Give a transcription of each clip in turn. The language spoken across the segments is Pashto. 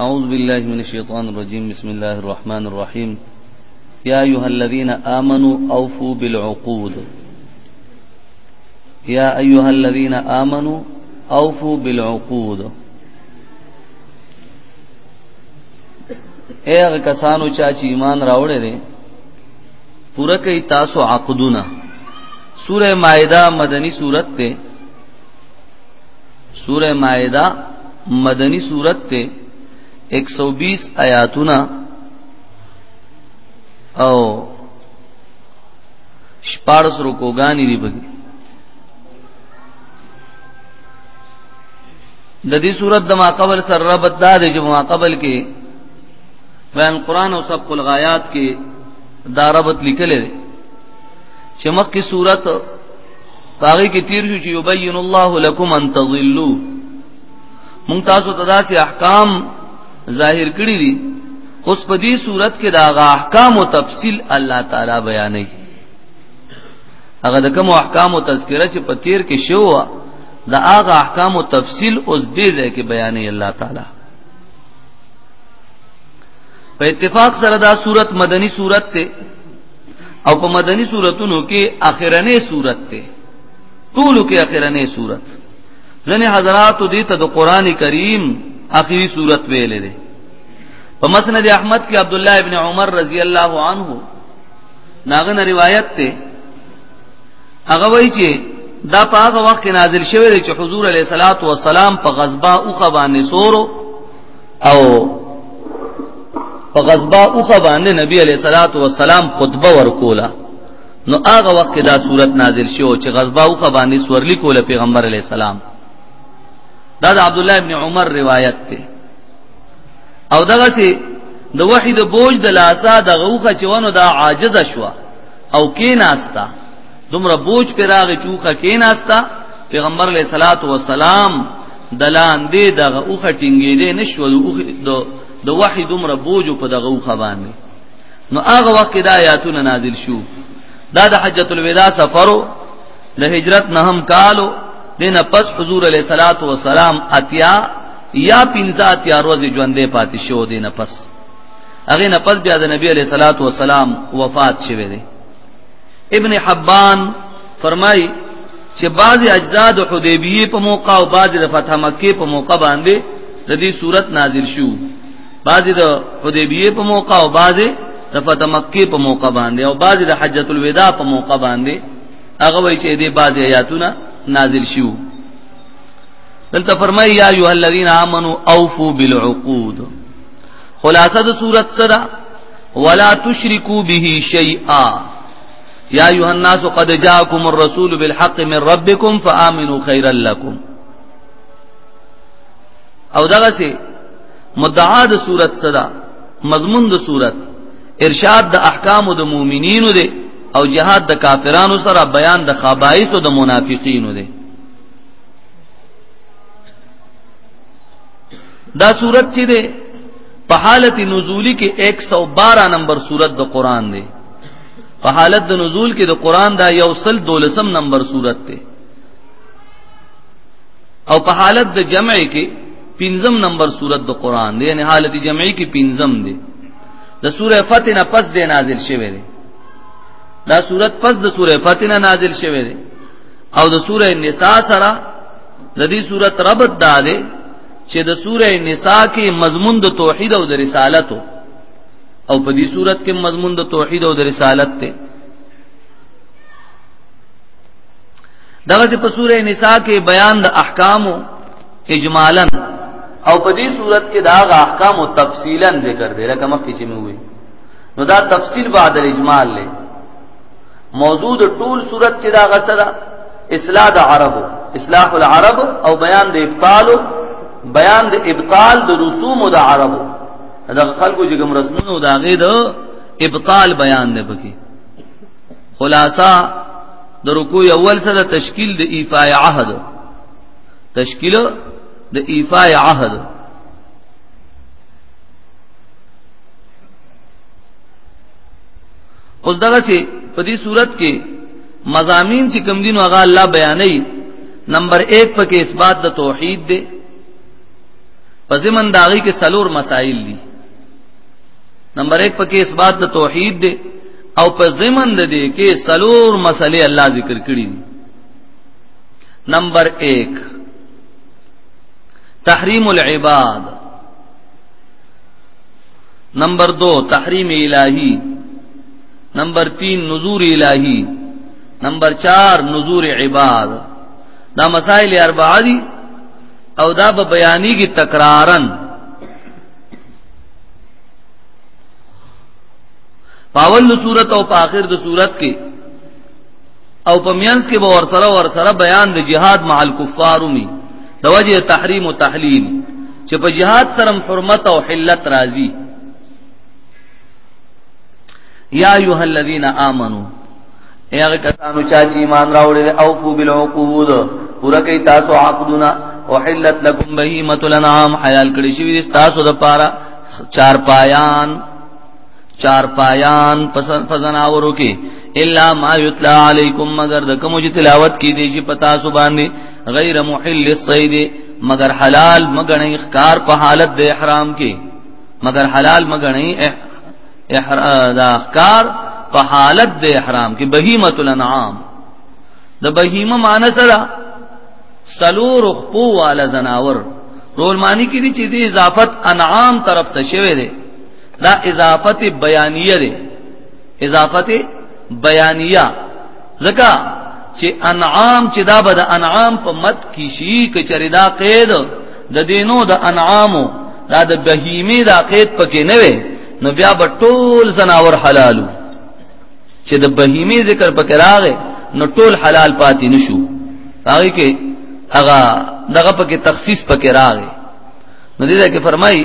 اعوذ بالله من الشیطان الرجیم بسم الله الرحمن الرحیم یا ایها الذین آمنوا اوفوا بالعقود یا ایها الذین آمنوا اوفوا بالعقود ایغه کسانو چا چې ایمان راوړی دی پوره کوي تاسو عقدونه سوره مائده مدنی سورت ته سوره مائده مدنی سورت ته 120 آیاتونه او شپارس رکوګانی دی بګي د دې صورت د ما قبل سره ربط دا دی چې ما قبل کې بیان قران او سبق الغایات کې دا ربط لیکل دی چې مخکې صورت پاغي کې تیر شو چې یبین الله لكم ان تضلوا مونږ تاسو ته داسې احکام ظاهر کړی دي اوس په دې صورت کې دا غا احکام او تفصیل الله تعالی بیانوي هغه د کوم احکام او تذکرہ چې په تیر کې شو دا هغه احکام او تفصیل اوس دې ځای کې بیانوي الله تعالی په اتفاق سره دا صورت مدنی صورت ته او په مدني صورتونو کې اخرنې صورت ته ټول کې اخرنې صورت ځنې حضرات دې ته د قران کریم اخیری صورت ویلې ده په مسند احمد کې عبد الله ابن عمر رضی الله عنه ناغه روایت ته هغه وایي چې دا په هغه وخت کې نازل شوی چې حضور علیه الصلاۃ والسلام په غضبه او قبانه سورو او په غزبا اوخه باندې نبی علیہ الصلوۃ والسلام خطبه ورکولا نو هغه وخت دا صورت نازل شو چې غزبا اوخه باندې سورلی کوله پیغمبر علیہ السلام دا د عبد الله ابن عمر روایت ته او دغه سي د وحید بوج د لاسا د غوخه چونو دا عاجز شو او کیناستا دومره بوج پر راغی چوخه کیناستا پیغمبر علیہ الصلات والسلام دلاندې دغه اوخه ټینګې دې نشو د وحی دومره بوج په دغه اوخه باندې نو هغه وخت دا آیاتونه نازل شو دا د حجۃ الوداع سفرو د هجرت نه هم کالو دین پس حضور علیہ الصلات والسلام اتیا یا پنځه اتیا ورځې ژوندې پاتې شو دین پس هغه نه پس بیا د نبی علیہ الصلات والسلام وفات شوه دی ابن حبان فرمای چې بعضی اجزاء د حدیبیه په موقع او بعضی د فتح مکه په موقع باندې د دې صورت نازل شو بعضی د حدیبیه په موقع او بعضی د فتح مکه په موقع باندې او بعضی د حجۃ الوداع په موقع باندې هغه وایي چې دې بعضی آیاتونه نازل شو دلته فرمایي یا ایه الذین آمنو اوفو بالعقود خلاصه د صورت سره ولا تشركوا به شيئا يا ايها الناس قد جاءكم الرسول بالحق من ربكم فآمنوا خيرا لكم او دغه سي مدعا د صورت صدا مضمون د صورت ارشاد د احکام د مؤمنینو دی او جهاد د کافرانو سره بیان د خبائث او د منافقینو دی دا صورت چې ده په حالت نزولی کې 112 نمبر صورت د قران دی په حالت د نزول کې د قران دا یو سل دولسم نمبر صورت دی او په حالت د جمع کې پنځم نمبر صورت د قران دی یعنی حالت جمعي کې پنځم دی د سوره فتح نه پس دی نازل شوی دی دا صورت پس د سوره فتح نه نازل شوی دی او د سوره نساء سره د دې صورت ربط دا دی چې د سوره نساء کې مضمون د توحید او د رسالت او په دې صورت کې مضمون د توحید او د رسالت ته دغه چې په سوره نساء کې بیان د احکام اجمالا او په دې صورت کې دا غ احکام تفصیلا ذکر دی لکه مخکې چې مې وې نو دا تفصیل بعد الاجمال له موضوع د ټول صورت چې دا غسره اصلاح د عرب اصلاح العرب او بیان د ابطال بیان د ابطال د رسوم د عرب دا خلکو چې کوم رسمونو دا غي د ابطال بیان نه پکې خلاصہ د رکوع اول سره تشکیل د ایفاء عهد تشکیل د ایفاء عهد اوس دغه سي په دې صورت کې مزامین چې کم دینو هغه الله بیانې نمبر 1 پکې اثبات د توحید دی په زمن داغي کې سلور مسائل دي نمبر 1 پکې اثبات د توحید دی او په زمن د دې کې سلور مسلې الله ذکر کړې دي نمبر 1 تحریم العباد نمبر دو تحریم الہی نمبر تین نظور الہی نمبر چار نظور عباد دا مسائل اربعه دي او دا به بیانېږي تکرارن پاول د صورت او په اخر د صورت کې او په میانس کې به ور سره ور سره بیان د جهاد مع الکفار می د وجه تحریم او تحلیل چې په جهاد سره حرمت او حلت راځي یا ایها الذین آمنو هغه کسانو چې ایمان راوړل او کو بالعقود پورا کوي تاسو عقدونه او حلت لكم بهیمه الانعام حلال کړی شوی تاسو د پاره چار پایان چار پایان پسند فزناورو کې الا ما یتلا علیکم مگر د کوم چې تلاوت کې دي چې پتا سو باندې غیر محل الصید مگر حلال مګنې ښکار په حالت د احرام کې مگر حلال مګنې احرام دا ښکار په حالت د احرام کې بهیمه الانعام د بهیمه معنی سره سلور خپو والا زناور رول معنی کې دي چې د اضافت انعام طرف ته شوی دی دا اضافت بیانیه ده اضافت بیانیه زکا چې انعام چې دا به د انعام په مت کې شي کچری دا قید د دینو د انعامو دا د بهیمه دا قید پکې نه وي نو بیا به ټول زناور حلالو چې د بهیمه ذکر پکې راغې نو ټول حلال پاتې نشو هغه کې هغه دغه پکې تخصیص پکې راغې نو دې کې فرمایي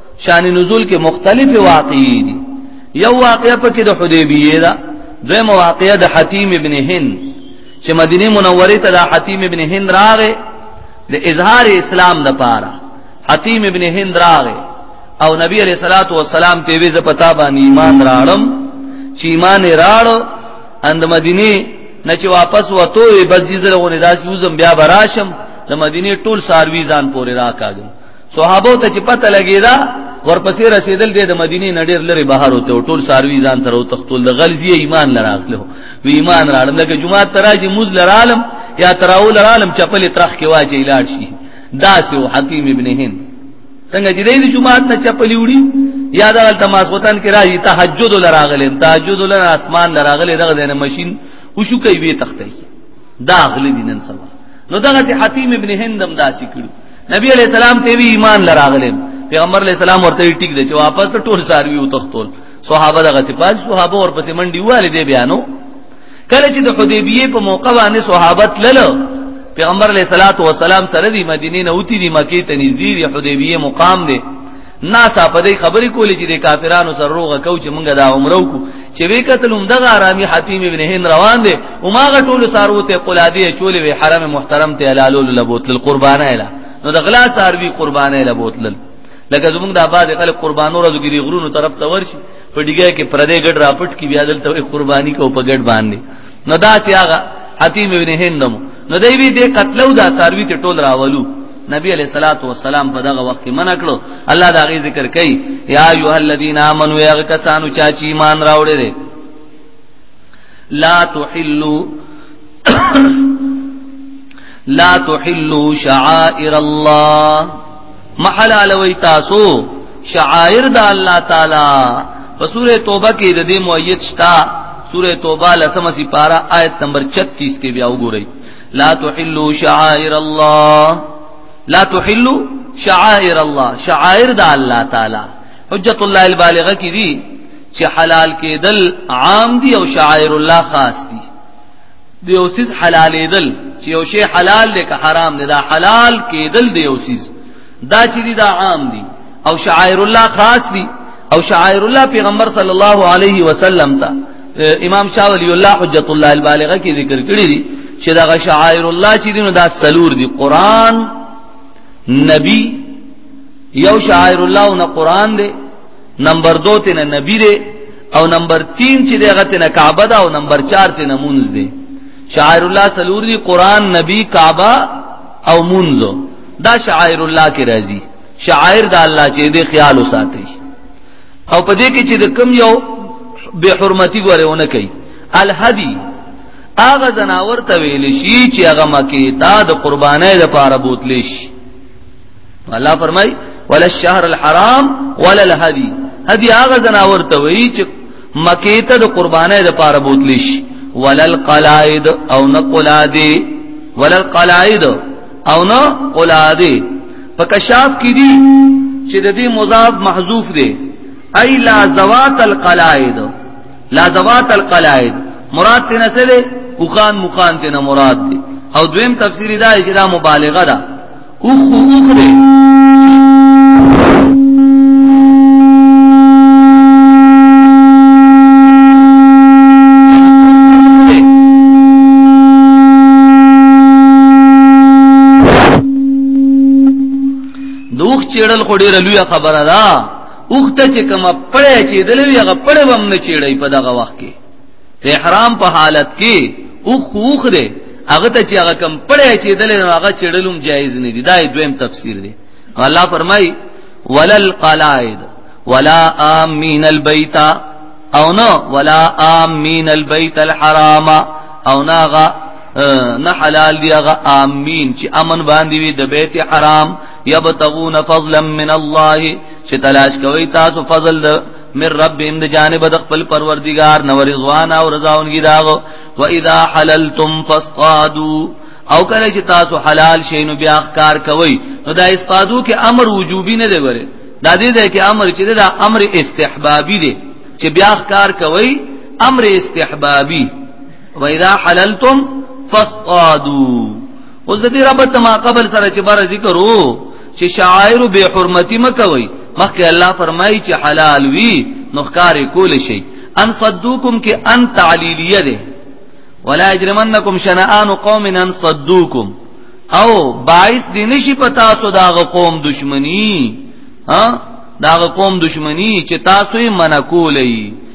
شان نزول کې مختلف واقعي دي یو واقعه پکې د حدیبیه ده دویم واقعه د حتیم ابن هند چې مدینه منوره ته د حتیم ابن هند راغې د اظهار اسلام د پاره حتیم ابن هند راغې او نبی علیہ الصلوۃ والسلام ته وی ز پتا باندې ایمان راړم چې ایمان راړو اند مدینه نه چې واپس وته بس جزره غونې داسې وزم بیا براشم د مدینه ټول ساروی ځان پورې راکاږم صحابه ته چې پته لګی دا ورپسې رسیدل دی د مدینه نډیر لري بهر وته ټول ساروی ځان سره او تختول د غلزی ایمان لراغله وی ایمان راړم لکه جمعه تراجی موز لرالم یا تراو لرالم چپل ترخ کې واچې لاړ شي داسې او حکیم ابن هند څنګه چې د جمعه ته چپل وړي یا د تماسوتن کې راځي تهجد لراغله تهجد لر اسمان لراغله دغه دنه ماشين او شو کوي تختې دا غلي دینن سبا نو دغه حتیم ابن هندم داسې کړو نبی علیہ السلام ته وی ایمان لراغلم پیغمبر علیہ السلام ورته ټیک دی چې واپس ته ټول ساروی او تختول صحابه دغه سپاج صحابه ورپسې منډي والي دی بیانو کله چې د حدیبیه په موقع باندې صحابت للو پیغمبر علیہ الصلات والسلام سره دی مدینه نه اوتی دی مکی ته نږدې دی حدیبیه مقام دی ناسا په دې خبرې کولې چې د کافرانو سره روغه کو چې مونږه دا عمره وکړو چې وی قتل هم دغه آرامي حاتم ابن هند روان دي او ماغه ټول سارو ته قلادي چولې وی حرم محترم ته حلالو لبوت للقربانه اله نو د غلا ساروي قربانه لبوت لل لکه زمونږ د آباد خلک قربانو ورځو کې دی غرونو طرف ته ورشي په ډیګه کې پردې ګډ راپټ کې بیا دلته قرباني کو په ګډ باندې نو دا چې هغه حتیم ابن هندم نو دی وی دې قتلو دا ساروی ته ټول راولو نبی علیہ الصلات والسلام په دغه وخت کې منع کړو الله دا غي ذکر کوي یا ایه الذین آمنو یا کسانو چا چې ایمان راوړې دي لا تحلوا لا تحلوا شعائر الله محلال وی تاسو شعائر د الله تعالی په سوره توبه کې د دې مؤید شتا سوره توبه لسمه سی پارا آیت نمبر 36 کې بیا وګورئ لا تحلوا شعائر الله لا تحلوا شعائر الله شعائر د الله تعالی حجت الله البالغه کې دي چې حلال کېدل عام دي او شعائر الله خاص دي دی یو سیز حلالېدل چې یو شی حلال دی که حرام دی دا حلال کېدل دی یو سیز دا چې دی دا عام دی او شعائر الله خاص دی او شعائر الله پیغمبر صلی الله علیه وسلم ته امام شاه ولی الله حجت الله البالغه کې ذکر کړی دی چې دا شعائر الله چې دی نو دا سلور دی قران نبی یو شعائر الله نه قران دی نمبر 2 ته نبی دی او نمبر 3 چې دغه ته کعبه ده او نمبر 4 ته مونږ دی شاعر الله سلور دی قران نبی کعبه او مونږ دا شاعر الله کې راځي شاعر دا الله چې دې خیال وساتي او په دې کې چې د کم یو به حرمتي غوړونه کوي الهدی هغه زناور ته ویل شي چې هغه مکه تا د قربانۍ لپاره بوتلی شي الله فرمای ولا الشهر الحرام ولا الهدي هدي هغه زناور ته وی چې مکه ته د قربانې د پاره بوتل شي ولا القلائد او نه قلادي ولا القلائد او نه قلادي په کشاف کې دي چې د دې مضاف محذوف دی اي لا ذوات القلائد لا ذوات القلائد مراد ته نه څه او خان مخان ته نه مراد دی او دویم تفسیر دا چې دا مبالغه ده چیړل خو ډیره لوی خبره ده اوخته چې کومه پړې چې دلوي هغه پړې ومن چیړې په دغه وخت کې د احرام په حالت کې او خوخ دی هغه ته چې هغه کم پړې چې دلې هغه چړلوم جایز نه دی دا دویم تفسیر دی الله فرمای ولل قلائد ولا امین البیت او نو ولا امین البیت الحرام او ناغه نه حلال دی هغه امین چې امن باندې وي د بیت حرام یبتغون فضلا من الله چې تلاش کوي تاسو فضل من ربهم د جانب د خپل پروردگار نو رضوان او رضاونګي داغ و اذا حللتم فاصطادوا او کله چې تاسو حلال شئ نو بیا ښکار کوئ نو دا اصطادو کې امر وجوبي نه دی وره دا دې ده کې امر چې دا امر استحبابي دی چې بیا ښکار کوئ امر استحبابي و اذا حللتم فاصطادوا اوس دې رب ته ما قبل سره چې بار ذکر وو چې شعائر به حرمتي مکوي مخکې الله فرمایي چې حلال وي نو ښکار کول شي ان صدوکم کې ان تعلیلیه ده ولا اجرمنکم شنآن قوم ان صدوکم او باعث دي نشي پتا سو دا قوم دشمنی ها دا قوم دشمنی چې تاسو یې منکولې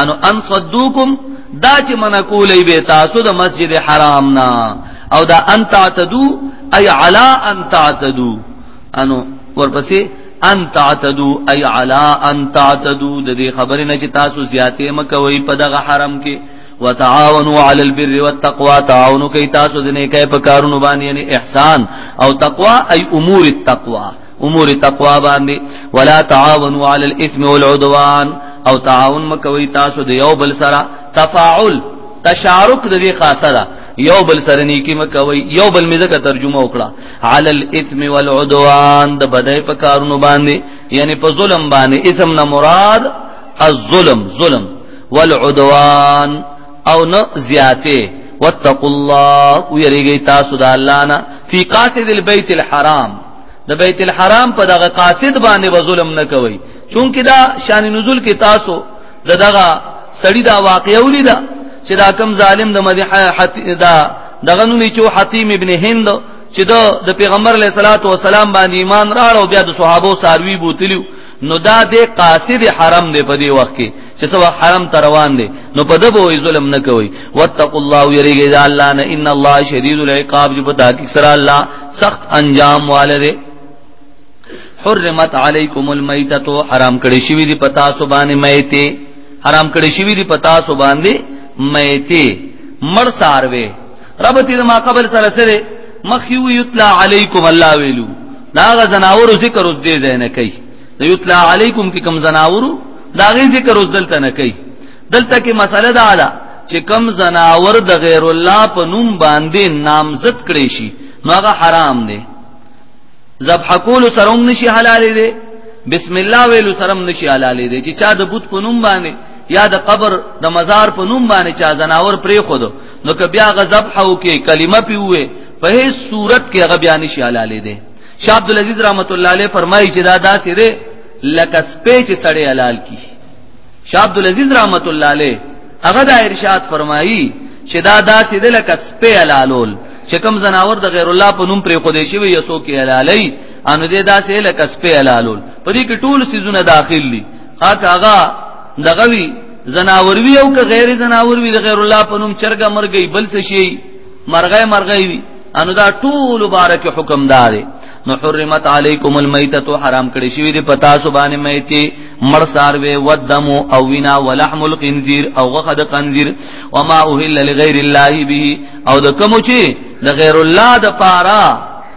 انو ان صدوکم دا چې من کولې به تاسو د مسجد حرام نه او دا ان تعتدو ای علا ان تعتدو انو ورپسې ان تعتدو ای علا ان تعتدو د دې خبرې نه چې تاسو زیاتې مکوي په دغه حرم کې وتعاونوا على البر والتقوى تعاونوا کوي تاسو د نیکه په کارونو باندې یعنی احسان او تقوا ای امور التقوا امور تقوا باندې ولا تعاونوا على الاثم والعدوان او تعاون مکوي تاسو د یو بل سره تفاعل تشارک د دې خاصه ده یو بل سره نیکی مکوي یو بل مزه ترجمه وکړه على الاثم والعدوان د بدای په کارونو باندې یعنی په ظلم باندې اسم نه مراد الظلم ظلم والعدوان او نه زیاته واتقوا الله ويريږي تاسو د الله نه فی قاصد البيت الحرام د بیت الحرام په دغه قاصد باندې به ظلم نه کوي چونکه دا شان نزول کې تاسو د دغه سړی دا واقعي ولیدا چې دا کم ظالم د مدح دا دغه نومي چې حتیم ابن هند چې د پیغمبر علیه الصلاۃ والسلام باندې ایمان راړ او بیا د صحابه ساروی بوتلیو نو دا د قاصد حرم دی په دې وخت کې چې سبا حرم ته روان دی نو په دبه وي ظلم نه کوي واتقوا الله يرجى اذا الله نه ان الله شديد العقاب جو پتا کی سره الله سخت انجام والده حرمت علیکم المیتۃ حرام کړي شوی دی پتا سو باندې میته حرام کړي شوی دی پتا سو باندې میته مر ساروي ربط دې ما قبل سره سره مخيو یتلا علیکم الله ویلو دا غ زناور ذکر اوس دې زنه کوي یتلا علیکم کې کم زناور دا غي ذکر اوس دلته نه کوي دلته کې مسله دا ده چې کم زناور د غیر الله په نوم باندې نامزد کړي شي نو هغه حرام دی ذبح کول سروم نشي حلال دی بسم الله ویل سرم نشي حلال دی چې چا د بت په نوم باندې یا د قبر د مزار په نوم باندې چا زناور پرې خود نو که بیا غضب حو کې کلمه پیوې په هیڅ صورت کې هغه بیا نشي حلالې دي شاه عبد العزيز رحمت الله علیه فرمایي چې دا داسې ده لکه سپې چې سړی حلال کی شاه عبد العزيز رحمت الله علیه هغه د ارشاد فرمایي چې دا داسې ده لکه سپې حلالول چې کوم زناور د غیر الله په نوم پرې خو دې شي وي یسو کې حلالي ان دې داسې لکه سپې حلالول په دې کې ټول سيزونه داخل دي هغه هغه دغوي زناور وی او که غیر زناور وی د غیر الله په نوم چرګه مرګي بل څه شي مرغه مرغه وی انو دا ټول مبارک حکم دار نو حرمت علیکم المیتۃ حرام کړی شوی دی پتا سو باندې میته مړ ساروي ودم او وینا ولحم الخنزیر او غخه د خنزیر وما اوهل لغیر الله به او د کوم چې د غیر الله د پاره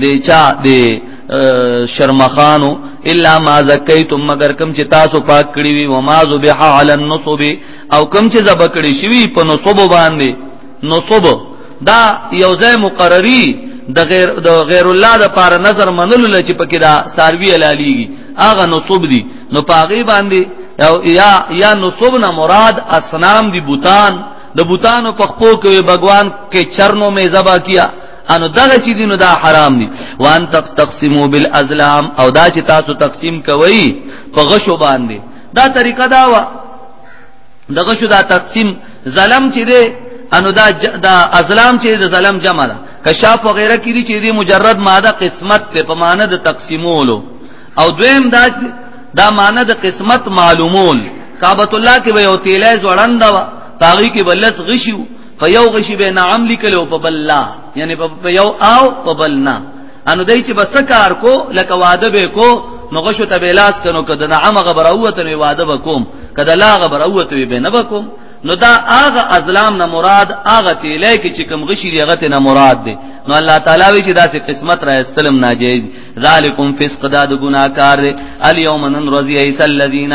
دی چا دی شرمخانو الا ما زکیتم مگر کم چې تاسو پاک کړی وي و ما ذبح علی النصب او کم چې ذب کړی شوی په نصب باندې نصب دا یو ځای مقرری د غیر د غیر الله د پار نظر منلو لچ پکې دا ساروی علالیږي اغه نصب دي نو پاغي باندې یا یا نصب نه مراد اسنام دي بوتان د بوتانو په خپو کې بګوان کې چرنو مې زبا کیا انو دغه چې دینو دا حرام دي وان تقسمو بالازلام او دا چې تاسو تقسیم کوي په غشو باندې دا طریقه دا و دغه شو دا تقسیم ظلم چې دی انو دا ج... دا ازلام چې د ظلم جمع ده کشاف وغیرہ کې دي چې دی مجرد ماده قسمت ته په معنی د تقسیمولو او دویم دا دا معنی د قسمت معلومول کعبۃ الله کې به یو تیلې زړنده و پاغي کې بلس غشیو په یو غشي به نعم لیکل او په بل لا یعنی په یو او په بل نه انو دای چې بس کار کو لکه واده به کو نو غشو ته بلاس کنو کده نعم غبر اوت نو واده وکوم کده لا غبر اوت به نه وکوم نو دا اغه ازلام نه مراد اغه تی لکه چې کوم غشي دی غته نه مراد دی نو الله تعالی وی چې داسې قسمت را استلم ناجیز ذالکم فسق دا د ګناکار دی الیوم نن رضی ایسا الذین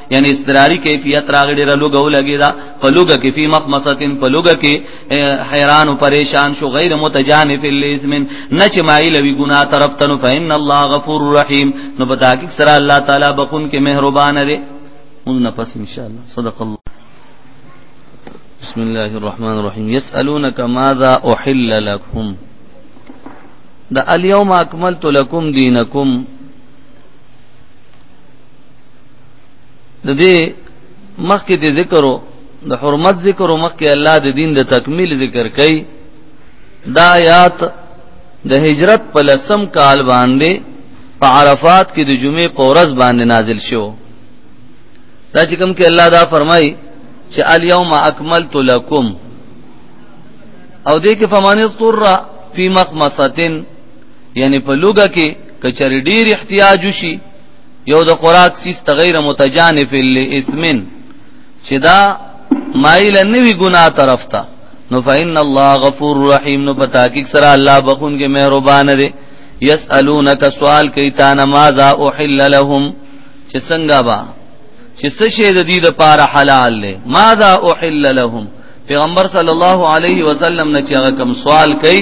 یعنی استراری کیفیت راغی ډیره لوګه ولګی دا په لوګه کې فی مخمصتن په لوګه کې حیران او پریشان شو غیر متجانف الاثم نه چې مایل وی ګناه طرف تنو فإن الله غفور رحیم نو په تحقیق سره الله تعالی بخون کې مهربان دی موږ نه پس ان شاء الله صدق الله بسم الله الرحمن الرحیم یسالونک ماذا احل لكم دا الیوم اکملت لكم دینکم د دې مخکې د ذکرو د حرمت ذکرو مخکې الله د دین د تکمیل ذکر کوي دا آیات د هجرت په لسم کال باندې په عرفات کې د جمعې په ورځ باندې نازل شو دا چې کوم کې الله دا فرمایي چې الیوم اکملت لکم او دې کې فمان اضطر فی مقمصه یعنی په لوګه کې کچری ډیر احتیاج شي یو د خوراک سیس غیر متجانف لاسمن چې دا مایل نوی ګناه طرف ته نو فإن الله غفور رحیم نو پتا کې سره الله بخون کې مهربان دی یسالونک سوال کوي تا نمازا احل لهم چې څنګه با چې څه شی د دې لپاره حلال دی ماذا احل لهم پیغمبر صلی الله علیه وسلم نه چې هغه کوم سوال کوي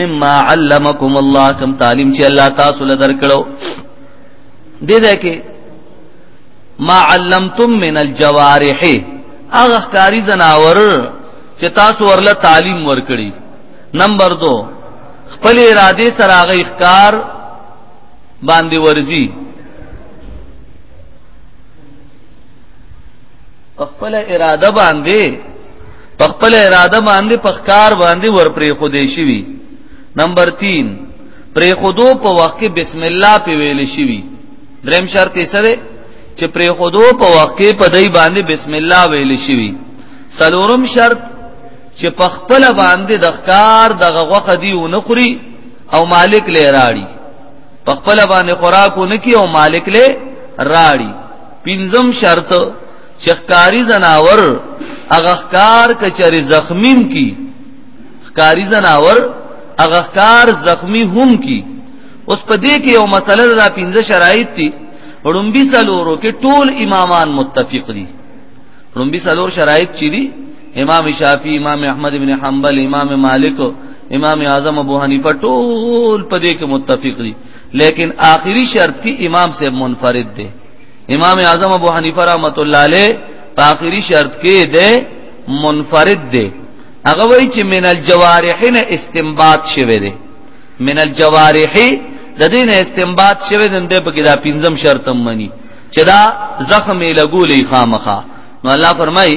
مما علمکم الله کم تعلیم چې الله تاسو له درکړو دې ده کې ما علمتم من الجوارح هغه کاری زناور چې تاسو ورله تعلیم ورکړي نمبر 2 خپل اراده سره هغه اخکار باندې ورزي خپل اراده باندې په خپل اراده باندې په ښکار باندې ورپرې خودې شوی نمبر 3 پرې خودو په وخت کې بسم الله په ویل شوی دریم شرط یې سره چې پرې خودو په وخت کې په دای باندې بسم الله ویل شوی سلورم شرط چې په خپل باندې د ښکار دغه غوخه دی و نه خوري او مالک لې راړي په خپل باندې خوراک و نه کی او مالک لې راړي پنځم شرط چې ښکاری زناور هغه ښکار کچري زخمیم کی ښکاری زناور هغه ښکار زخمی هم کی اوس په دې کې یو مسله دا پنځه شرایط دي وړمبي سلورو کې ټول امامان متفق دي وړمبي سلور شرایط چي دي امام شافعي امام احمد ابن حنبل امام مالک امام اعظم ابو حنیفه ټول په دې کې متفق دي لیکن آخري شرط کې امام سے منفرد دي امام اعظم ابو حنیفه رحمت الله علیه په اخري شرط کې ده منفرد ده هغه وایي چې من الجوارحین استنباط شوه ده من الجوارح د دین استنباط شوه ده د په کې دا پنځم شرط هم مني چې دا زخم لګولې خامخه نو الله فرمایي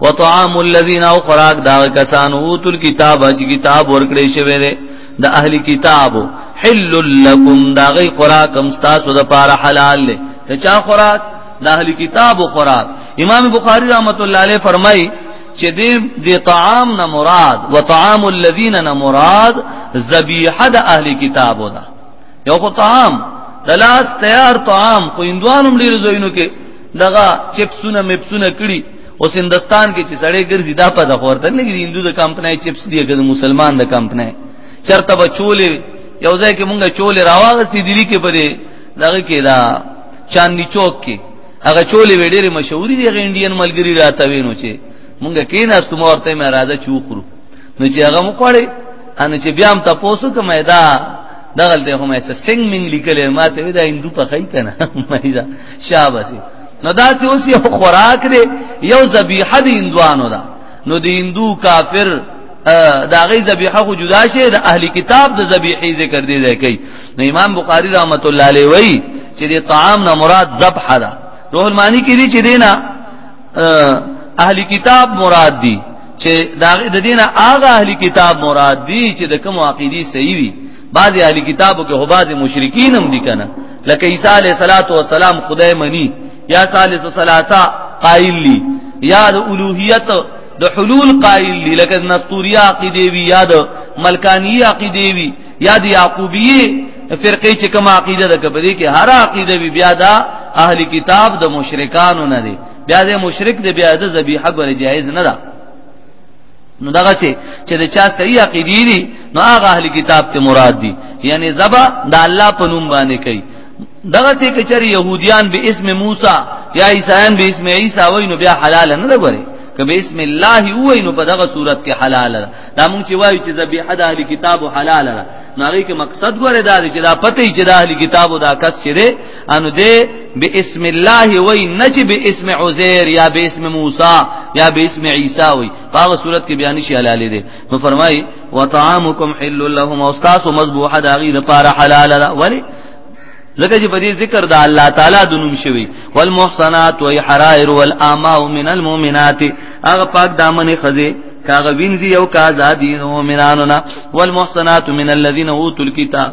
وطعام الذين او خوراک دا کسانو اوتل کتاب چې کتاب ورکړې شوی دی د اهلی کتابو حل لكم دا غي خوراک هم تاسو د پاره حلال دی ته چا خوراک د اهلی کتابو خوراک امام بخاری رحمت الله علیه فرمای چې دې دې طعام نه مراد وطعام الذين نه مراد ذبیحه د اهلی کتابو دا یو خو طعام دلاس تیار طعام خو اندوانم لري زوینو کې دغه چپسونه مپسونه کړي او سندستان کې چې سړی ګرځي دا په د خور ته نه ګرځي هندو د کمپنۍ چپس دی که مسلمان د کمپنۍ چرته به چولې یو ځای کې مونږه چولې راوغستې دلی کې پرې دغه کې دا چاندنی چوک کې هغه چولې وړې مشهوري دی هغه انډین ملګری راته وینو چې مونږه کې نه استمورته مې راځه چوخرو نو چې هغه مخړې ان چې بیا هم تاسو کوم دا دغلته هم ایسه سنگ منګ لیکل ماته دا هندو په خای کنه مریضه شابسي نو دا چې اوس یو خوراک دی یو ذبیحه دی اندوانو دا نو دی اندو کافر دا غي ذبیحه خو جدا شي د اهلی کتاب د ذبیحې ذکر دی ځای کوي نو امام بخاری رحمت الله علیه وایي چې د طعام نه مراد ذبح ده روح المانی کې دي چې دینه اهلی کتاب مراد دي چې دا د دینه هغه اهلی کتاب مراد دي چې د کوم عقیدی صحیح وي بعضی اهلی کتابو کې هباز مشرکین هم دي کنه لکه عیسی علیه صلوات و سلام خدای منی یا ثالث ثلاثه قائل لی یا د الوهیت د حلول قائل لی لکه نستوریه عقیده وی یا د ملکانیه عقیده وی یا د یعقوبیه فرقې چې کوم عقیده ده کبدي کې هر عقیده وی بیا دا اهل کتاب د مشرکانو نه دي بیا د مشرک د بیا د ذبیحه ګره جایز نه ده نو دغه سي چې د چا صحیح عقیدې دي نو هغه اهل کتاب ته مراد دي یعنی زبا د الله په نوم باندې کوي دغه سي کچري يهوديان به اسم موسی یا عیسایان به اسم عیسی وای نو بیا حلال نه ده بره کبه اسم الله وای نو په دغه صورت کې حلال ده دا مونږ چې وایو چې ذبیحه د اهل کتاب حلال ده نو هغه کې مقصد ګوره دا چې دا پته چې د اهل کتابو دا کس چره انو دې باسم الله وای نه چې باسم عزیر یا باسم موسی یا باسم عیسی وای په هغه صورت کې بیان شي حلال دي نو فرمای وطعامکم حل لهم او تاسو مذبوح د غیر لپاره حلال ده ولی لکه چې په دې ذکر د الله تعالی د نوم شوی والمحصنات و حرائر والاماء من المؤمنات هغه پاک دامن خزه کاغه وینځي او کا ازادي مؤمنانو والمحصنات من الذين اوتوا الكتاب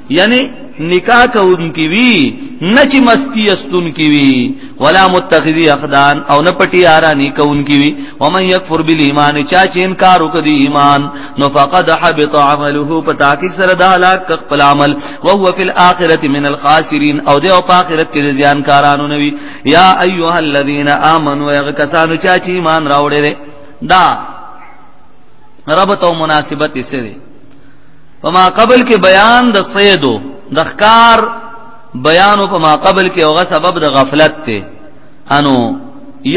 یعنی نکاح کون کی وی نه چې مستی استون کی وی ولا متخذی اخدان او نه پټی آرانی کون کی وی ومن یکفر بالایمان چا چې انکار وکړي ایمان نو فقد حبط عمله پتا کی سره د هلاک خپل عمل او هو فی الاخره من الخاسرین او د او اخرت کې زیان کارانو نوی یا ایها الذین آمنوا یغ کسانو چا چې ایمان راوړي دا ربط او مناسبت یې سره په ما قبل کې بیان د صیدو د ښکار بیان په ما قبل کې هغه سبب د غفلت ته انو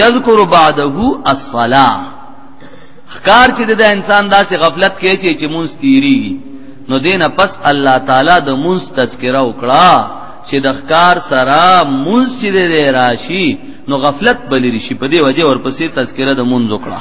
یذکر بعده الصلاه ښکار چې د انسان داسې غفلت کې چې چې مونږ تیری نو دینه پس الله تعالی د مونږ تذکرہ وکړه چې د ښکار سره مونږ چې د راشي نو غفلت بلری شي په دې وجه ورپسې تذکرہ د مونږ وکړه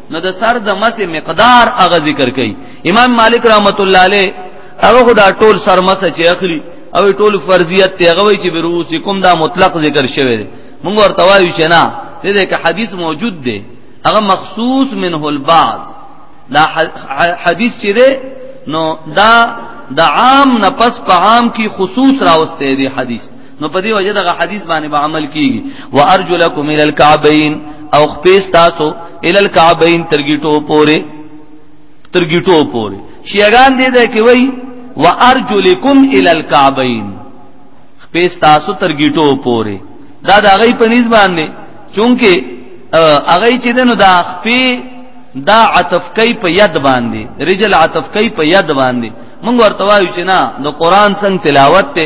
نو د سر د مس مقدار هغه ذکر کوي امام مالک رحمت الله علیه هغه خدا ټول سر مس چې اخلي او ټول فرضیت ته هغه وی چې بروس کوم دا مطلق ذکر شوی دی موږ ورته وایو چې نه دې کې حدیث موجود دی هغه مخصوص منه البعض دا حدیث چې دی نو دا د عام نه پس په عام کې خصوص راوسته دی حدیث نو په دې وجه دغه حدیث باندې به عمل کیږي وارجلکم الى الكعبین او خپیس تاسو الى الكعبین ترګیټو پوره ترګیټو پوره شیعاګان دې ده کې وای وارجلکم الى الكعبین خپیس تاسو ترګیټو پوره دا د هغه په نسبت باندې چونکه هغه چې دنو دا خپې دا عطف کوي په ید باندې رجل عطف کوي په ید باندې موږ ورته وایو چې نه د قران څنګه تلاوت ته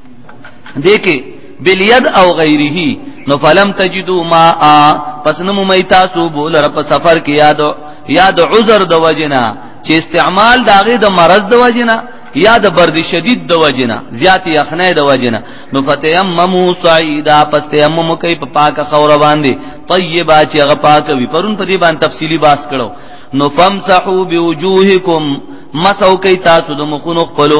دیکې باليد او غیره نو فلم تجدو ما پس نمو مې تاسو بول رب سفر کې یاد یاد عذر د وجنا چې استعمال داغه د مرض د وجنا یا د برد شدید د وجنه زیات یخنه د وجنه نو فتیممو صعیدا پس تیمم کوي په پاکه خوره باندې طیبا چې هغه پاکه وي پرون په دې باندې تفصیلی باس کړو نو فمسحو بوجوهکم مسو کوي تاسو د مخونو خپلو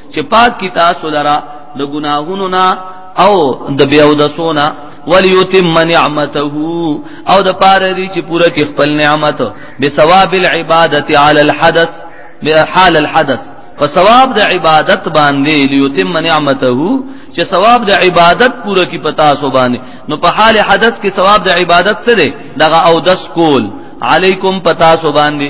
چې پاک کی تاسو لرا د ګناهونو نه او د بیا او د سونا وليتم نعمته او د پاره دي چې پوره کې خپل نعمت به ثواب العبادت على الحدث به حال الحدث فثواب د عبادت باندې ليتم نعمته چې ثواب د عبادت پوره کې پتا سو باندې نو په حال حدث کې ثواب د عبادت څه دی دغه او دس کول علیکم پتا سو باندې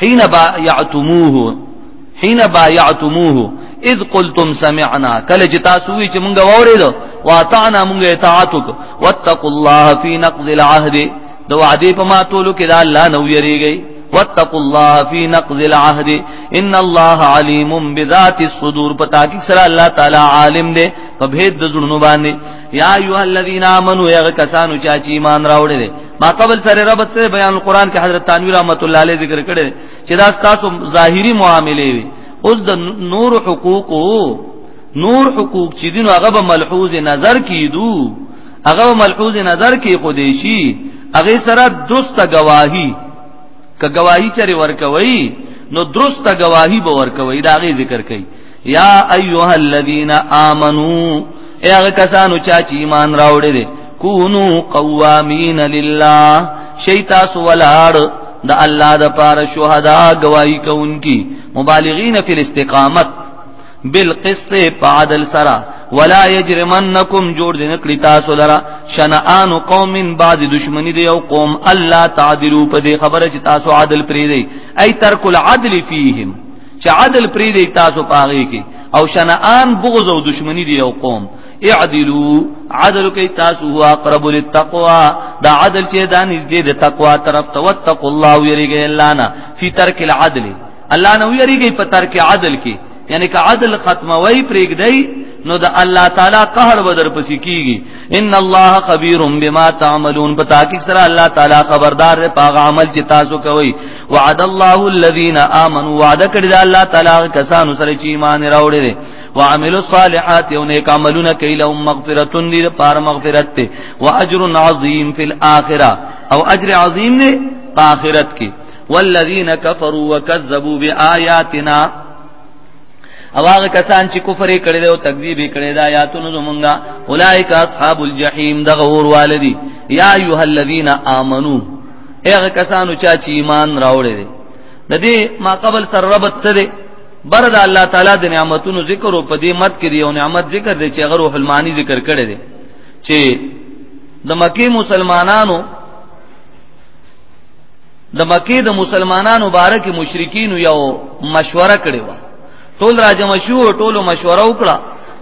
حين بايعتموه حين بايعتموه اذ قلتم سمعنا کله چې تاسو وی چې مونږ ووریدو واطعنا مونږ اطاعت وکړو واتقوا الله في نقض العهد د وعده په ماتولو کې دا الله نو یریږي واتقوا الله في نقض العهد ان الله عليم بذات الصدور پتا کی سره الله تعالی عالم دی په بهد د زړونو باندې یا ایه الذین آمنو یا کسانو چې ایمان راوړل ما قبل سره رب سره بیان القرآن کې حضرت تنویر رحمت الله علیه ذکر کړي چې دا تاسو ظاهری معاملې وي اوس د نور حقوق نور حقوق چې دین هغه به ملحوظ نظر کیدو هغه ملحوظ نظر کې خو دې شي هغه سره درست گواهی ک گواہی چره ورکوي نو درست گواہی به ورکوي دا غي ذکر کوي یا ایها الذین آمنو اے هغه کسانو چا چې ایمان راوړی دي کونو قوامین لله شیتا سو ولاړ د الله د پاره شهدا گواہی کوونکی مبالغین فی الاستقامت بالقسط فعدل سرا ولا یجرمنکم جوړ دین کړی تاسو لرا شنآن قوم بعد دشمنی دی او قوم الله تعدلو په دې خبره چې تاسو عادل پری دی ای ترک العدل فیهم چې عدل پری دی تاسو پاغي کې او شنآن بغض او دشمنی دی او قوم اعدلوا عدل کوي تاسو هو اقرب للتقوا دا عدل چې دا نږدې د تقوا طرف ته وتقوا الله ويرګي الله نه فی ترک العدل الله نه ويرګي په ترک عدل کې یعنی که عدل ختموي پرېږدي نو د الله تعالی قهر بدر پسې کیږي ان الله خبير بما تعملون پتا کې سره الله تعالی خبردار دی په عمل چې تاسو کوي وعد الله الذين امنوا وعد کړی دا الله تعالی کسانو سره چې ایمان راوړي دي وعملوا الصالحات او نیک عملونه کوي لهم مغفرتون دي پر مغفرت ته واجر عظیم فی الاخره او اجر عظیم نه په اخرت کې والذین کفروا وکذبوا بآیاتنا او هغه کسان چې کفر کړي دي او تکذیب کړي دي آیاتونو زمونږه اولایک اصحاب الجحیم دغه اور والدی یا ایها الذین آمنو هغه کسانو چا چې ایمان راوړی دی د دې ما قبل سره ربط څه دی بر د الله تعالی د نعمتونو ذکر او په دې مت کې دی او نعمت ذکر دی چې هغه روح المانی ذکر کړی دی چې د مکی مسلمانانو د مکی د مسلمانانو باره کې مشرکین یو مشوره کړې و ټول راجم شو ټول مشوره وکړه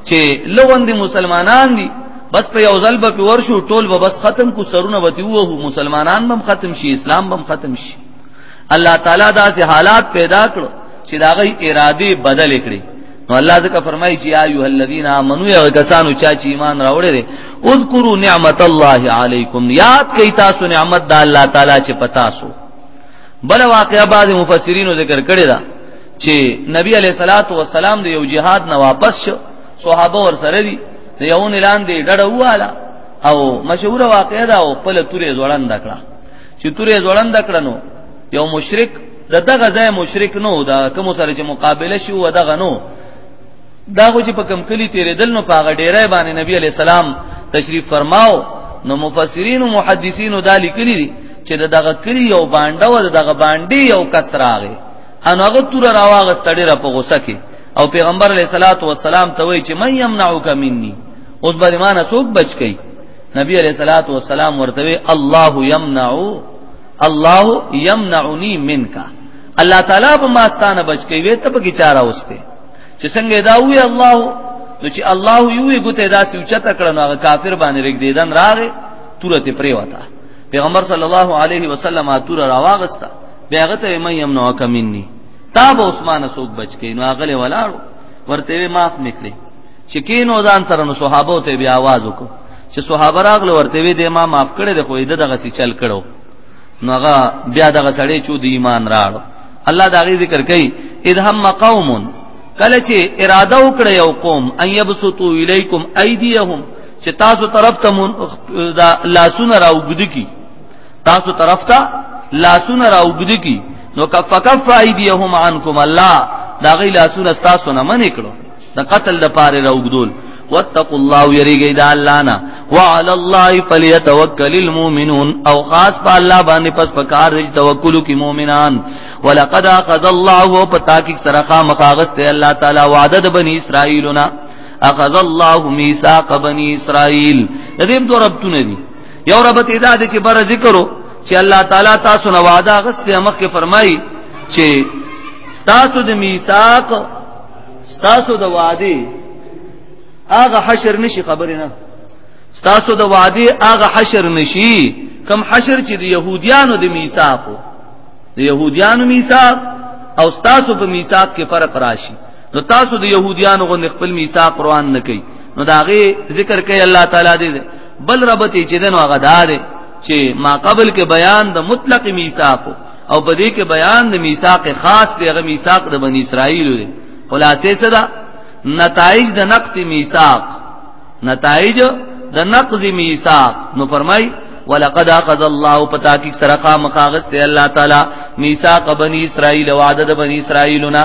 چې لوند مسلمانان دي بس په یو ځل به ورشو ټول به بس ختم کو سرونه به وو مسلمانان هم ختم شي اسلام هم ختم شي الله تعالی دا سه حالات پیدا کړو چې دا غي اراده بدل کړي نو الله ځکه فرمایي چې ایو الذین آمنو یا کسانو چا چې ایمان راوړي دي اذکروا نعمت الله علیکم یاد کئ تاسو نعمت د الله تعالی چې پتا سو بل واقعا بعض مفسرینو ذکر کړی دا چې نبی علیہ الصلات والسلام د یو جهاد نه واپس شو صحابه ور سره دي د یو اعلان دی ډډه واله او مشهور واقعه دا او خپل تورې زوړند کړه چې تورې زوړند کړنو یو مشرک د دغه ځای مشرک نو دا کوم سره چې مقابله شي و دغه نو دا خو چې په کم کلی تیرې دل نو پاغه ډیره باندې نبی علی السلام تشریف فرماو نو مفسرین او محدثین دا لیکلي دي چې دغه کلی یو باندې او دغه باندې یو کسراغه ان هغه تور راواغست ډیره په غوسه کې او پیغمبر علیه الصلاۃ والسلام ته وایي چې من یمنعک مني اوس به ایمان څوک بچ کی نبی علیہ الصلوۃ والسلام ورته الله یمنع الله یمنعنی منک الله تعالی به ما ستانه بچ کی وې ته به چاره اوسته چې څنګه دا وی الله نو چې الله یو یې ګته دا سوچته کړنو هغه کافر باندې رګ دیدن راغې تورته پریوتا پیغمبر صلی الله علیه وسلم اتور راواغستا بیا هغه ته مې يم نو کمني تا به عثمان سوق بچ کین نو هغه ولاړو ورته معاف میکړي چې کینو ځان سره نو صحابه ته بیا आवाज وکړو چې صحابه راغله ورته وی د ما معاف کړي د خو دې دغه سي چل کړو نو هغه بیا دغه سړی چې د ایمان راړو الله دا غي ذکر کوي اذ هم قوم کله چې اراده وکړي یو قوم ان يبسطو الیکم ایدیهم چې تاسو طرف ته دا لاسونه راوګد کی تاسو طرف ته لاسونه راوګد کی نو کف کف ایدیهم عنکم الله دا غی لاسونه تاسو نه منې کړو د قتل د پاره راوګدول واتقوا الله یریږي دا الله نه وعلى الله فليتوكل المؤمنون او خاص په الله باندې پس پکار دې توکل کی مؤمنان ولقد اخذ الله پتاک سره خامخاغست الله تعالی وعده د بنی اسرائیلنا اخذ الله ميثاق بني اسرائيل دې دوه ربطونه دي یو ربط ادا دي چې بر ذکرو چې الله تعالی تاسو نه وعده غسته مخ کې فرمایي چې تاسو د میثاق تاسو د وعده هغه حشر نشي خبر نه تاسو د وعده هغه حشر نشي کم حشر چې د يهوديانو د میثاق د يهوديانو میثاق او تاسو په میثاق کې فرق راشي نو تاسو د يهوديانو غو خپل میثاق روان نه کوي نو داغه ذکر کوي الله تعالی دې بل ربط چې دنو هغه دار چې ما قبل کې بیان د مطلق میثاق او په دې کې بیان د میثاق خاص دی هغه میثاق د بنی اسرائیل دی خلاصې صدا نتایج د نقص میثاق نتایج د نقض میثاق نو فرمای ولقد اخذ الله پتاکی سرقا مقاغس ته الله تعالی میثاق بنی اسرائیل وعده بنی اسرائیلنا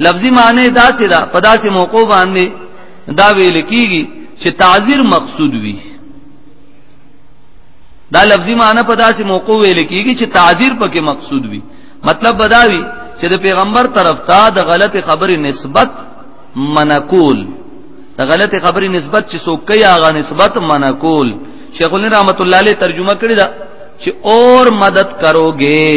لفظي معنی دا سي دا په داسې موقع باندې دا ویل کیږي چې تعذير مقصود وي دا لفظي معنی په داسې موقع ویل کیږي چې تعذير پکې مقصود وي مطلب بداوي چې د پیغمبر طرف ته د غلط خبرې نسبت منقول د غلط خبرې نسبت چې څوک یې هغه نسبت منقول شیخ الرحمت الله علیه ترجمه کړی دا چې اور مدد کروګې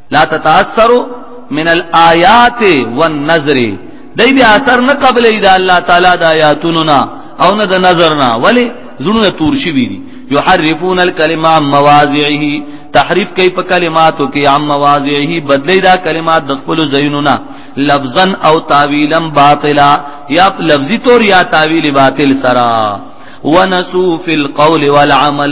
لا تتاثروا من الآيات والنظر دای بیا اثر نه قبلې د الله تعالی د آیاتونو نه او نه د نظر نه ولی زړونه تور شي وي یحرفون الکلمه عن مواضعه تحریف کوي په کلماتو کې عن مواضعه بدلی دا کلمات د خپل ځایونو نه لفظا او تعویلا باطلا یا لفظی طور یا تعویل باطل سرا ونسو فی القول والعمل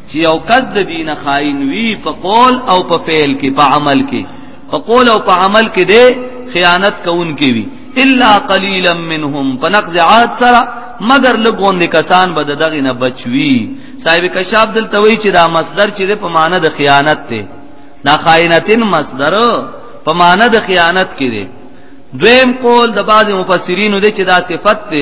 چې یو کس د دین خائن وی په قول او په فعل کې په عمل کې په قول او په عمل کې دی خیانت کوونکی وی الا قليلا منهم فنقض عاد سره مگر لګوندې کسان به دغه نه بچوي صاحب کشاب دلته وی چې دا مصدر چې په معنی د خیانت ته دا خائنتن مصدر په معنی د خیانت کې دی دویم قول د بعض مفسرین دی چې دا صفت ته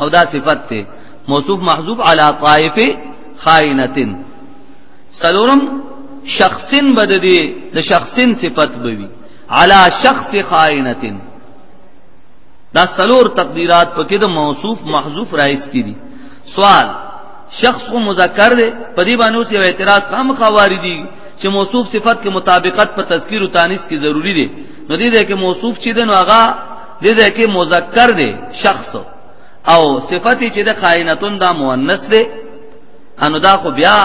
او دا صفت ته موصوف محذوف علی طائف خائنتن سلورم شخصن بد دی د شخصن صفت بوي علی شخص خائنتن دا سلور تقدیرات پکې د موصوف محذوف رایس کی دي سوال شخص کو مذکر دی په دې باندې اوس یو اعتراض قام خواري دي چې موصوف صفت کې مطابقت په تذکیر او تانیث کې ضروری دی نو دې ده کې موصوف چې د نو هغه دې ځای کې مذکر دی شخص او صفتی چې د خائنتون دا مؤنث دی انو دا خو بیا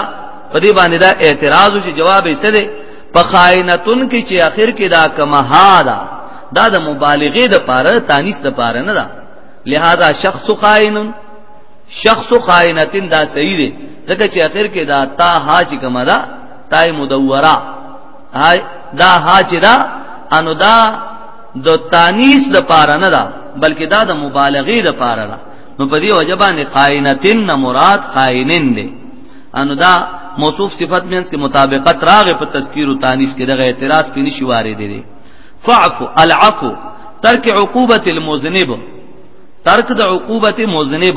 په دې باندې دا اعتراض چې جواب یې څه دی په خائنتون کې چې اخر کې دا کمها ده دا د مبالغه د پاره تانیس د پاره نه ده لہذا شخص خائن شخص خائنتن دا صحیح دی ځکه چې اخر کې دا تا ها چې کما ده تای مدوره دا ها چې دا انو دا د تانیس د پاره نه ده بلکې دا د مبالغې د پاره ده نو په دې وجه باندې قائنتن نه مراد قائنن دی انو دا موصوف صفت مینس کې مطابقت راغې په تذکیر او تانیس کې دغه اعتراض پینې شي وارد دی فعفو العفو ترک عقوبت المذنب ترک د عقوبت مذنب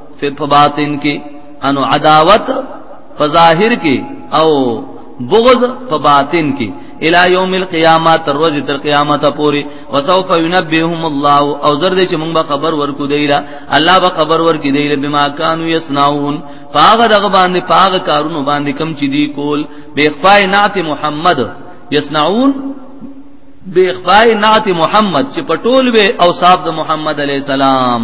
فی باطن کې انو عداوت په ظاهر کې او بغض په باطن کې الى يوم القيامه تر ورځې تر قیامت پورې وسوف ينبئهم الله او زر دې چې موږ به خبر ورکو دیلا الله به خبر ورکې دیلا بما كانوا يصنعون پاغه دغه باندې پاغه کارونو باندې کم چې دی کول بے خفای نعت محمد يصنعون بے خفای نعت محمد چې پټول به او صاحب د محمد عليه السلام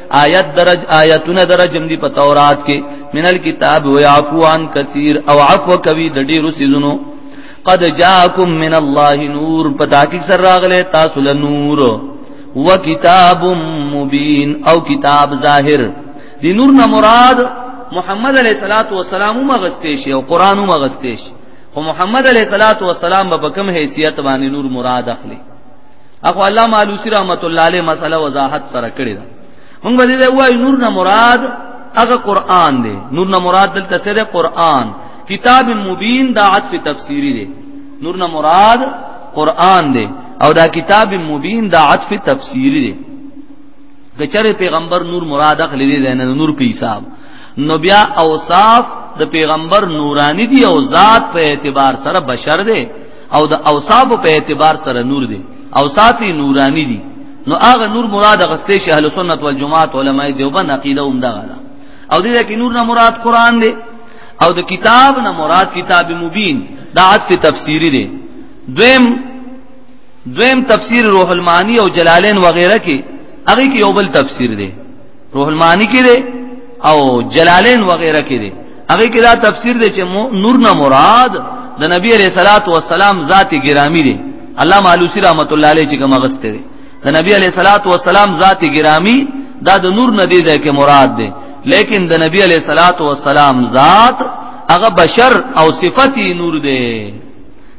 آیت درج آیتونه درجم دی په تورات کې من الكتاب ويعفو عن كثير او عفو کوي د ډیرو سيزونو قد جاءكم من الله نور پتا کی سر راغله تاسو له نور وکتاب مبین او کتاب ظاهر دی نور نه مراد محمد علیہ الصلات والسلام مغسته شی او قران مغسته شی خو محمد علیہ الصلات والسلام په کوم حیثیت باندې نور مراد اخلي اخو الله مالوسی رحمت الله علیه مسله وضاحت سره کړی دا موږ به دې وای نور نه مراد هغه قران دی نور نه مراد دلته څه دی قران کتاب مبین دا عطف تفسیری دی نور نه مراد قران دی او دا کتاب مبین دا عطف تفسیری دی د چرې پیغمبر نور مراد اخلي دی نه نور په حساب نو بیا اوصاف د پیغمبر نورانی دی او ذات په اعتبار سره بشر دی او د اوصاف په اعتبار سره نور دي اوصاف نورانی دي نو هغه نور مراد غستې شه اهل سنت والجماعت علماء دیوبند عقیده هم دا غلا او دې کې نور نه مراد قران دی او د کتاب نه مراد کتاب مبین دا عطف تفسیری دی دویم دویم تفسیر روح المعانی او جلالین وغیرہ کې هغه کې یو بل تفسیر دی روح المعانی کې دی او جلالین وغیرہ کې دی هغه کې دا تفسیر دی چې نور نه مراد د نبی علیہ الصلات والسلام ذات گرامی دی علامه علوسی رحمت الله علیه چې کوم غسته دی د نبی علیہ الصلات والسلام ذات گرامی دا د نور نه دی ده کې مراد دی لیکن د نبی علیہ الصلات والسلام ذات هغه بشر او صفتی نور دی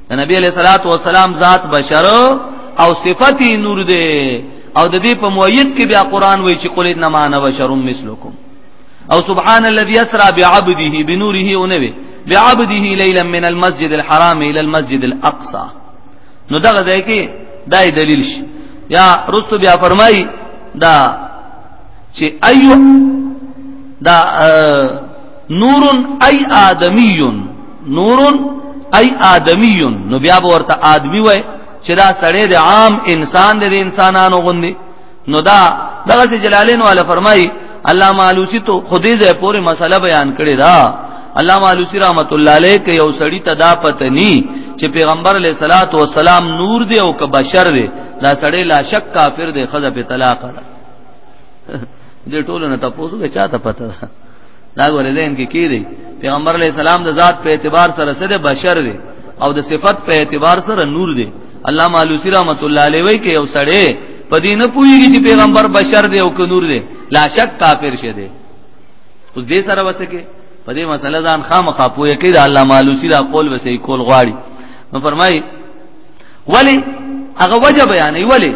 د نبی علیہ الصلات والسلام ذات بشر او صفتی نور دی او د دې په مؤید کې بیا قران وایي چې قل انما انا بشر مثلکم او سبحان الذي اسرا بعبده بنوره اونوي بعبده ليلا من المسجد الحرام الى المسجد الاقصى نو دغه ځای کې دای دلیل شي یا رستو بیا فرمای دا چې ايو دا نور اي ادمي نور اي ادمي نو بیا ورته ادمي وای چې دا سړی د عام انسان د انسانانو غوندي نو دا دغه چې جلالین والا فرمایي علامه علوسی ته خودی زه پوری مسله بیان کړی دا علامه علوسی رحمت الله علیه کې یو سړی ته دا پته ني چې پیغمبر علیه صلوات و سلام نور دی او که بشر دی دا سړی لا شک کافر دی خزه په طلاق ده دې ټولو نه تاسو به چاته پته ده دا ګورې دین کې کی دی پیغمبر علی السلام د ذات په اعتبار سره سره بشر دی او د صفت په اعتبار سره نور دی الله مالوسی رحمت الله علیه وی کې یو سړی په دې نه پوهیږي چې پیغمبر بشر دی او کنور دی لا شک کافر شه دی اوس دې سره وسکه په دې مسله ځان خامخا پوهه کې د الله مالوسی را قول وسې کول غواړي نو فرمایي ولی هغه وجه بیانې ولی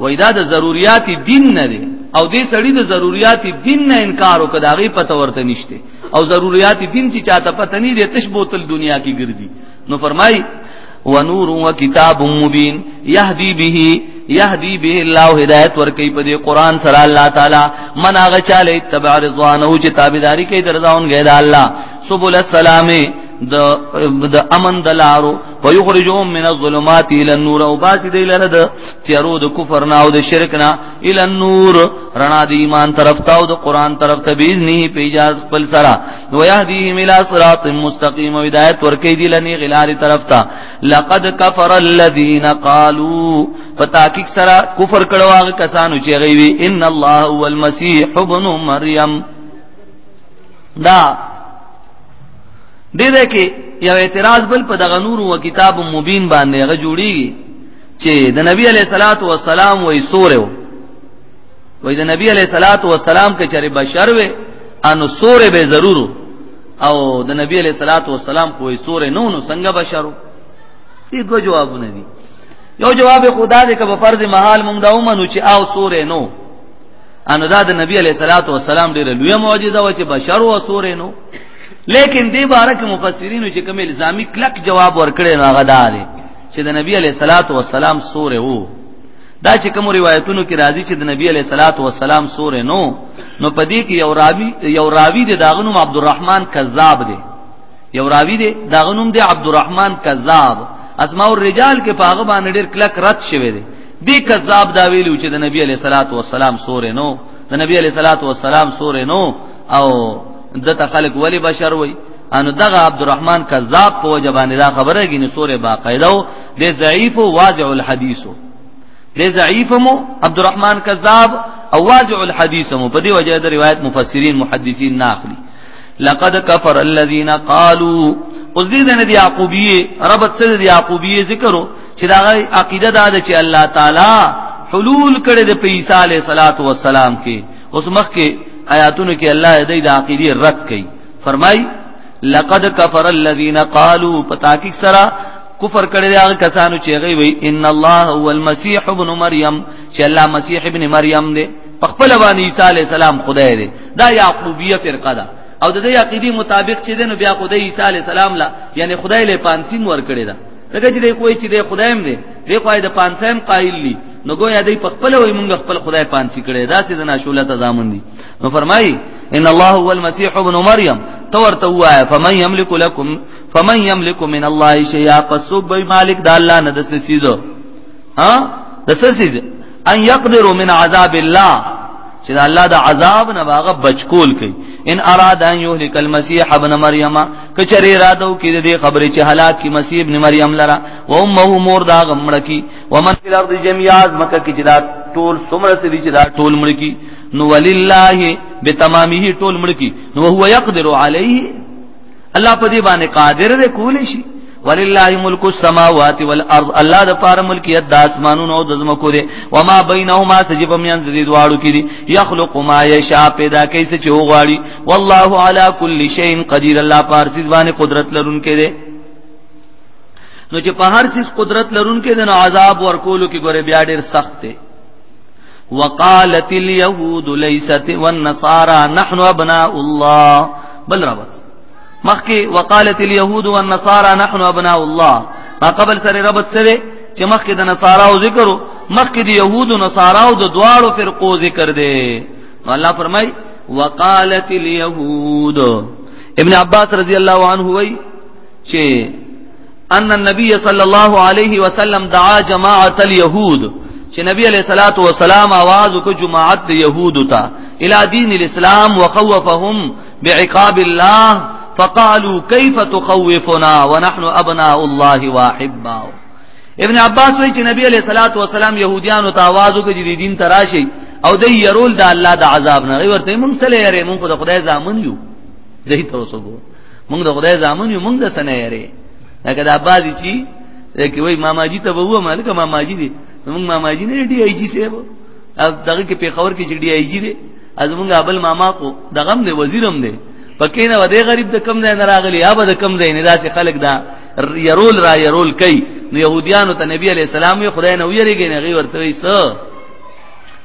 وای دا د ضرورت دین نه دی او دې سړی د ضرورت دین نه انکار وکړ دا غي پته ورته نشته او ضرورت دین چې چاته پته نه دی تش بوتل دنیا کې ګرځي نو فرمای ونور وکتاب مبین یهدی به یهدی به الله هدایت ورکی په دې قران سره الله تعالی من هغه چاله اتبع رضوانه چې تابعداري کوي درځاون غیر الله سبول السلام د د امن دلارو ويخرجهم من الظلمات الى النور او باس دی لره د تیارو د کفر نه او د شرک نه الى النور رڼا د ایمان طرف ته او د قران طرف ته به نه پیجاز خپل سره نو يهديهم الى صراط مستقيم او هدایت ورکې دی لنی غلار طرف ته لقد كفر الذين قالوا فتاکیک سره کفر کړو هغه کسانو چې غوي ان الله هو المسيح ابن مريم دا دې ده کې یو اعتراض بل په دغه نور او کتاب مبین باندې هغه جوړیږي چې د نبی علی صلوات و سلام وې سورو وې د نبی علی صلوات و سلام کې چرې بشر وې ان سورې به ضرور او د نبی علی صلوات و سلام کوې سورې نو نو څنګه بشرو دې دوه جوابونه دي یو جواب خدا دې کبه فرض محال مونږ دا ومنو چې او سورې نو ان دا د نبی علیہ الصلوۃ والسلام ډیره لوی معجزه و چې بشر و سورې نو لیکن دې باره کې مفسرین چې کوم الزامي کلک جواب ورکړي نو هغه دا دی چې د نبی علیہ الصلوۃ والسلام سورې وو دا چې کوم روایتونو کې راځي چې د نبی علیہ الصلوۃ والسلام سورې نو نو پدې کې یو راوی یو راوی د داغنوم عبدالرحمن کذاب دی یو راوی دی داغنوم دی عبدالرحمن کذاب اسماء الرجال کې پاغه باندې ډېر کلک رد شوی دی دی کذاب دا ویلو چې د نبی علی صلوات و سلام سورې نو د نبی علی صلوات و سلام سورې نو او د تخلق ولی بشر وای ان دغه عبدالرحمن کذاب په وجبانه دا خبره غینه سورې باقاعده او د ضعیف او واضع الحدیثو د ضعیف مو عبدالرحمن کذاب او واضع الحدیث مو په دې وجه د روایت مفسرین محدثین ناخلی لقد كفر الذين قالوا اوس دې نه دی یعقوبیه ربط سره دی یعقوبیه ذکرو چې دا عقیده دا ده چې الله تعالی حلول کړي د عیسی علیه صلوات و سلام کې اوس مخ کې آیاتونو کې الله دې د عقیده رد کړي فرمای لقد کفر الذين قالوا پتاکیک سرا کفر کړي هغه کسانو چې غي وي ان الله هو المسيح ابن مريم چې الله مسیح ابن مریم دی په خپل باندې عیسی علی السلام خدای دی دا یعقوبیه فرقه ده او د دې عقیدی مطابق چې دین بیا خدای عیسی علی السلام لا یعنی خدای له پانسیم ور کړی ده لکه چې دوی کوی چې د خدایم دی دوی کوی د پانسیم قائل دي نو ګویا دوی په خپل وای مونږ خپل خدای پانسی کړي دا سې د ناشوله تضامن دي نو فرمایي ان الله هو المسيح ابن مريم تور ته وایا فمن يملك لكم فمن يملك من الله شيئا فسب مالک د الله نه د سيزو ها د سيز ان يقدر من عذاب الله چې دا الله د عذاب نه باغ بچکول کوي ان اراد ان یهلک المسیح ابن مریم کچری اراده وکړي د دې خبرې چې هلاک کی مسیح ابن مریم لرا و امه مور دا غمړ کی ومن فی الارض جميعا مکه کې جدا ټول سمره سری چې دا ټول مړ کی نو ولله بتمامه ټول مړ کی نو هو یقدر علیه الله په دې باندې قادر دی کولی شي ولله ملک السماوات والارض الله د پاره ملکیت د اسمانونو او د زمکو دی و ما بینهما سجب میان د دې دواړو کې دی یخلق ما یشاء پیدا کوي څه چې وغواړي والله علی کل شیء قدیر الله پاره سیز باندې قدرت لرونکي دی نو چې په هر سیز قدرت لرونکي دی نو عذاب ورکولو کې ګوره بیا ډیر سخت دی وقالت اليهود ليست والنصارى نحن ابناء الله بل ربط مخکې وقالت اليهود والنصارى نحن ابناء الله ما قبل سره ربط سره چې مخکې د نصارا او ذکر مخکې د يهود او نصارا او د دواړو فرقو ذکر دی نو الله فرمای وقالت اليهود ابن عباس رضی الله عنه وای چې ان النبي صلى الله عليه وسلم دعا جماعه اليهود چې نبی علیہ الصلات والسلام आवाज وکړ جماعت د يهودو ته الى دين الاسلام وخوفهم بعقاب الله فقالوا كيف تخوفنا ونحن ابناء الله واحباء ابن عباس وی چې نبی علیہ الصلات والسلام يهوديانو ته आवाज وکړ چې دین تراشي او د يرول د الله د عذاب نه ورته مونږ سره یې مونږ خدای ځامن یو دې تاسو وګورئ موږ د خدای زامن یو موږ د سنه یری لکه دا بازی چی لکه وای ماماجی ته وو مالک ماماجی دی موږ ماماجی نه دی ای جی سیب دغه کې په خبر کې چې دی ای جی دی از موږ ابل ماما کو دغه هم دی وزیرم دی پکې نه ودی غریب د کم ځای نه راغلی یا به د کم ځای نه داسې خلک دا يرول را يرول کوي نو يهوديانو ته نبی عليه السلام وي خدای نه ویریږي نه غي ورته وي سو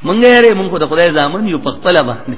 مونږ یې مونږ خدای ځامن یو پختله باندې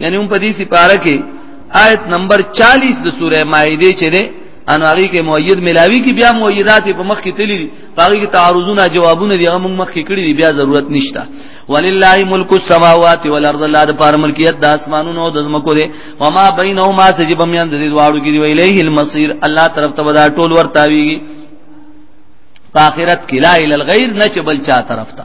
یعنی هم په دې سپاره کې آیت نمبر 40 د سوره مائده چې ده ان هغه کې مؤید ملاوی کې بیا مؤیدات په مخ کې تللی دي هغه کې تعارضونه جوابونه دي هغه موږ مخ کې کړی دي بیا ضرورت نشته ولله ملک السماوات والارض الله د پاره ملکیت د اسمانونو او د زمکو دي و ما بینهما سجب میان د دې دواړو کې دی ویلیه المصير الله طرف ته ودا ټول ورتاویږي په آخرت کې لا اله غیر نه چې بل چا طرف ته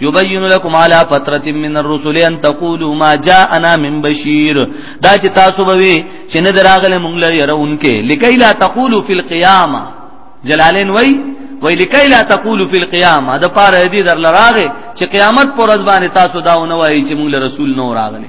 یبین لکم علی فترت من الرسل ان تقولوا ما جاءنا من بشیر دا چې تاسو به وی چې نه دراغله مونږ لري يرونکې لکای لا تقولوا فی القیامه جلالین وای وای لکای لا تقولوا فی القیامه دا پاره دې در لراغه چې قیامت پر ورځ باندې تاسو دا ونه وایي چې مونږ رسول نو راغله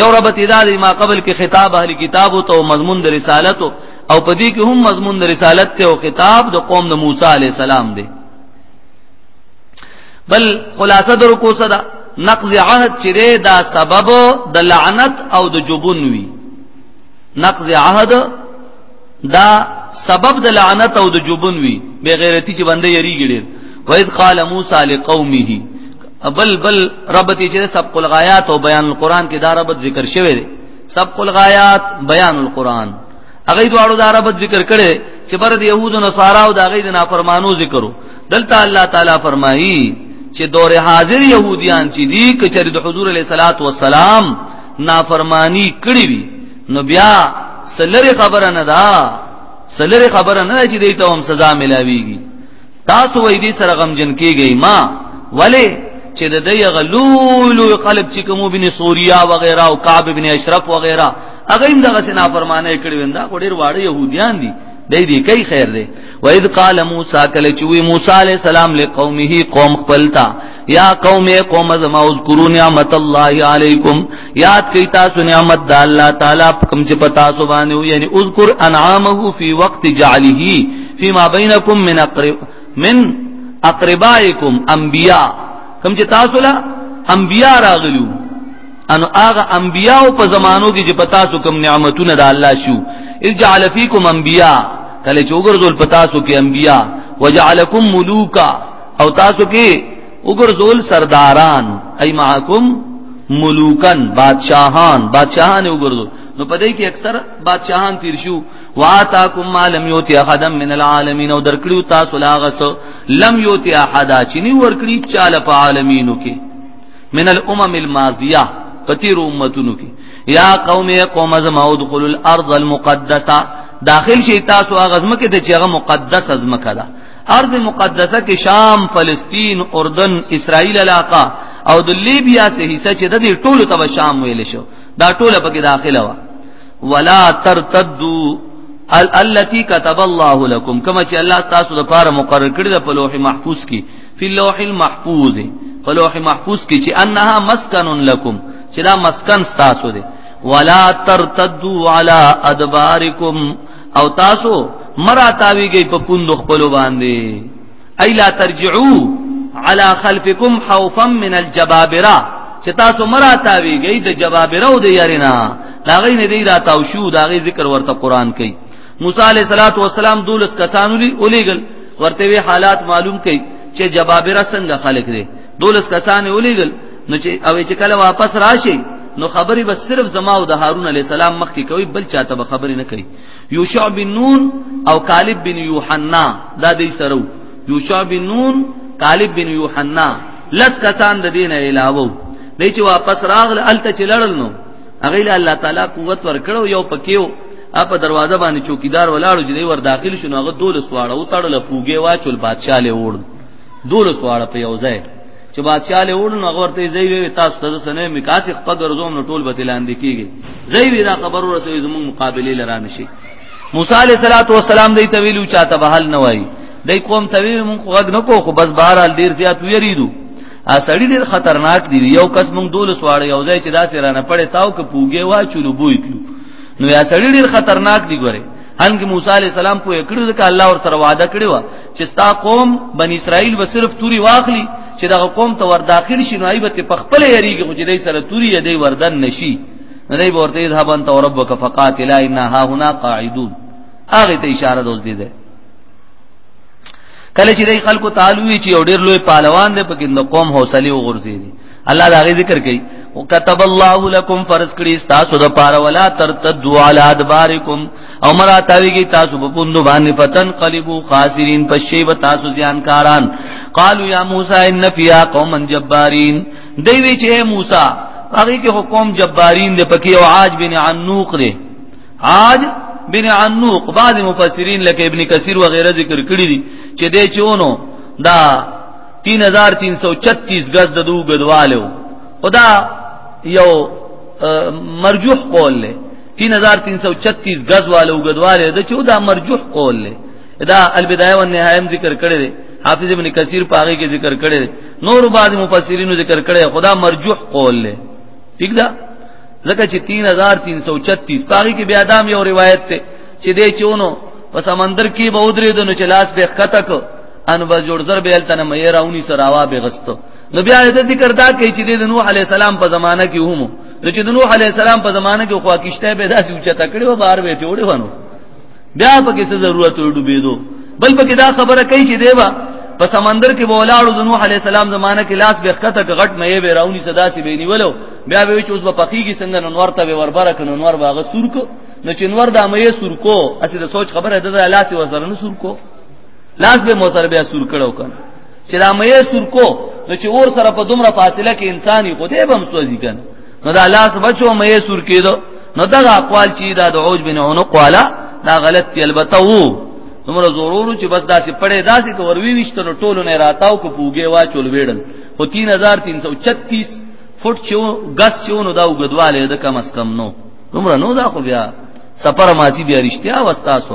یو ربط ادا دی ما قبل کې خطاب اهل کتاب او تو مضمون د رسالت او پدې کې هم مضمون د رسالت ته او خطاب د قوم د موسی علی السلام دی بل خلاصه در کو صدا نقض عهد چې دا سبب د لعنت او د جبن وی نقض عهد دا سبب د لعنت او د جبن وی بغیرتی چې بنده یریږي ډیر وایذ قال موسی لقومه بل بل ربط چې سبق الغایات او بیان القرآن کې دا ربط ذکر شوی دی سبق الغایات بیان القرآن هغه دواړو دا ربط ذکر کړي چې بر د يهودو نصارا او د هغه د نافرمانو ذکرو دلته الله تعالی فرمایي چې دور حاضر يهوديان چې دي کچری د حضور علی صلوات و سلام نافرمانی کړی وي نو بیا سلری خبره نه ده سلری خبره نه چې دیته هم سزا ملاويږي تاسو وای دي سره غم جن کیږي ما ولی چې د دې غلولو قلب چې کوم بن سوریا وغیرہ او کعب بن اشرف وغیرہ هغه هم دغه سنا فرمانه کړی وندا ډیر واړه يهوديان دي دای دې کوي خیر دی و اذ قال موسی کله چې وی موسی علی السلام له قومه قوم خپلتا یا قوم قوم زما اذکروا نعمت الله علیکم یاد کی تاسو نعمت د الله تعالی کوم چې پتا سو باندې یعنی اذکر انعامه فی وقت جعله فيما بینکم من اقرب من اقربائکم انبیاء کوم چې تاسو لا انبیاء راغلو ان هغه انبیاء په زمانو کې چې پتا سو کوم نعمتونه د الله شو اجعل فیکم انبیاء کله چې وګرځول پتا سو کې انبیاء وجعلکم ملوکا او تاسو کې وګرځول سرداران اي معكم ملوکن بادشاہان بادشاہان وګرځو نو پدې کې اکثر بادشاہان تیر شو واتاکم ما لم یوتی احد من العالمین او درکړو تاسو لاغس لم یوتی احد چنی ورکړي چاله په عالمینو کې من الامم الماضیه پتیر امتونو کې یا قوم قوم زم ادخلوا الارض المقدسه داخل شي تاسو هغه زمکه ته چې هغه مقدس زمکه ده ارض مقدسه کې شام فلسطین اردن اسرائیل علاقه او د لیبیا سه حصہ چې د دې ټولو ته شام ویل شو دا ټوله پکې داخله وا ولا ترتدوا التي كتب الله لكم کما چې الله تاسو د پاره مقرر کړی د په لوح محفوظ کې په لوح المحفوظ په لوح محفوظ کې چې انها مسکن لكم چې دا مسکن تاسو دی ولا ترتدوا على ادبارکم او تاسو مرا تاویږي په پوند خپل باندې ای لا ترجعو علی خلفکم خوفا من الجبابره چې تاسو مرا تاویږي د جبابره او د یارینا دا غي نه دی را تاو شو دا غي ذکر ورته قران کوي موسی علیہ الصلوۃ والسلام دولس کسانو لري اولیګل ورته وی حالات معلوم کړي چې جبابره څنګه خلق دي دولس کسان ولېګل نو چې او چې کله واپس راشي نو خبرې بس صرف زما او د هارون علی السلام مخ کې کوي بل چاته به خبرې نه کوي یوشع بن نون او کالب بن یوحنا دا دې سره یوشع بن نون کالب بن یوحنا لس کسان د دین علاوه دې چې واپس راغل الته چې لړل نو هغه له الله تعالی قوت ورکړو یو پکیو اپ دروازه باندې چوکیدار ولاړو چې دی ور داخل شونه هغه دول سواړه او تړل پوګي واچول بادشاہ له وړ دولس واړه په یو ځای چې بادشاہ له وړو نو غورته زی وی تاسو ته سنه میکاس خپل ګرځوم نو ټول به تلاند کیږي زی وی دا خبر ورسوي زموږ مقابله لرا نشي موسی علیہ الصلوۃ والسلام دې طویل او چاته بحال نه وای دای قوم طویل مونږ غږ نه کو خو بس بهر ال ډیر زیات ویریدو ا سړی ډیر خطرناک دی یو کس مونږ دولس واړی یو ځای چې داسې رانه پړې تاو کې پوګې وا چولو بوې کړو نو یا سړی ډیر خطرناک دی ګوره هنګ موسی علی السلام په کړه ځکه الله ور سره وعده کړی و چې ستا قوم بنی اسرائیل و صرف توري واخلي چې دا قوم ته ور داخل شي نو ایبت په خپل یریږي خو چې دې سره توري دې وردن نشي نه دې ورته ذهب انت وربک فقاتلا ان ها هنا قاعدون هغه ته اشاره دوز دي ده کله چې دې خلکو تعالوي چې او ډېر لوی پهلوان دې پکې نو قوم حوصله وغورځي دي الله دا غي ذکر کوي وكتب الله لكم فرض کړی تاسو د پاره ولا ترتدوا على ادبارکم او مرا تاویږي تاسو په پوند باندې فتن قلبو خاسرین پښې و تاسو زیانکاران قالو یا موسی ان فیا قوما جبارین دی وی چې موسی هغه کې حکم جبارین د پکې او عاج بن عنوق دی عاج بن عنوق بعض مفسرین لکه ابن کثیر و غیره ذکر کړی دي چې دی چونو دا 3336 غز د دوه غدوالو خدا یو مرجوح قول له 3336 غز والو غدواله د چې دا مرجوح قول له دا البدايه والنهايه ذکر کړی دی حافظ ابن کثیر پاغه کې ذکر کړی دی نور بعض مفسرینو ذکر کړی خدا مرجوح قول له ٹھیک ده ځکه چې 3336 پاغه کې بیا دام یو روایت ته چې دې چونو په سمندر کې به ودرې دنو چې لاس به خطا کو ان به جوړ زر به التنه مې راونی سراوا به غستو نو بیا دې ذکر دا کوي چې د نوح علی السلام په زمانہ کې هم نو چې د نوح علی السلام په زمانه کې خوا کیشته به داسې اوچا تکړه و بار به ته وړي ونه بیا په کې څه ضرورت وي ډوبېدو بل په کې دا خبره کوي چې دیوا په سمندر کې بولاړو د نوح علی السلام زمانه کې لاس به خطه غټ مې به راونی صدا سي به نیولو بیا به چې اوس په پخیږي څنګه نور ته به وربره کنه نور باغه سور کو نو چې نور د مې سور کو اسې د سوچ خبره ده لاس وسره نه سور کو لاس به موثر بیا سور کړو کنه چې دا مې سور کو نو چې اور سره په دومره فاصله کې انسان یې خدای بم سوځي کنه نو دا لاس بچو مې سور کېدو نو دا اقوال چې دا د عوج بن عنق والا دا غلط دی البته وو نمر ضرور چې بس داسې پړې داسې کو وروي وشته نو ټولو نه راتاو کو پوګې وا چول ویړل خو 3336 فوټ چې غس چې نو دا وګدواله د کم اس کم نو نمر نو دا خو بیا سفر ماسی بیا رښتیا وستا سو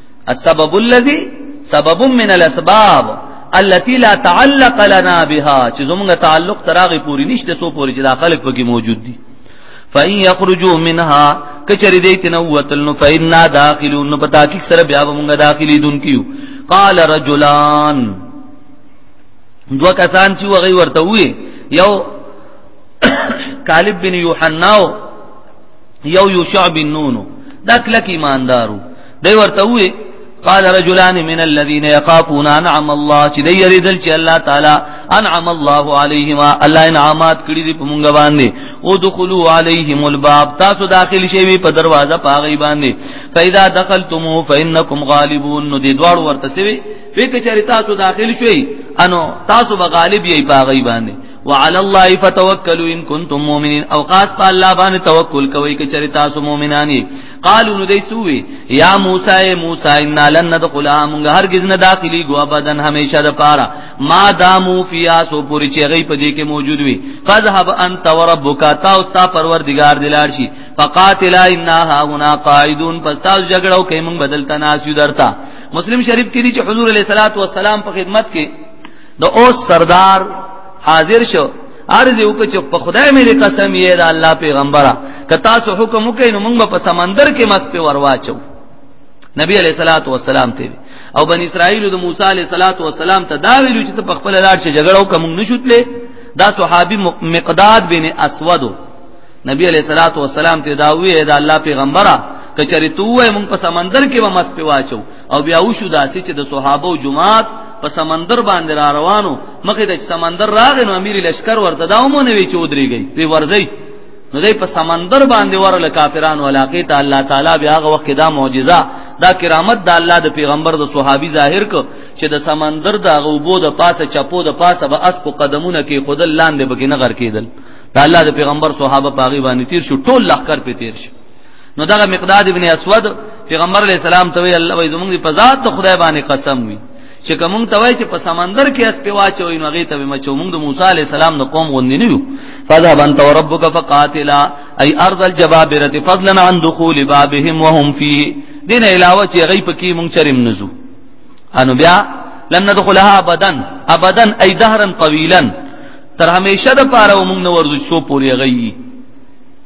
السبب الذي سبب من الاسباب التي لا تعلق لنا بها چې زموږ تعلق تراغي پوری نشته سو پوری چې دا خلق پکې موجود دي فإن يخرجوا منها کچری دې تنوتل نو فإنا داخلون نو پتا کې سره بیا موږ داخلي دن کیو قال رجلان دو کسان چې وغي ورته وي یو کالب بن یوحناو یو یوشع بن نونو دا کلک ایماندارو دی ورته وی قال رجلان من الذين يقافون انعم الله چې دی یریدل چې الله تعالی انعم الله عليهما الله انعامات کړی دی په مونږ باندې او دخلوا عليهم الباب تاسو داخل شي وی په دروازه پاغي باندې فاذا دخلتم فانكم غالبون نو دی دوړ ورته سوي فکر چری تاسو داخل شوي انو تاسو به غالب یی پاغي باندې وعلى الله فتوکلوا ان كنتم مؤمنين او خاص په الله باندې توکل کوئ چې چری تاسو مؤمنانی قالو نو دیسوی یا موسی موسی ان لن ندخل امغه هرگز نه داخلي گو ابدن همیشه د پاره ما دامو فیا سو پوری چې غي پدې کې موجود وي فذهب انت وربک تا او ستا پروردگار دلار شي فقاتلا انها هنا قاعدون پس تاسو جګړه وکئ موږ بدل تناسو درتا مسلم شریف کې دي چې حضور علیه الصلاۃ والسلام په خدمت کې نو اوس سردار حاضر شو عرض یو کچ په خدای مې قسم یې دا الله پیغمبره ک تاسو حکم وکړئ نو موږ په سمندر کې مس په ورواچو نبی علیہ الصلات والسلام ته او بن اسرائیل د موسی علیہ الصلات والسلام ته دا ویلو چې په خپل لار شي جګړه وکم نشوتلې دا صحابي مقداد بن اسود نبی علیہ الصلات والسلام ته دا وی دا الله پیغمبره کچری توه مونږ په سمندر کې به مس په واچو او بیا وشو داسې چې د صحابه او جماعت په سمندر باندې را روانو مخې د سمندر راغې نو امیر لشکر ورته دا ومونه وی چې ودرېږي په ورځي نو دې په سمندر باندې ورل کافرانو علاقه ته الله تعالی بیا هغه وخت دا معجزه دا کرامت د الله د پیغمبر د صحابي ظاهر کو چې د سمندر د غوبو د پاسه چپو د پاسه به اس په قدمونه کې خود لاندې بګینه غر کېدل دا الله د پیغمبر صحابه پاغي باندې تیر شو ټول لخر په تیر شو نو دغه مقداد ابن اسود پیغمبر علی السلام ته وی الله وای زمونږ په ذات ته خدای باندې قسم وی چې کوم ته وای چې په سمندر کې اس په واچوي نو هغه ته به مچو موږ د موسی علی السلام د قوم غوندې نه یو فذهب انت وربك فقاتلا اي ارض الجبابره فضلا عن دخول بابهم وهم فيه دین علاوه چې غي پکې موږ چریم نزو انو بیا لن ندخلها ابدا ابدا اي دهرا طويلا تر همیشه د پاره موږ نو ورځو سو پوری غي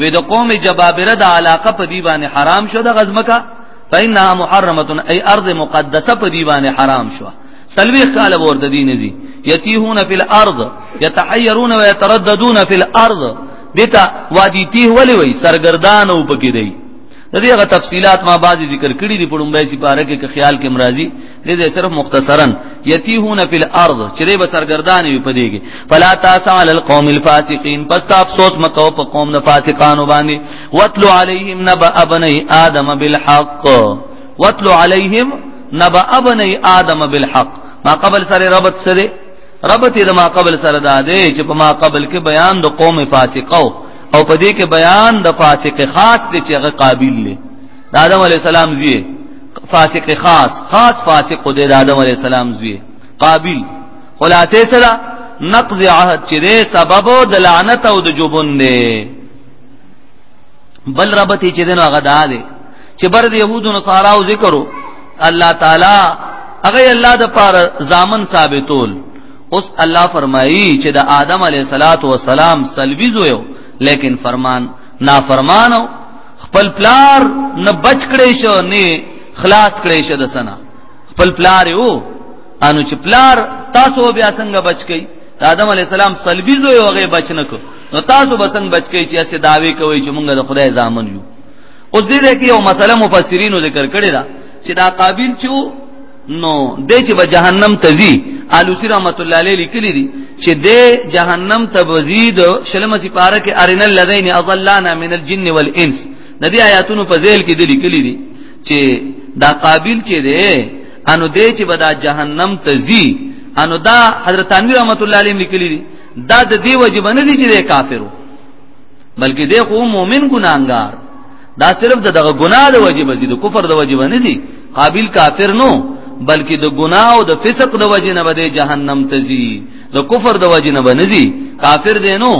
وې د قوم جبابره د علاقه په دی باندې حرام شو د غزمکا فإنها محرمه اي ارض مقدسه په دی باندې حرام شو سلوی قال ورته دی نزي يتيهون في الارض يتحيرون ويترددون في الارض دته وادي تيه ولي وي سرګردان او پکې دی د دې هغه تفصيلات ما بعضي ذکر کړي دي په لومړی سپاره کې که خیال کې مرضی دې دې صرف مختصرا یتیهون فی الارض چې به سرګردان وي پدې کې فلا تاسع علی القوم الفاسقین پس تا افسوس مکو په قوم نه فاسقانو باندې وتلو علیهم نبأ ابنی آدم بالحق وتلو علیهم نبأ ابنی آدم بالحق ما قبل سره ربط سره ربط د ما قبل سره دا دی چې په ما قبل کې بیان د قوم فاسقو او په دې کې بیان د فاسق خاص دی چې هغه قابل دی د آدم علی السلام زیه فاسق خاص خاص فاسق دی د آدم علی السلام زیه قابل خلاصې سره نقض عهد چې سبب د لعنت او د جبن دی بل ربط چې دنو هغه دا دی چې بر د يهودو نو ساراو ذکرو الله تعالی هغه الله د پاره ځامن ثابتول اوس الله فرمایي چې د آدم علی صلوات و سلام سلوی زویو لیکن فرمان نافرمانو خپل پلار نه بچ کړي شو نه خلاص کړي شو د سنا خپل پلار یو انو چې پلار تاسو بیا څنګه بچ کړي آدم علی السلام سلوی زویو هغه بچ نکو نو تاسو به څنګه بچ کړئ چې اسې داوی کوي چې مونږ د خدای ځامن یو اوس دې کې یو مسله مفسرینو ذکر کړی دا چې دا قابل چې نو دې چې به جهنم ته ځي الوسی رحمت الله علیه لیکلی دي چې د جهنم ته وزید شلمه سپاره کې ارن الذین اضلانا من الجن والانس د دې آیاتونو په ذیل کې دي لیکلی دي چې دا قابل چې دی انو دې چې به دا جهنم ته ځي انو دا حضرت انوی رحمت الله علیه لیکلی دي دا د دی وجب نه دي چې کافرو بلکې دی خو مؤمن ګناګار دا صرف د دغه ګناه د وجب دي د کفر د وجب نه دي قابل کافر نو بلکې د ګناه او د فسق د وجه نه بده جهنم ته ځي د کفر د وجه نه بنه ځي کافر دی نو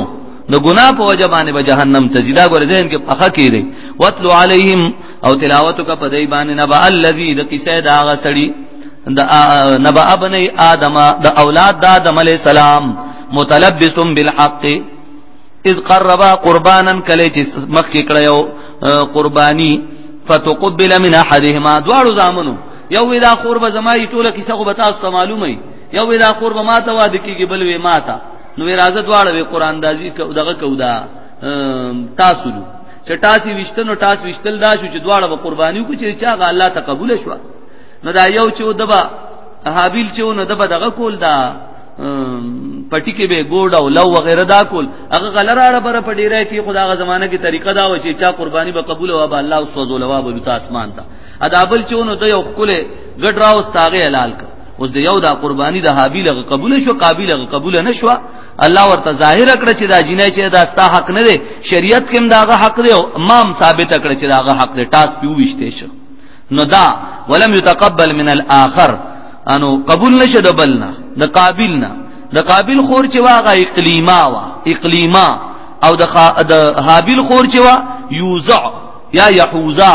د ګناه په وجه باندې به جهنم ته ځي دا ګور ذهن کې پخه کیږي وتلو علیهم او تلاوت کا په دای باندې نبا الذی د کیسه دا غ سړی د نبا ابن ادم د اولاد د ادم علی السلام متلبس بالحق اذ قربا قربانا کله چې مخ کې کړو قربانی فتقبل من احدهما دوار زامنو یو ودا قرب زمای ټوله کیسه خو به تاسو ته معلومه یو ودا قرب ما ته واد کیږي بل وی ما ته نو راځه دواړه قرآن دازي دغه کودا تاسو چې تاسو وشتنو تاسو وشتل دا شو چې دواړه به قرباني کو چې چاغه الله ته قبول شو نو دا یو چې دبا حابیل چې نو دبا دغه کول دا پټی کې به ګوډ او لو وغیرہ دا کول هغه غلراړه بر په ډیره کې خداغه زمانہ کې طریقه دا و چې چا قرباني به قبول او به الله سوزول او به ته اسمان ته ادابل چې نو د یو خپل ګډ راو استاغه حلال ک اوس د یو دا قرباني د حابیل قبول شو قابیل قبول نه شو الله ورته ظاهر کړ چې دا جنې چې دا ستا حق نه دی شریعت کې داغه حق دی او امام ثابت کړ چې داغه حق دی تاسو پیو وشته شو نو دا ولم يتقبل من الاخر انو قبول نشه د بلنا د قابل نه د قابل خور چې واغه اقلیما وا اقلیما او د هابیل خور چې وا یوزع یا یحوزا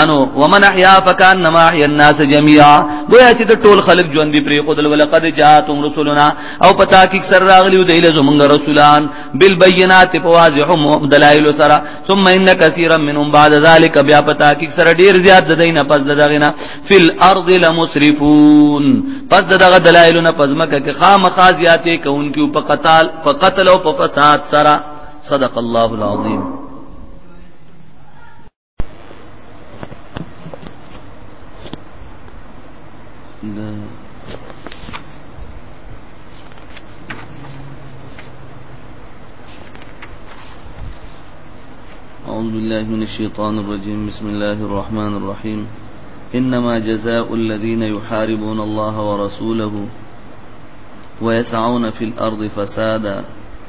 انو ومن احیا فکانما احیا الناس جميعا گویا چې د ټول خلق ژوند دی پری خود ولقد جاءتم رسلنا او پتا کې سر راغلی دی له زمونږ رسولان بالبينات فواضح دلائل سرا ثم ان كثيرا منهم بعد ذلك بیا پتا کې سر ډیر زیات دینه پس دغه نه فل ارض لمسرفون پس دغه دلائل نه پزمکه کې خامخا زیاتې کوونکې په قتال په قتل او په فساد سرا صدق الله العظیم لا أعوذ بالله من الشيطان الرجيم بسم الله الرحمن الرحيم إنما جزاء الذين يحاربون الله ورسوله ويسعون في الأرض فسادا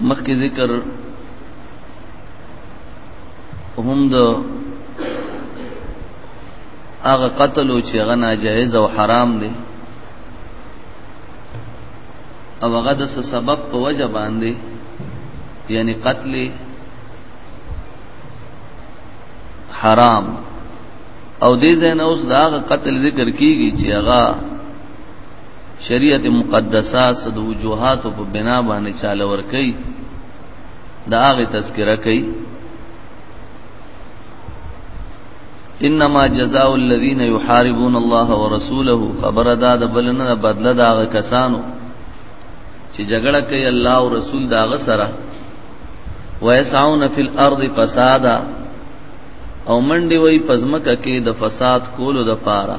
مخکې ذکر هم د هغه قتل چې هغه ناجایز او حرام دی او هغه د سبب په وجه باندې یعنی قتل حرام او دې ځای نه اوس دا قتل ذکر کیږي چې هغه شریعت مقدسه صد وجوهات په بنا باندې چاله ور کوي دا هغه تذکرہ کوي انما جزاء الذين يحاربون الله ورسوله خبر دا د بلنه بدله دا هغه کسانو چې جګړه کوي الله او رسول دا هغه سره ويسعون في الارض فسادا او منډي وي پزمکه کې د فساد کولو د پاره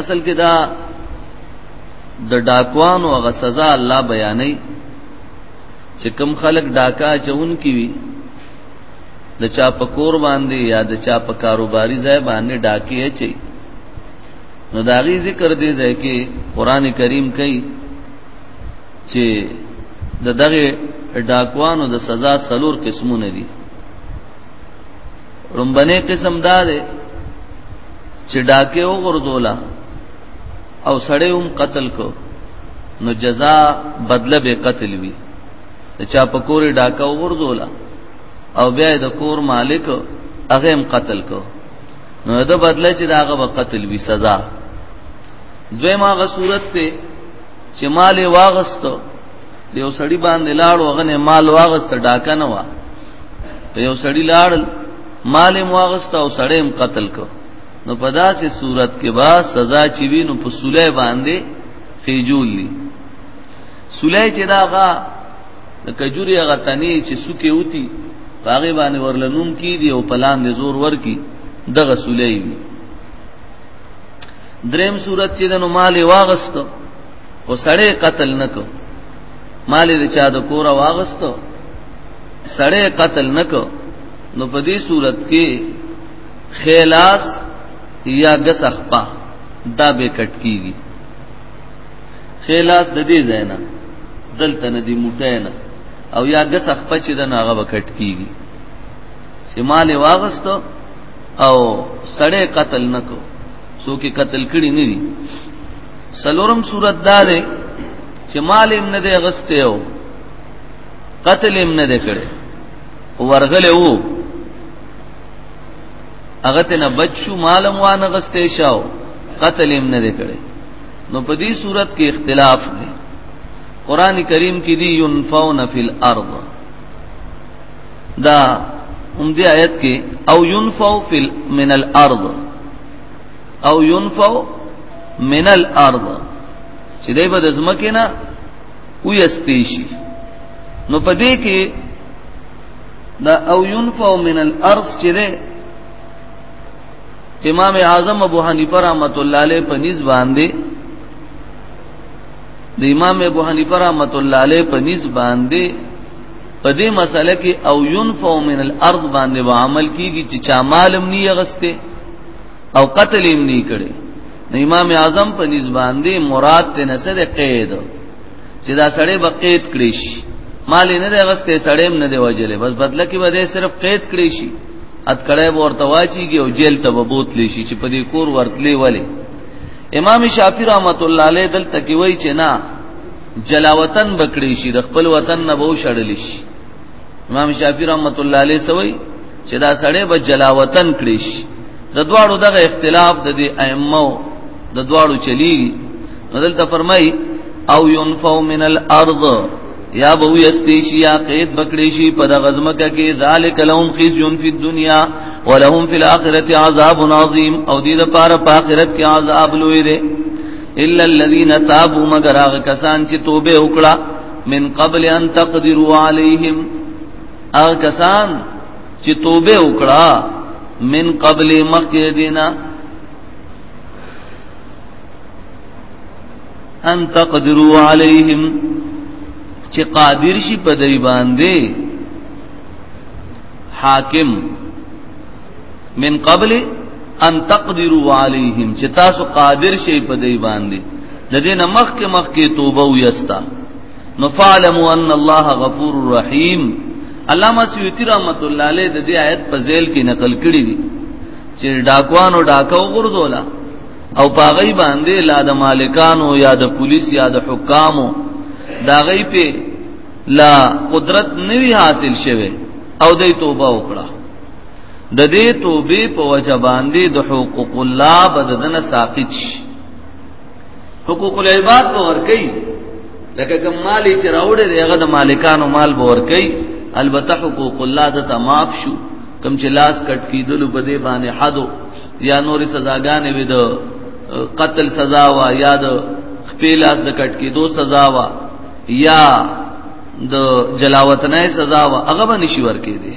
اصل کې دا د ډاکوانو هغه سزا الله بیانې چې کم خلک ډاکا چون کی وي د چا په کور باندې یا د چا په کاروباري ځای باندې ډاکې اچي نو دا غي ذکر دی ځای کې قران کریم کوي چې د دغه ډاکوانو د سزا سلور قسمونه دي رمبنه قسم دا ده چې ډاکه او غردولا او سړی هم قتل کو نو جزاء بدله به قتل وی چا پکوري ډاکه او غردولا او بیا د کور مالک هغه هم قتل کو نو دا بدله چې داغه به قتل وی سزا دوی ماغه صورت ته چې مال واغستو یو سړی باندې لاړ وغنه مال واغست ډاکه نه وا یو سړی لاړ مال یې واغست او سړی هم قتل کو نو په داسې صورت کې با سزا چې وی نو په سولې باندې خېجول دي سولې چې داغه د کجوري هغه تنې چې سکه وتی هغه باندې ورلنوم کی دی او پلان دې زور ورکی دغه سولې وی دریم صورت چې د نو مال واغستو او سړی قتل نکو مال دې چا د کور واغستو سړی قتل نکو نو په دې صورت کې خلاص یا غسخپا دا به کټ کیږي خلاص د دې زینا دلته نه دی موټینا او یا غسخپا چې د ناغه وکټ کیږي چې مال واغستو او سړی قتل نکو څوک قتل کړي نه دي سلورم صورت دا ده چې مال هم نه دی غسته او قتل هم نه دی کړي ورغله وو هغه ته نه بچو مالم وانه غسته شاو قتل هم نه دی کړي نو په دې صورت کې اختلاف دی قران کریم کې دی ينفون فی الارض دا هم دی آیت کې او ينفو فی من الارض او ينفو من الارض چې دای په ځمکه نه ویستې شي نو په دې کې دا او ينفو من الارض چې ده امام اعظم ابو حنیفه رحمۃ اللہ علیہ په نس باندې د امام ابو حنیفه رحمۃ اللہ علیہ په نس باندې په دې مسله کې او ينفو من الارض باندې به عمل کیږي چې چا مالم نی غسته او قتل یې نی کړي نو امام اعظم په نسبان دي مراد ته نسد قید چې دا سړی به قید کړي شي مال نه دی غسته سړی نه دی وجلې بس بدله کې به صرف قید کړي شي ات کړه به ورته واچيږي او جیل ته به بوتلی شي چې په دې کور ورتلې ولې امام شافعي رحمت الله علیه دلته کې وایي چې نه جلاوطن بکړی شي د خپل وطن نه وو شړل شي امام شافعي رحمت الله علیه سوی چې دا سړی به جلاوطن کړی شي د دواړو دغه اختلاف د دې ائمه د دواړو چلی دلته فرمای او ينفو من الارض یا به یستی شي یا قید بکړی شي په دغه ځمکه کې ذالک لهم خزي فی الدنیا ولهم فی الاخرته عذاب عظیم او دې لپاره په آخرت کې عذاب لوی دی الا الذين تابوا مگر هغه کسان چې توبه وکړه من قبل ان تقدروا عليهم هغه کسان چې توبه وکړه من قبل مخکې دینا ان تقدروا عليهم چې قادر شي په دې باندې حاکم من قبل ان تقدروا عليهم چې تاسو قادر شئ په دې باندې د دې نه مخکې مخکې توبه ویستا نو فعلموا ان الله غفور رحیم علامه سیوطی رحمت الله علیه د دې آیت په ذیل کې نقل کړی دی چې ډاکوانو ډاکو غردولا او پاغی باندې لا د مالکانو یا د پولیس یا د حکامو دا غي په لا قدرت نوی حاصل شوه او د توبه وکړه د دې توبې په وجه باندې د حقوق الله بددنه ساقط شي حقوق العباد به ورکي لکه کوم مالی چې راوړي دغه د مالکانو مال به ورکي البته حقوق الله د تماف شو کم چې لاس کټ کیدل په دې باندې حدو یا نور سزاګانې وي د قتل سزا وا یا د خپلاس د کټ کیدو سزا وا یا د جلاوطنۍ سزا وا هغه به نشي ورکې دي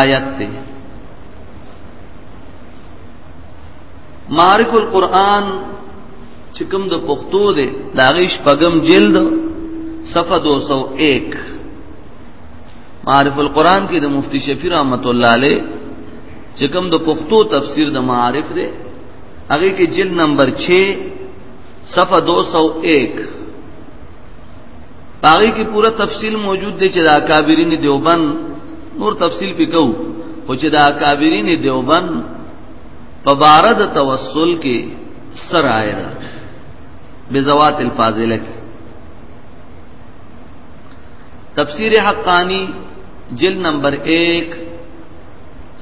آیت دی معارف القرآن چې کوم د پښتو دی دا غیش پغم جلد صفه 201 معارف القرآن کې د مفتی شفیع رحمت الله علیه چې کوم د پښتو تفسیر د معارف دی هغه کې جلد نمبر 6 صفه 201 باغی کی پورا تفصیل موجود دی چې دا کابرین دیوبند نور تفصیل پکاو خو چې دا کابرین دیوبند په بارد توسل کې سر آیا ده بزوات الفاضله کې تفسیر حقانی جلد نمبر 1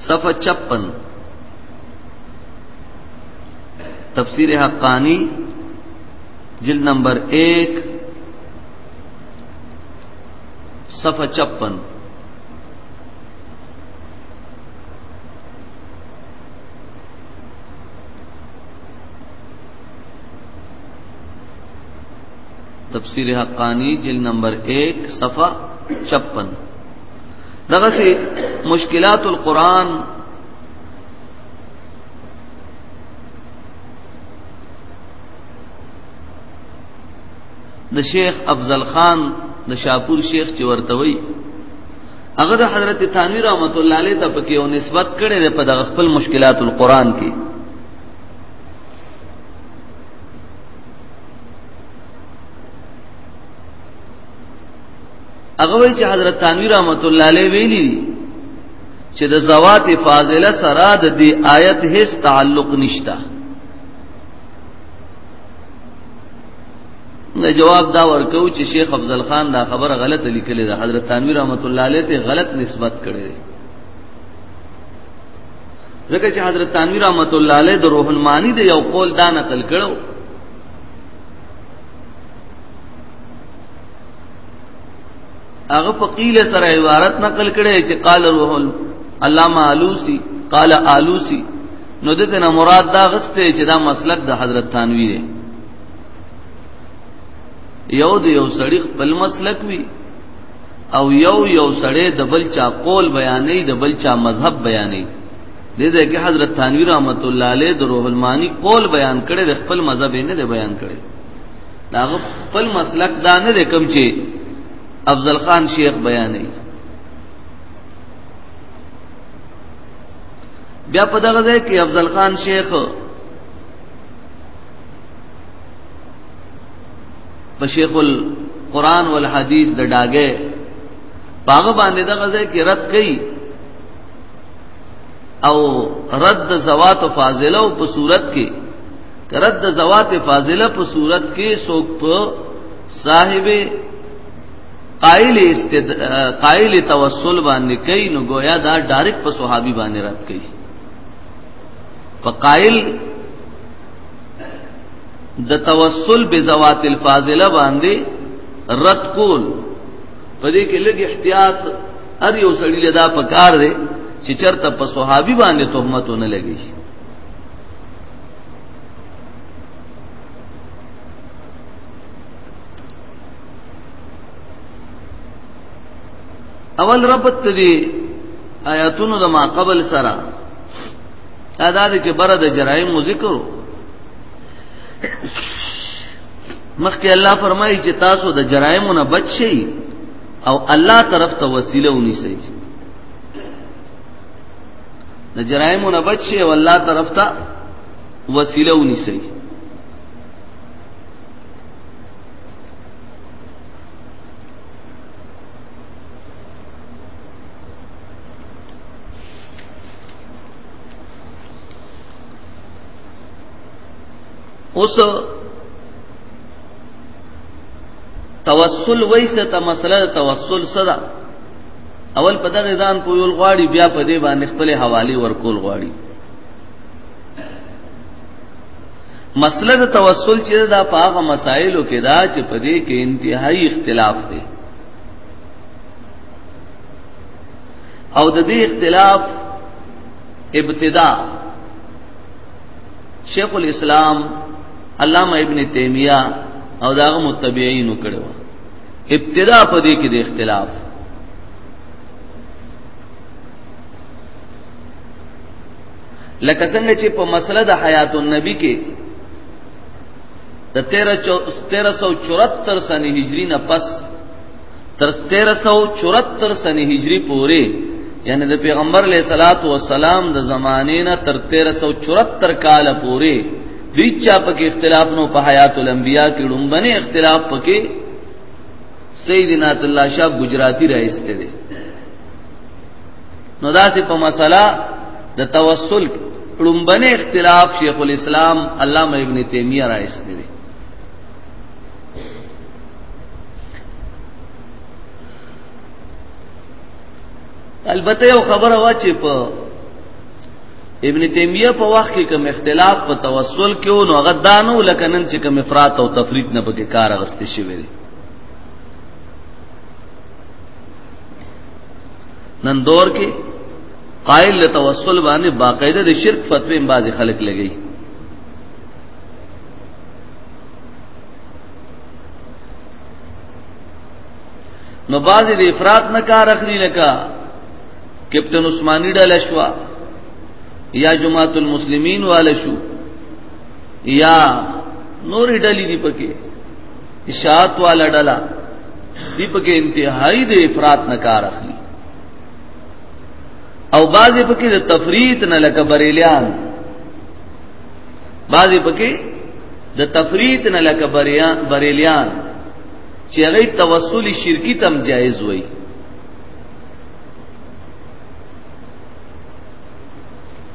صفحه 56 تفسیر حقانی جلد نمبر ایک صفحہ چپن تفسیر حقانی جل نمبر ایک صفحہ چپن دغه سي مشکلات القرآن د شیخ افضل خان د شاپور شیخ چې ورته وی هغه د حضرت تانوی رحمت الله علیه ته پکې او نسبت کړي ده په دغه خپل مشکلات القرآن کې هغه وی چې حضرت تانوی رحمت الله علیه ویلي چې د زوات فاضله سره د دې آیت هیڅ تعلق نشته نه جواب دا ورکو چې شیخ افضل خان دا خبره غلطه لیکلې ده حضرت ثانوی رحمت الله علیه ته غلط نسبت کړې ده ځکه چې حضرت ثانوی رحمت الله علیه د روح المانی د یو قول دا نقل کړو هغه په قیل سره عبارت نقل کړي چې قال روح الله معلوسی قال آلوسی نو دته نه مراد دا غسته چې دا مسلک د حضرت تنوی دی یو د یو سړی خپل مسلک وی او یو یو سړی د بل چا قول بیانې د بل چا مذهب بیانې دې دې کې حضرت تنوی رحمت الله علیه د روح المانی قول بیان کړي د خپل مذهب نه دی بیان کړي دا خپل مسلک دا نه دی کوم چې افضل خان شیخ بیانې بیا په دغه ځای کې افضل خان شیخ په شیخ القرآن والحدیث د ډاګه پاغه باندې دغه ځای کې رد کړي او رد زوات فاضله په صورت کې رد زوات فاضله په صورت کې سوق په صاحب قائل استد... قائل توسل باندې کوي نو گویا دا ډایرک په صحابي باندې رات کوي په قائل د توسل بذوات الفاضله باندې رد کول په دې کې لږ احتیاط هر یو سړی له دا پکار دی چې چرته په صحابي باندې تهمت نه لګي اول ربط دی آیاتونو د ما قبل سره ادا دې چې بر د جرایم ذکر مخکې الله فرمایي چې تاسو د جرایمو نه بچ شئ او الله طرف ته وسیله ونی شئ د جرایمو نه بچ شئ او الله طرف ته وسیله ونی شئ اوس توسل وایسه ته مسله توسل صدا اول په دغه ځان پویل غواړي بیا په دې باندې خپل حوالی ورکول غواړي مسله د توسل چې دا په هغه مسایلو کې دا چې په دې کې انتهایی اختلاف دی او د دې اختلاف ابتدا شیخ الاسلام علامه ابن تیمیه او داغه متبعین وکړو ابتدا په دې کې د اختلاف لکه څنګه چې په مسله د حیات النبی کې د 1374 سنه هجری نه پس تر 1374 سنه هجری پورې یعنی د پیغمبر علیه صلوات و سلام د زمانه نه تر 1374 کال پورې دوی چا پکې اختلاف نو په حیات الانبیاء کې لومبنه اختلاف پکې سیدنا الله شاه گجراتی راځته دي نو داسې په مسله د توسل لومبنه اختلاف شیخ الاسلام علامه ابن تیمیه راځي دي البته یو خبره وا چې په ابن تیمیه په وخت کې کوم اختلاف په توسل کې او نو غدانو لکه نن چې کوم افراط او تفرید نه بګه کار غستې شوی دی نن دور کې قائل له توسل باندې باقاعده د شرک فتوی باز خلک لګي نو باز د افراط نه کار اخلي لکه کپټن عثماني ډله شو یا جماعت المسلمین والا شو یا نور ډلې دی پکې اشاعت والا ډلا دی په کې انتهایی د افراط نه کار اخلي او بعضې په کې د تفریط نه لکه بریلیان بعضې په کې د تفریط نه لکه بریلیان چې هغه توسل شرکی تم جایز وای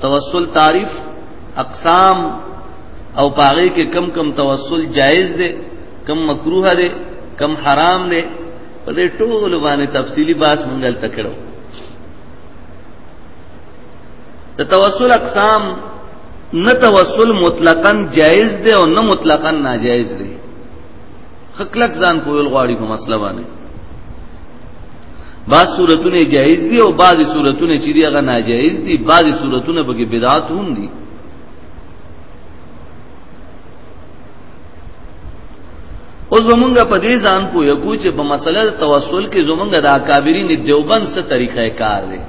توسل تعریف اقسام او پاغه کې کم کم توسل جائز دی کم مکروه دی کم حرام دی په دې ټول باندې تفصیلی باس مونږل تکړو د توسل اقسام نه توسل مطلقاً جائز دی او نه مطلقاً ناجائز دی خکلک ځان پویل غواړي په مسله باندې بعض صورتونه جایز دي او بعض صورتونه چې دی هغه ناجایز دي بعض صورتونه به بدعت هم دي اوس زمونږ په دې ځان پوهه کو چې په مسله توسل کې زمونږ د اکابرین دیوبند څخه طریقې کار دی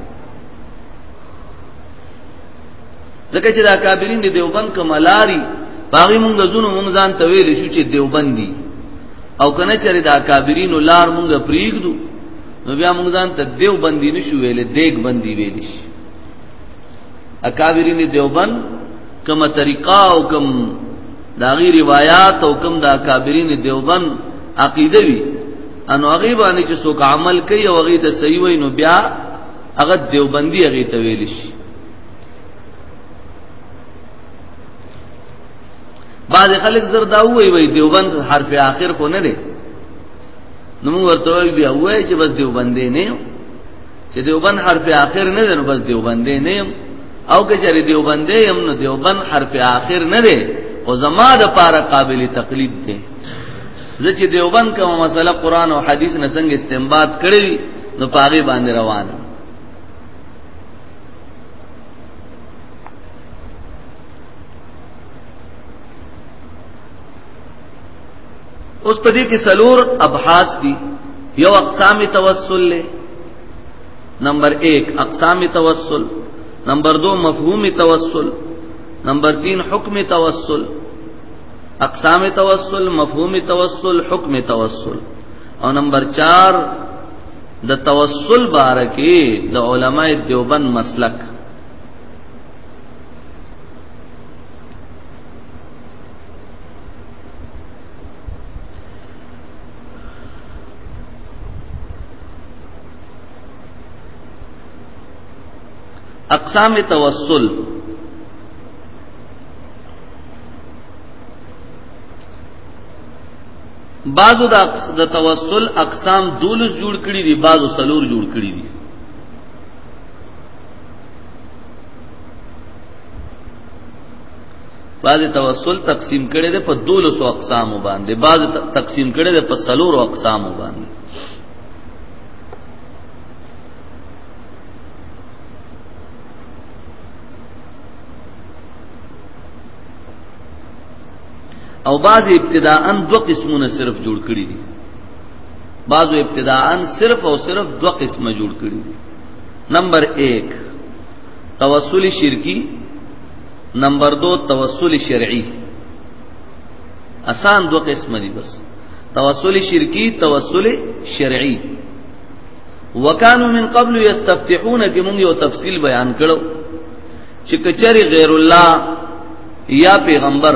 ځکه چې دا کابرین دی دیوبند کملاری باغی مونږ زونو مونږ ځان ته ویل شو چې دیوبند دی او کنه چې دا کابرین لار مونږ پریږدو نو بیا مونږ ځان ته دیوبند دی نشو ویل دیګ بندي ویل شي اکابرین دیوبند کومه طریقه او کوم دا غي روایت او کوم دا اکابرین دیوبند عقیده وی انو هغه باندې چې څوک عمل کوي او هغه ته صحیح وای نو بیا هغه دیوبندی هغه ته ویل شي بعض خلک زردا وای وای دیوبند حرف آخر کو نه دی نو موږ ورته وای بیا وای چې بس دیوبندې نه یو چې دیوبند حرف آخر نه دی نو بس دیوبندې نه یم او که چېرې دیوبندې یم نو دیوبند حرف آخر نه دی او زما د پاره قابل تقلید دی زه چې دیوبند کوم مسله قران او حدیث نه څنګه استنباط کړی نو پاغي باندې روان اوس په دې کې سلور ابحاث دي یو اقسام توسل له نمبر 1 اقسام توسل نمبر 2 مفهوم توسل نمبر 3 حکم توسل اقسام توسل مفهوم توسل حکم توسل او نمبر 4 د توسل باره کې د علماء دیوبند مسلک اقسام توسل بعضو د توسل اقسام دولس جوړ کړي دي بعضو سلور جوړ کړي دي بعض توسل تقسیم کړي دي په دولس اقسام باندې بعض تقسیم کړي دي په سلور اقسام باندې او بعض ابتداءا دو قسمونه صرف جوړ کړی دي بعضو ابتداءا صرف او صرف دو قسمه جوړ کړی دي نمبر 1 توسل شرکی نمبر 2 توسل شرعی آسان دو قسمه دي بس توسل شرکی توسل شرعی وکانو من قبل یستفتحون کې مونږ یو تفصیل بیان کړو چې کچری غیر الله یا پیغمبر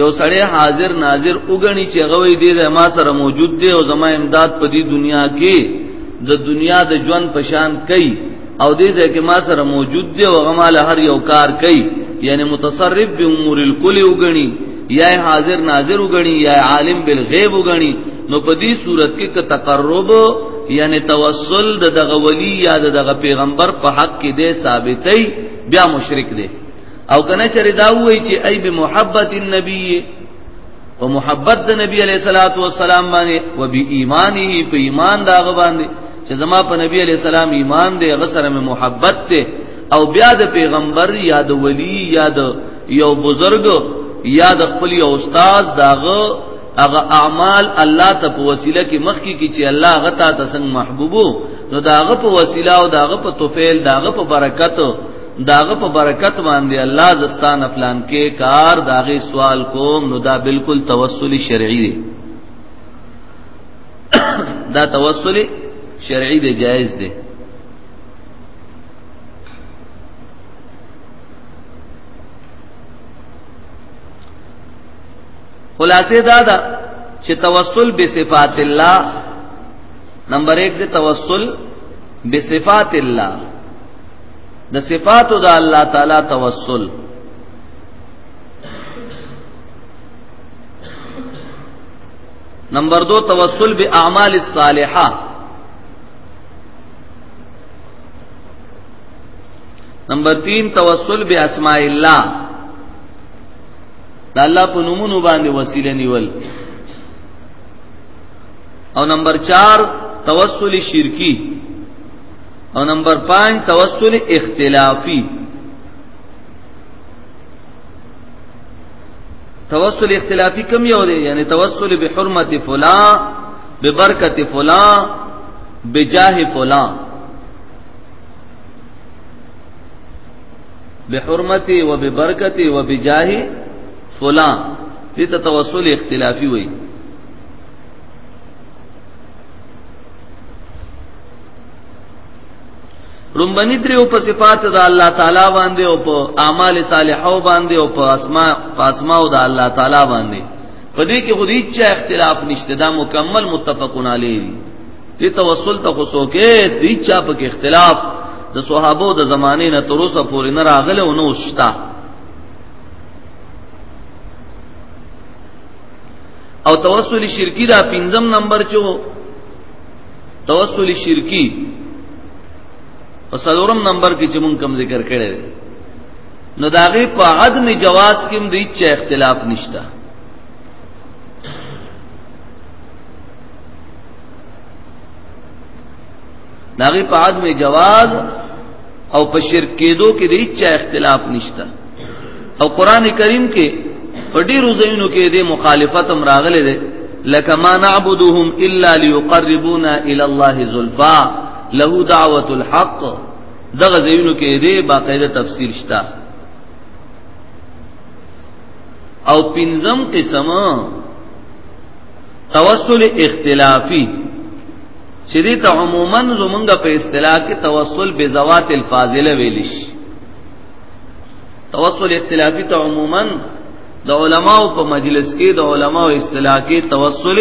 یو سړی حاضر ناظر وګڼي چې غوي دې ما سره موجود دی او زما امداد په دې دنیا کې د دنیا د ژوند پشان کوي او دې ځکه ما سره موجود دی او غما له هر یو کار کوي یعنی متصرف به امور الکل وګڼي یا حاضر ناظر وګڼي یا عالم بالغیب وګڼي نو په دې صورت کې که تقرب یعنی توسل د دغه ولی یا د دغه پیغمبر په حق کې دی ثابتې بیا مشرک دی او کنه چې دا وایي چې ای به محبت النبی او محبت د نبی علیہ الصلات والسلام باندې و بی ایمانه په ایمان دا غ باندې چې زما په نبی علیہ السلام ایمان دی هغه سره مې محبت ته او بیا د پیغمبر یا د ولی یا د یو بزرګ یا د خپل استاد داغه هغه اعمال الله ته په وسیله کې مخکې کی چې الله غتا ته څنګه محبوبو نو داغه په وسیله او داغه په توفیل داغه په برکت داغه په برکت باندې الله زستان افلان کې کار داغه سوال کوم نو دا بالکل توسل شرعي دی دا توسل شرعي دی جائز دی خلاصه دا ده چې توسل بصفات الله نمبر 1 د توسل بصفات الله د صفات د الله تعالی توسل نمبر 2 توسل باعمال الصالحه نمبر 3 توسل باسماء الله د الله په نومونو باندې وسیله نیول او نمبر 4 توسل شرکی او نمبر 5 توسل اختلافی توسل اختلافی کم یو دی یعنی توسل بحرمت فلا ببرکت فلا بجاه فلا بحرمتي وببرکتي وبجاه فلان دې ته توسل اختلافي وایي رومبني درو په صفات د الله تعالی باندې او په اعمال صالحو باندې او په اسماء په اسماء د الله تعالی باندې په دې کې خو هیڅ اختلاف نشته دا مکمل متفقون علیه دې توسل ته خو څوکې دې چا په کې اختلاف د صحابو د زمانه نه تر اوسه پورې نه راغله او نو شتا او توسل شرکی دا پنځم نمبر چو توسل شرکی او څلورم نمبر کې چې مونږ کم ذکر کړی نو داغه په عدم جواز کې هم د هیڅ اختلاف نشته داغه په عدم جواز او په شرک کېدو کې د هیڅ اختلاف نشته او قران کریم کې په ډیرو ځایونو کې د مخالفت هم راغلي ده لکه ما نعبدهم الا ليقربونا الى الله زلفا له دعوه الحق دغه ځایونو کې د باقاعده تفصیل شته او پنځم قسمه توسل اختلافي چې دې ته عموما زمونږ په اصطلاح کې توسل به زوات الفاضله ویل شي توسل اختلافي ته عموما د علماو په مجلس کې د علماو اصطلاح کې توسل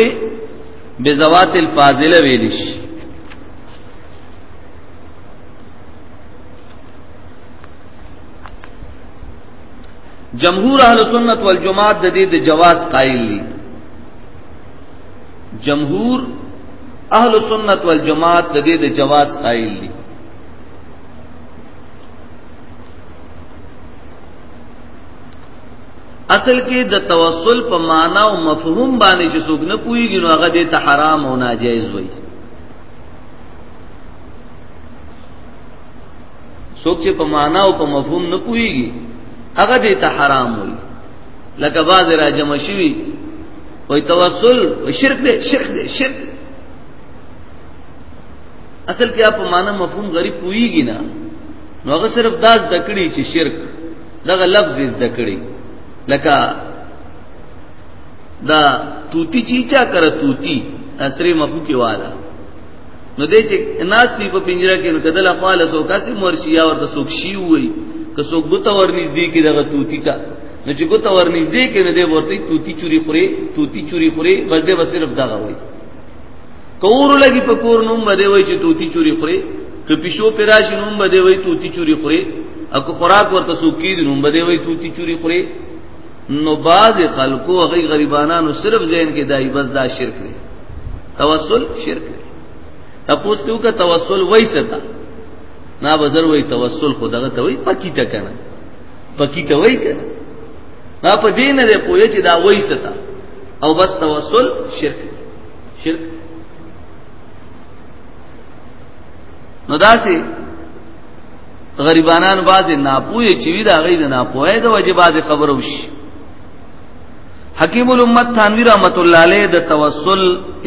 بذوات الفاضله ویل شي جمهور اهل سنت والجماعت د دې د جواز قائل دي جمهور اهل سنت والجماعت د دې د جواز قائل دي اصل کې د توسل په معنا او مفهوم باندې چې څوک نه پويږي نو هغه دې ته حرام او ناجایز وایي څوک چې په معنا او په مفهوم نه پويږي هغه دې ته حرام وایي لکه باز را جمع شوی وای توسل و شرک دې شرک دې شرک اصل کې اپ معنا مفهوم غریب پويږي نه نو هغه صرف دا د کړي چې شرک دغه لفظ د کړي لکه دا توتی چیچا کر توتی اسری مخو کې والا نو دې چې ناس دی په پنجره کې نو کدل اقوال سو کاسي مرشیا او د سوک شی وي که سوک بوته ورنږدې کې دغه توتی تا نو چې بوته ورنږدې کې نه دې ورته توتی چوری خوري توتی چوری خوري بس دې بس صرف دغه وي کور لګي په کور نوم باندې وای چې توتی چوری خوري که پښو پراش نوم باندې وای توتی چوری خوري اکو خوراک ورته سوکی نوم باندې وای توتی چوری خوري نو باز خلکو هغه غریبانانو صرف ذهن کې دای بس دا شرک دی توسل شرک دی تاسو ته وکړه توسل وای ستا نا بزر وای توسل خو دغه ته وای پکی ته کنه پکی ته وای کنه نا په دین نه پوهه چې دا وای ستا او بس توسل شرک شرک نو داسې غریبانان بعضې ناپوهې چې وي د هغې د ناپوهۍ د وجې بعضې خبره وشي حکیم الامت تانوی رحمت الله علیه د توسل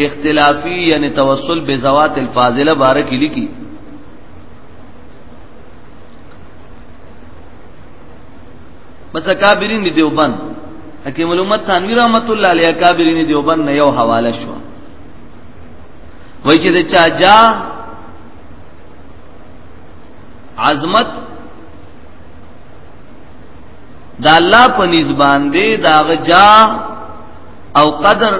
اختلافی یعنی توسل بزوات الفاضله بارک لیکي بس کابرین دی دیوبند حکیم الامت تانوی رحمت الله علیه کابرین دیوبند نه یو حواله شو وای چې د چا جا عظمت دا الله په نسبان دی دا غجا او قدر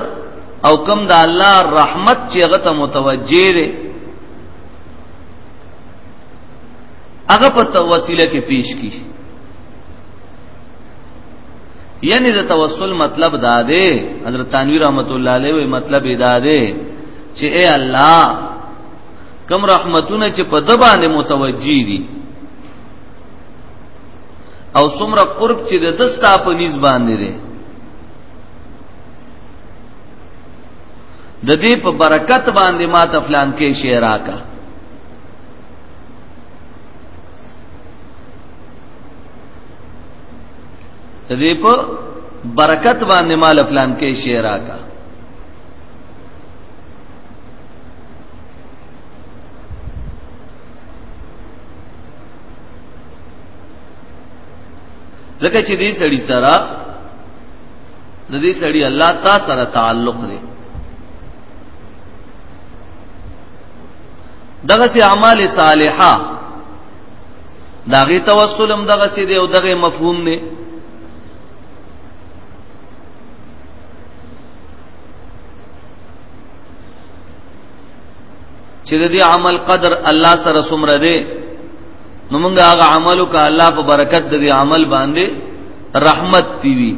او کم دا الله رحمت چې غته متوجه دی هغه په توسيله کې پیش کی یعنی د توسل مطلب دا دی حضرت تنویر رحمت الله علیه مطلب دا دی چې اے الله کم رحمتونه چې په دبانې متوجی دي او څومره قرب چې د دستا په نيز باندې دي د دې په برکت باندې ما تفلان کې شعر راکا د دې په برکت باندې مال فلان کې شعر راکا ځکه چې دې سړی سره د دې سړی الله تا سره تعلق دی دغه سي اعمال صالحه داغه توسل هم دغه سي دی او دغه مفهوم نه چې د دې عمل قدر الله سره سمره دی نو موږ هغه عملو کا الله په برکت د دې عمل باندې رحمت دی وی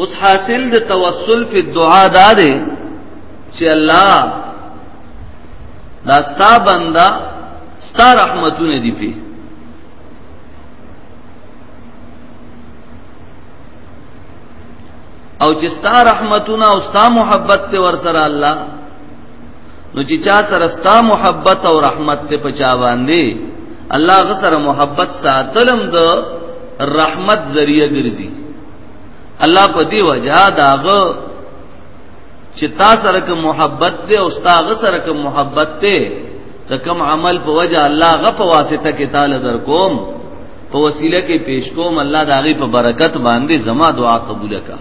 اوس حاصل د توسل فی الدعاء دار چې الله دا ستا بندا ستا رحمتونه دی پی او چې ستا رحمتونه او ستا محبت ته ور سره الله نو چې چا سره ستا محبت او رحمت ته پچا باندې الله غسر محبت ساتلم د رحمت ذریعہ ګرځي الله په دی وجہ داغه چې تا سره کوم محبت ته او ستا غ سره کوم محبت ته ته کوم عمل په وجه الله غ په واسطه کې تعالی در کوم په وسیله کې پیش کوم الله داغي په برکت باندې زما دعا قبول کا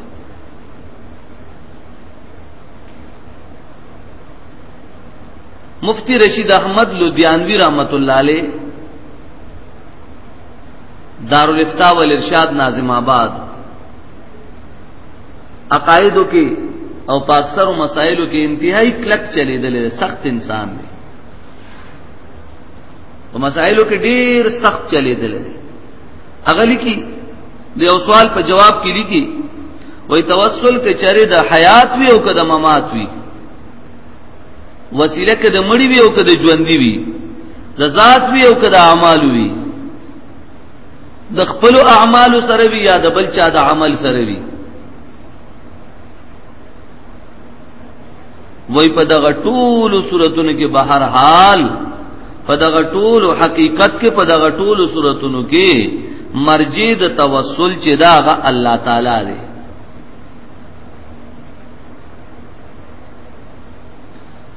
مفتی رشید احمد لودیانوی رحمت الله علیه دارالفتاء والارشاد ناظم آباد عقایدو کې او په اکثر مسایلو کې انتهایی کلک چلیدل سخت انسان دی په مسایلو کې ډیر سخت چلیدل اغلی کی د یو سوال په جواب کې لیکي وای توسل کې چره د حیات وی او کده ممات وی وسیله کې د مړی وی او کده ژوندۍ وی د ذات وی او کده اعمال وی د خپل اعمال سره وی یا د بل چا د عمل سره وی وای په دغه ټول صورتونو کې بهر حال په دغه ټول حقیقت کې په دغه ټول صورتونو کې مرجی د توسل چې داغه الله تعالی دی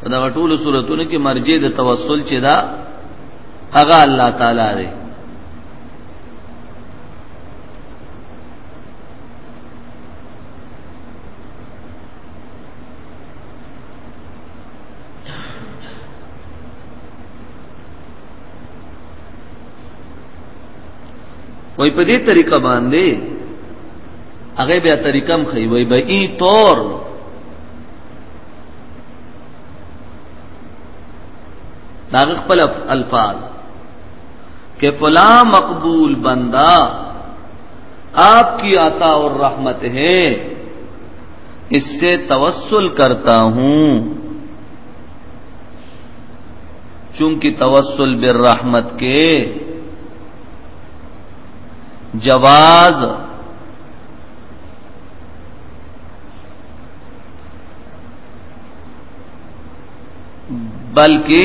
په دغه ټول صورتونو کې مرجی د توسل چې دا هغه الله تعالی دی وای په دې طریقه باندې هغه بیا طریقه هم خي وای به ای تور دا خپل الفاظ کہ پلا مقبول بندہ آپ کی عطا اور رحمت ہے اس سے توسل کرتا ہوں چونکہ توسل بالرحمت کے جواز بلکہ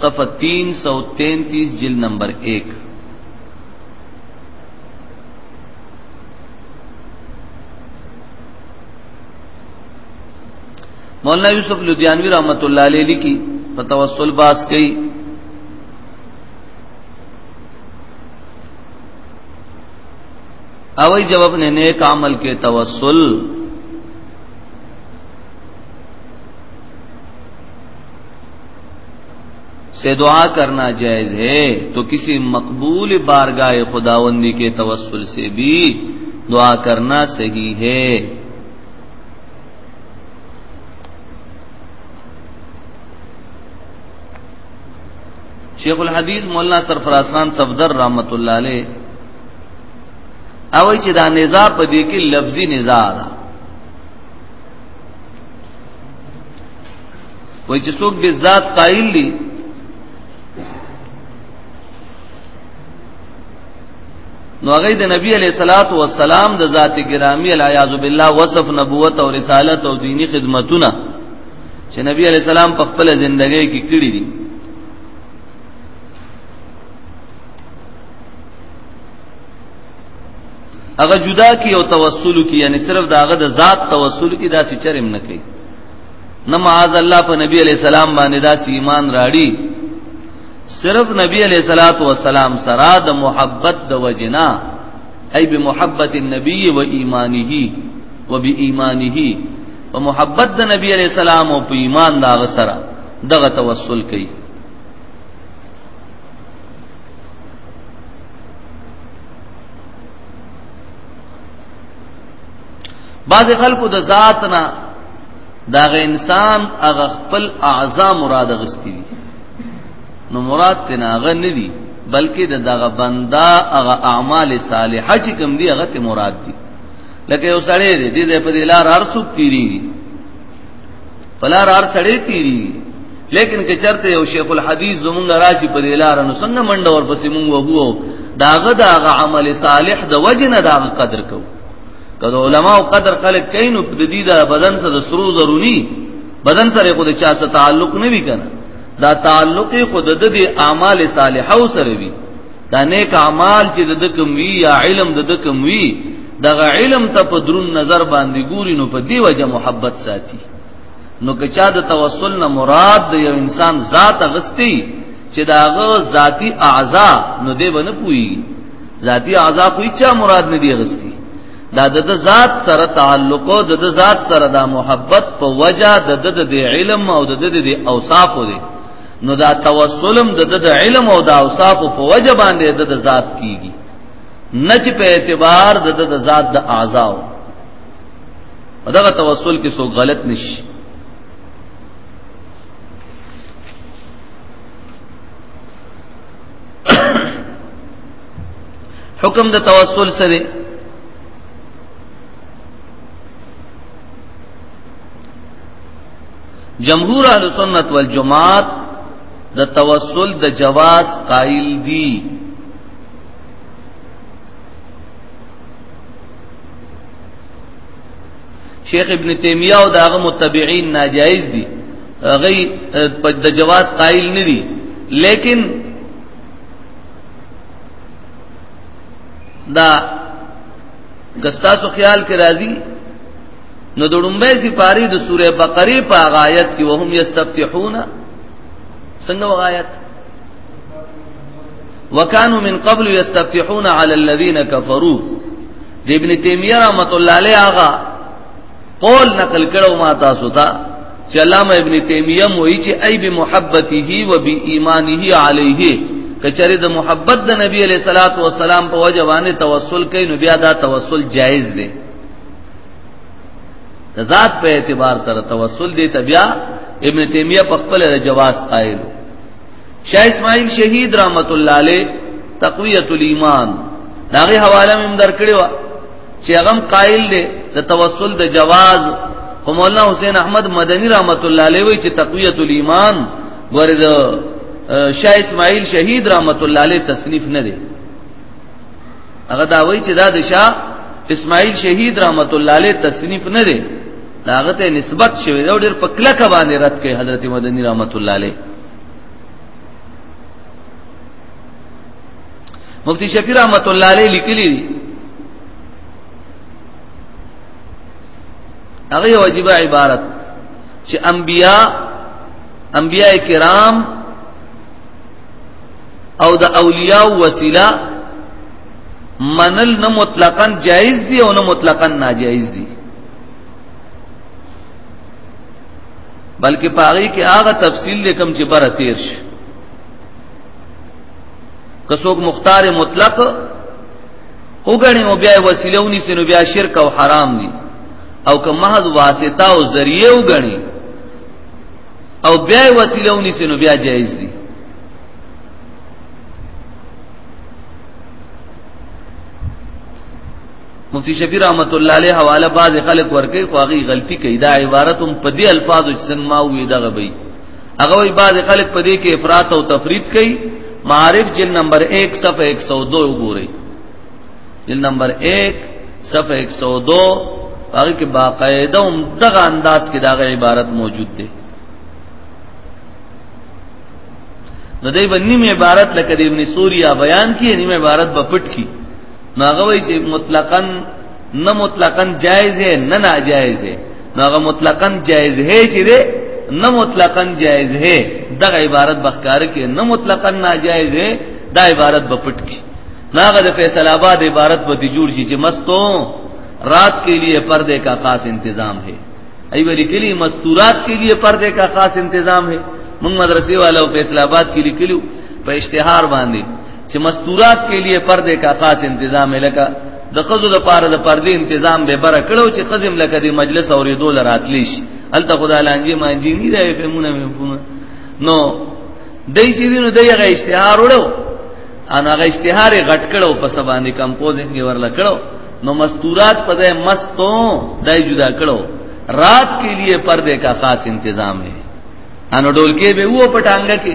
صفحه 333 جلد نمبر 1 مولانا یوسف لدیانوی رحمت الله علیه لیکي په توسل باس کوي او جب اپنے نیک عمل کے توسل سے دعا کرنا جائز ہے تو کسی مقبول بارگاہ خداوندی کے توسل سے بھی دعا کرنا صحیح ہے شیخ الحدیث مولانا سرفراز خان صفدر رحمت الله علیه او چې دا نزاع په دې کې لفظي نزاع ده وای چې څوک به ذات قائل دي نو هغه د نبی علیہ الصلات والسلام د ذات گرامی الیاذ بالله وصف نبوت او رسالت او دینی خدمتونه چې نبی علیہ السلام په خپل ژوندۍ کې کړی دي هغه جدا کی او توسل کی یعنی صرف داغه د ذات توسل کی داسې چرم نه کوي نه معاذ الله په نبی علی السلام باندې دا ایمان راړي صرف نبی علی صلوات و سلام سره د محبت د وجنا ای بمحبت النبی و ایمانه و بی ایمانه په محبت د نبی علی السلام او په ایمان دا غسره دغه توسل کوي بعض خلکو د ذات نه دا غ انسان هغه خپل اعضا مراد غستی دي نو مراد تینا هغه نه دي بلکې د دغه بندا هغه اعمال صالحه چې کوم دي هغه ته مراد دي لکه یو سړی دی د په دې لار هر څوک تیری فلار هر سړی تیری لیکن که چرته یو شیخ الحدیث زمونږ راشي په لار نو څنګه منډه ور پسې مونږ وګو داغه داغه عمل صالح د وجنه داغه قدر کو کله علما او قدر خلک کینو د دې د بدن سره د سرو ضروري بدن سره کو د چا سره تعلق نه وی کنه دا تعلق کو د دې اعمال صالحه سره وی دا نیک اعمال چې د دکم وی یا علم د دکم وی دغه علم ته په درون نظر باندې ګوري نو په دی وجه محبت ساتي نو که چا د توسل نه مراد د یو انسان ذات غستی چې داغه ذاتی اعضا نو دی ونه پوي ذاتی اعضا کوئی چا مراد نه دی غستی دا د ذات سره تعلق او د ذات سره د محبت په وجه د د علم او د د اوصاف دی نو دا توسلم د د علم او د اوصاف په وجه باندې د د ذات کیږي نه چې په اعتبار د د ذات د اعضاو دغه توسل کې سو غلط نشي حکم د توسل سره جمهور اهل سنت والجماعت د توسل د جواز قائل دي شیخ ابن تیمیه او داغه متبعین ناجایز دي هغه د جواز قائل نه دي لیکن دا ګستاسو خیال کې راځي نو د ډومبه سي پاری د سوره بقره په آیت کې وهم یستفتحون څنګه آیت وکانو من قبل یستفتحون علی الذین کفروا د ابن تیمیه رحمت الله علیه هغه قول نقل کړو ما تاسو ته چې علامه ابن تیمیه موئی چې ای بمحبته و بی ایمانه علیه کچری د محبت د نبی علیہ الصلات والسلام په وجه باندې توسل کین نو بیا دا توسل جایز دی د ذات په اعتبار سره توسل دی ته بیا ابن تیمیه په خپل جواز قائل شیخ اسماعیل شهید رحمت الله علیه تقویت الایمان داغه حواله مم درکړی و چې هغه قائل دی د توسل د جواز خو مولانا حسین احمد مدنی رحمت الله علیه وی چې تقویت الایمان ورد شاه اسماعیل شهید رحمت الله علیه تصنیف نه دی هغه دا وی چې دا د شاه اسماعیل شهید رحمت الله علیه تصنیف نه دی داغه ته نسبت شوی دا ډېر په کلک باندې رد کوي حضرت مدنی رحمت الله علیه مفتی شفیع رحمت الله علیه لیکلی دی هغه واجب عبارت چې انبیا انبیا کرام او د اولیاء وسیله منل نه مطلقاً جایز دی او نه مطلقاً ناجایز دی بلکې پاغي کې هغه تفصیل لیکم چې بره تیر شي که څوک مختار مطلق وګڼي او بیا وسیله ونی سينو بیا شرک او حرام دي او که محض واسطه او ذریعہ وګڼي او بیا وسیله ونی سينو بیا جایز دي مفتی شفیع رحمت الله علیه حواله بعض خلک ورکه خو هغه غلطی کوي دا عبارت هم په دې الفاظو چې څنګه ما وې دغه به هغه وی بعض خلک په دې کې افراط او تفرید کوي معارف جلد نمبر 1 صفحه 102 وګورئ جلد نمبر 1 صفحه 102 هغه کې باقاعده هم دغه انداز کې دغه عبارت موجود دی نو دای په نیم عبارت لکه د ابن سوریا بیان کې نیم عبارت په پټ کې نو هغه وایي چې مطلقاً نه مطلقاً جائز ہے نه ناجائز ہے نو هغه مطلقاً جائز ہے چې ده نه مطلقاً جائز ہے دغه عبارت بخکار کې نه مطلقاً ناجائز ہے دا عبارت بپټ کی ناغه د فیصل آباد عبارت په دې جوړ شي چې مستو رات کے لیے پردے کا خاص انتظام ہے ایو لیکلی مستورات کے لیے پردے کا خاص انتظام ہے موږ مدرسې والو په اسلام آباد کې لیکلو په اشتهار باندې چې مستورات کے لیے پردے کا خاص انتظام ہے لکه د خزو د پاره د پردې تنظیم به بره کړو چې خزم لکه د مجلس اورې دول راتلی شي الته خدای لانجه مانجی نه دی په مونږه مفهوم نو دای چې دینو دغه اشتهار وړو ان هغه اشتهار غټ کړو په سبانه کمپوزینګ ورل کړو نو مستورات په دې مستو دای جدا کړو رات کے لیے پردے کا خاص انتظام ہے انو ډول کې به وو پټانګه کې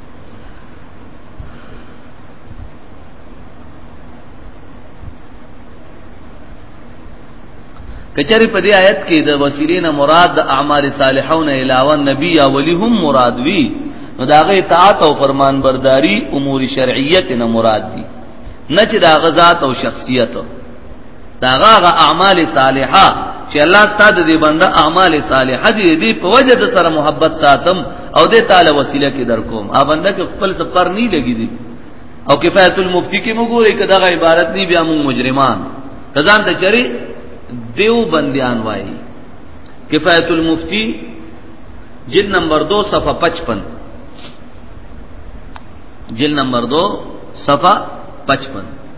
کچری په دې آیت کې د وسیلین مراد اعمال صالحون علاوه نبی یا ولی هم مراد وی نو داغه اطاعت او فرمان برداری امور شرعیت نه مراد دي نه چې دا غزات او شخصیت دا هغه اعمال صالحه چې الله ستاسو دې بنده اعمال صالحه دې دې په وجه د سره محبت ساتم او دې تعالی وسیله کې در کوم ا بنده کې خپل سفر نه لګی دي او کفایت المفتی کې وګورئ کدا غ عبارت دی بیا موږ مجرمان تزان ته چری دیو بندیان وای کفایت المفتی جلد نمبر 2 صفحه 55 جلد نمبر 2 صفحه 55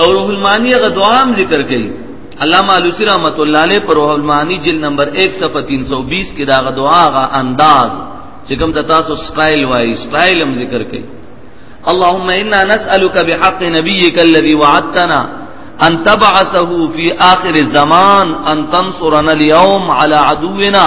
او روح المانی غ دعام ذکر کړي علامہ علوسی رحمت الله علیه پر روح المانی جلد نمبر 1 صفحه 320 کې دا غ دعا غ انداز چې کوم د تاسو سټایل وای سټایل هم ذکر کړي اللهم انا نسالک بحق نبیک الذی وعدتنا ان تبعثه فی آخر الزمان ان تنصرنا اليوم على عدونا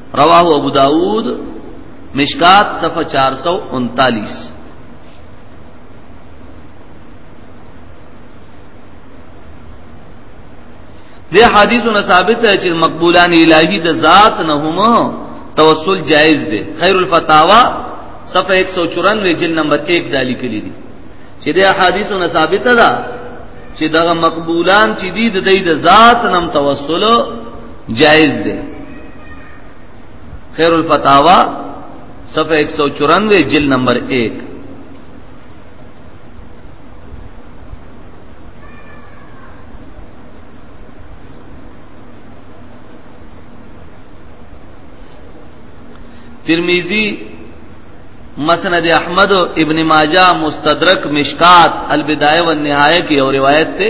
رواه ابو داود مشکات صفحه 439 دې حدیثونه ثابت ده چې مقبولان الهی د ذات نه هم توسل جائز دی خیر الفتاوا صفحه 194 جلد نمبر 1 دالی کلی دي چې د احادیثونو ثابت ده چې دغه مقبولان چې دي د دې د ذات نم توسل جائز دی خیر الفتاوا صفحه 194 جلد نمبر 1 ترمذی مسند احمد ابن ماجه مستدرک مشکات البدایه والنهایه کی اور روایت ته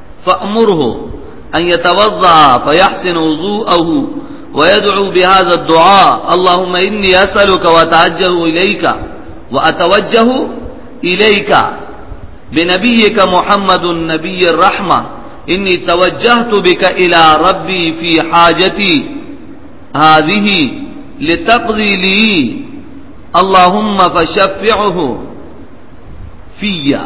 فأمره ان يتوضع فيحسن وضوءه ويدعو بهذا الدعاء اللهم اني اسالك واتوجه اليك واتوجه اليك بنبيك محمد النبي الرحمه اني توجهت بك الى ربي في حاجتي هذه لتقضي لي اللهم فشفعه فيا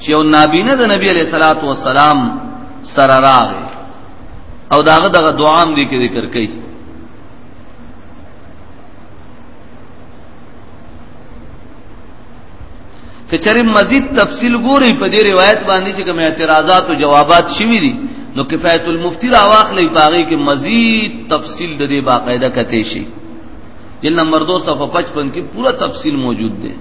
چې یو نابینه د نبی علیہ الصلوۃ والسلام سره راغی او داغه دغه دعا هم دې کې ذکر کړي کچره مزید تفصیل ګوري په دې روایت باندې چې کوم اعتراضات او جوابات شوي دي نو کفایت المفتی را واخلې پاغي کې مزید تفصیل د دې باقاعده کته شي جلد نمبر 2 صفحه 55 کې پورا تفصیل موجود دی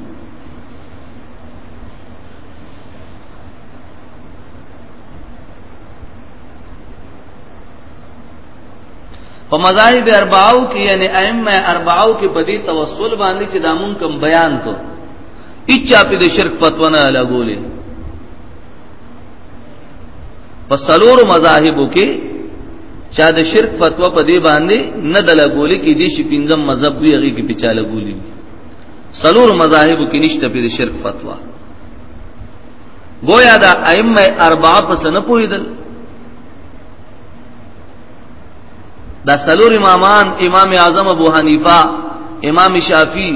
په مذاهب اربعو کې یعنی ائمه اربعو کې په دې توسل باندې چې دامون کوم بیان کو اچا په دې شرک فتوا نه لګولې په سلور مذاهبو کې چا د شرک فتوا په دې باندې نه د لګولې کې دې شي پنځم مذهب وی هغه کې په چا لګولې سلور مذاهب کې نشته په شرک فتوا گویا دا ائمه اربعه په سن پویدل دا سلور امامان امام اعظم ابو حنیفه امام شافعی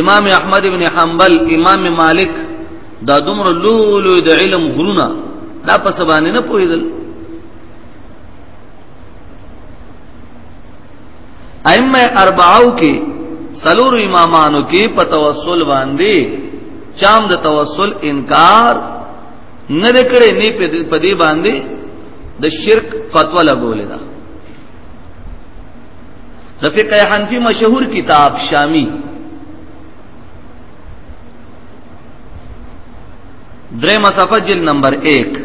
امام احمد ابن حنبل امام مالک دا دومره لولو د علم غرونه دا په سبانه نه پویدل ائمه اربعو کې سلور امامانو کې په توسل باندې چام د توسل انکار نه کړي نه په دې باندې د شرک فتوا لګولې ده د فقه حنفي مشهور کتاب شامی درې مصفه جلد نمبر 1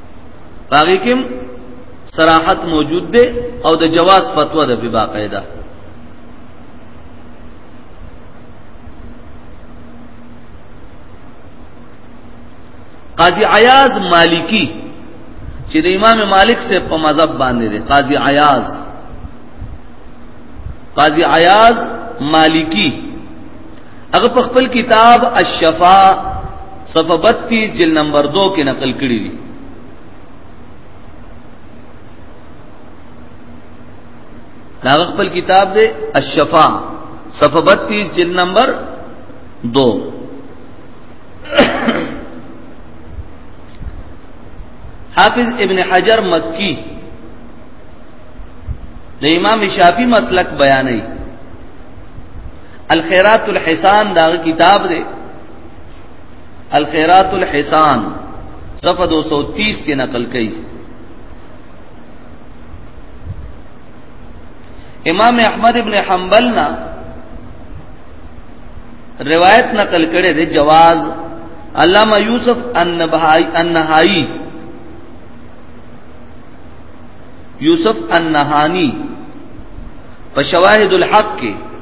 باقي کوم صراحت موجود دی او د جواز فتوا ده په باقاعده قاضي عیاض مالکی چې د امام مالک سے په مذهب باندې دی قاضي عیاض قاضي عیاض مالکی هغه په خپل کتاب الشفا صفه 32 جلد نمبر 2 کې نقل کړی دی دا خپل کتاب دی الشفا صفه 32 جلد نمبر 2 حافظ ابن حجر مکی د امام شافعی مسلک بیانوي الخيرات الحسان دا کتاب دی الخيرات الحسان صفحه 230 کې نقل کړي امام احمد ابن حنبل نا روایت نقل کړي دی جواز علامہ یوسف النبہائی النہائی یوسف النہانی په شواهد الحق کې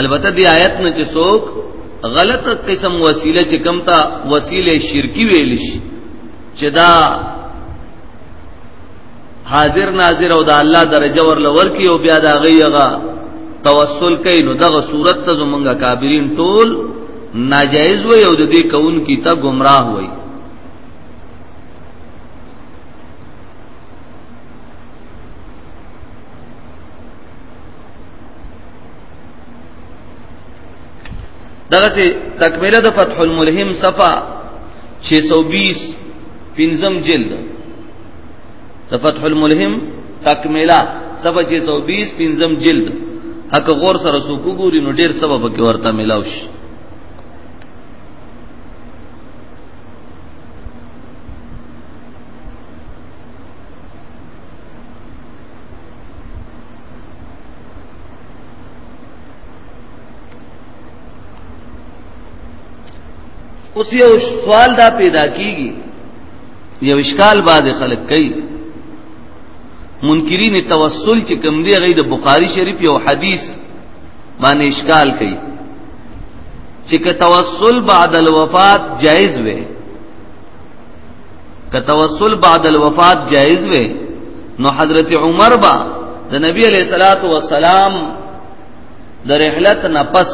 البته دی آیت نه چې څوک غلط قسم وسیله چې کم تا وسیله شرکی ویل شي چې دا حاضر ناظر او د الله درجه ور لور کی او بیا دا غیغه توسل کوي نو دغه صورت ته زمونږه کابرین ټول ناجایز وي او د دې کون کی ته گمراه وي دغه سي تکمله د فتح الملهم صفه 620 پنځم جلد د فتح الملهم تکمله صفه 620 پنځم جلد حق غور سره سوکو ګوري نو ډیر سبب کې ورته ملاوش اوس یو سوال دا پیدا کیږي یو اشکال بعد خلک کوي منکرین توسل چې کوم دی غي د بخاری شریف یو حدیث باندې اشکال کوي چې که توسل بعد الوفات جائز وي که توسل بعد الوفات جائز وي نو حضرت عمر با د نبی علیہ الصلات والسلام د رحلت نه پس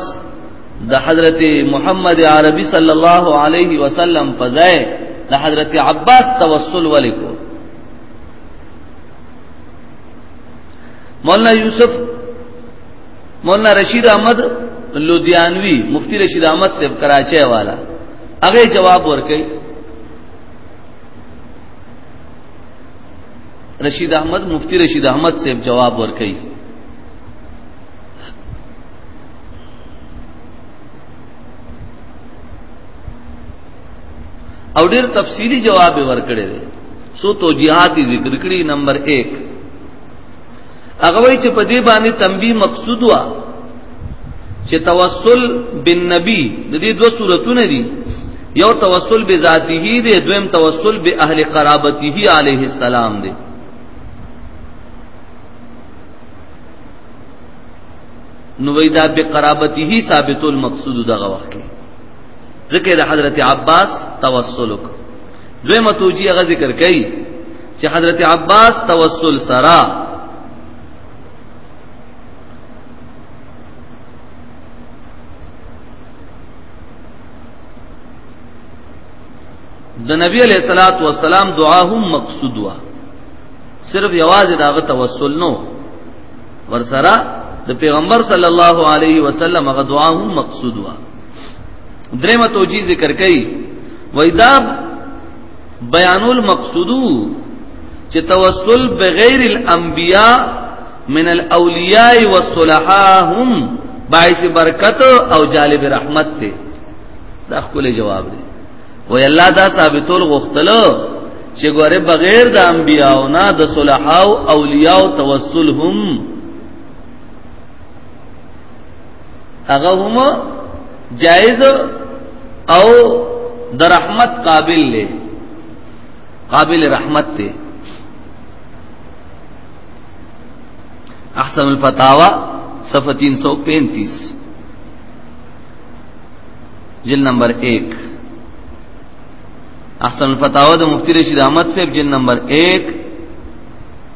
د حضرت محمد عربي صلی الله علیه وسلم په ځای د حضرت عباس توسل ولیکو مولانا یوسف مولانا رشید احمد لودیانوی مفتی رشید احمد صاحب کراچۍ والا هغه جواب ورکړي رشید احمد مفتی رشید احمد صاحب جواب ورکړي او ډیر تفصیلی جواب ورکړي سو توجیهات ذکر کړی نمبر 1 هغه وایي چې په دې باندې تنبیه مقصود وا چې توسل بالنبي د دې دوه صورتونه دي یو توسل بذاته دی دویم توسل به اهل قرابته علیه السلام دی نو ویدا به قرابته ثابت المقصود دغه وخت کې ذکر حضرت عباس توسلک دوی متوجی هغه ذکر کوي چې حضرت عباس توسل سرا د نبی علیہ الصلات والسلام دعا هم مقصود وا صرف یوازې داغه توسل نو ورسره د پیغمبر صلی الله علیه وسلم هغه دعا هم مقصود وا درېمه توجیه ذکر کړي وای دا بیان المقصودو چې توسل بغیر الانبیاء من الاولیاء والصلحاء هم باعث برکت او جالب رحمت ته دا خپل جواب دی وای الله دا ثابتول غختلو چې ګوره بغیر د انبیاء او نه د صلحاء او اولیاء توسل هم هغه هم جائز او د رحمت قابل له قابل رحمت ته احسن الفتاوا صفحه 335 جل نمبر 1 احسن الفتاوا د مفتی رشید احمد صاحب جل نمبر 1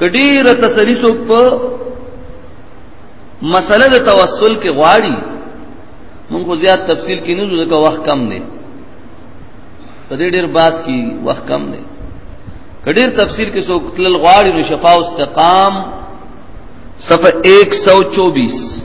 کډی را تسلی سو په مسله د توسل کې غواړي موږ زیات تفصیل کې نه ځکه وخت کم دی په دې ډېر باس کې وخت کم دی کډیر تفسیر کې سو قتل غواړي نو شفاء استقام صفحه 124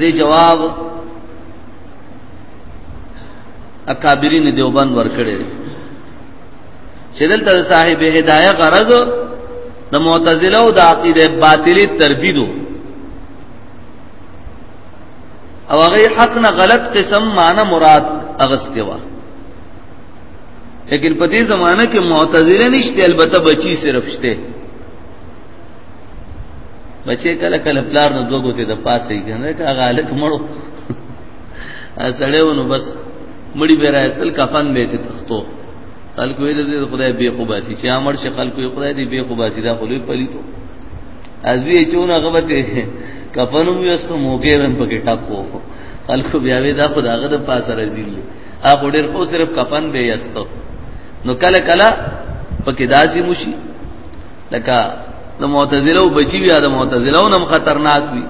دې جواب اکابرین دیوبند ورکړي چې دلته صاحب هدايه غرض د معتزله او د عقیده باطلی تردیدو او هغه حق نه غلط قسم معنی مراد اغسته وا لیکن په دې زمانہ کې معتزله نشته البته بچی صرف شته بچې کله کله پلار نو دوه ګوتې د پاسې کنه کا غالک مړو سړیو نو بس مړی به راستل کفن به ته تختو خلکو یې د خدای به خو باسي چې امر شي خلکو یې خدای دې به خو باسي دا خو لوی پلیتو ازوی چونه غبته کفنم یستو موګې هم پکې ټاکو خلکو بیا وې دا خدای غد پاسه راځي هغه ډېر خو صرف کفن به یستو نو کله کله پکې داسي مشي لکه د معتزله بچی بیا د معتزله هم خطرناک وي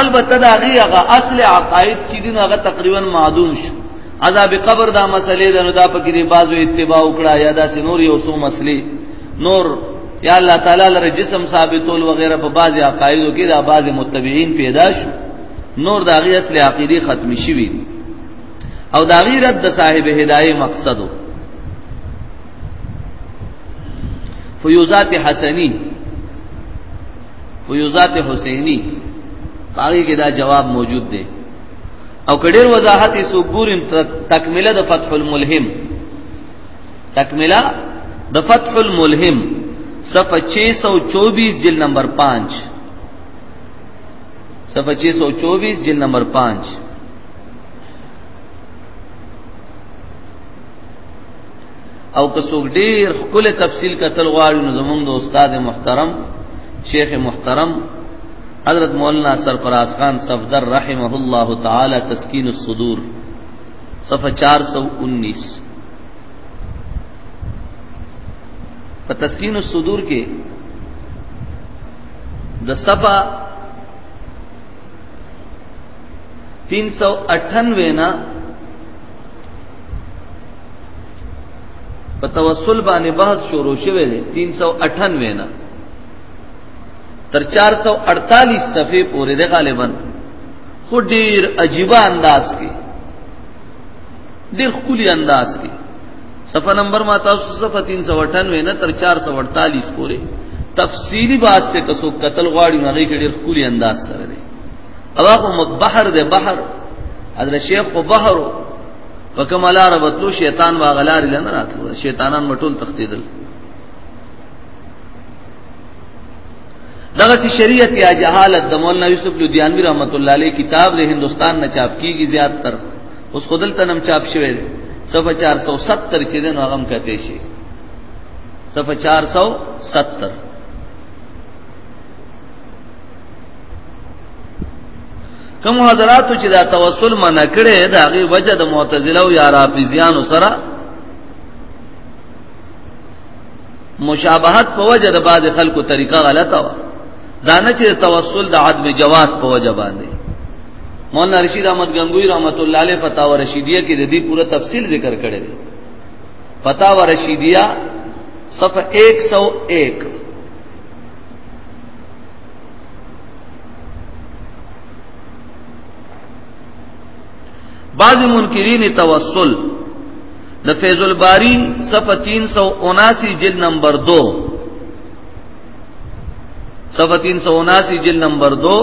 البته دا غي هغه اصل عقاید چې دین هغه تقریبا معدوم شو عذاب قبر دا مسلې ده نو دا پکې دی بازو اتباع وکړه یا دا سنور یو سو مسلې نور یا الله تعالی لره جسم ثابتول وغیرہ په بعضی عقایدو کې دا بعضی متبعین پیدا شو نور دا غي اصل عقیده ختم شي وي او دا غیرت د صاحب هدايه مقصدو فیوزات حسنی فیوزات حسینی باقی کې دا جواب موجود دی او کډیر وضاحت یې سوګورین تکمله د فتح الملهم تکمله د فتح الملهم صفحه 624 جلد نمبر 5 صفحه 624 جلد نمبر 5 او که څوک ډیر خپل تفصیل کتل غواړي نو زمونږ د استاد محترم شیخ محترم حضرت مولانا سرفراز خان صفدر رحمه الله تعالی تسکین الصدور صفحه 419 په تسکین الصدور کې د صفه 398 نه په توسل باندې بحث شروع شوه دی 398 نه تر 448 صفحه پورې دی غالبا خو ډیر عجیب انداز کې ډیر خولي انداز کې صفحه نمبر ما تاسو صفحه 398 نه تر 448 پورې تفصیلی باسته کسو قتل غواړي نه غي ډیر خولي انداز سره دی او هغه بحر ده بحر حضرت شیخ په بحر په کومه لار وتلو شیطان واغلار لنه راتلو شیطانان مټول تختیدل دغه شریعت یا جهالت د مولانا یوسف لودیانوی رحمت الله علیه کتاب د هندستان نه چاپ کیږي زیات تر اوس خودل تنم چاپ شوی دی صفحه 470 چې دنو غم کته شي صفحه 470 کوم حضراتو چې دا توسل منع کړي دا غي وجه د معتزله او یا رافضیانو سره مشابهت په وجه د بعض خلکو طریقه غلطه و دا نه چې توسل د عدم جواز په وجه باندې مولانا رشید احمد غنگوی رحمت الله علیه فتاوا رشیدیه کې د دې پوره تفصیل ذکر کړی دی فتاوا رشیدیه صفحه 101 بعض منکرین توسل د فیض الباری صفحه 379 جلد نمبر 2 صفحه 379 جلد نمبر 2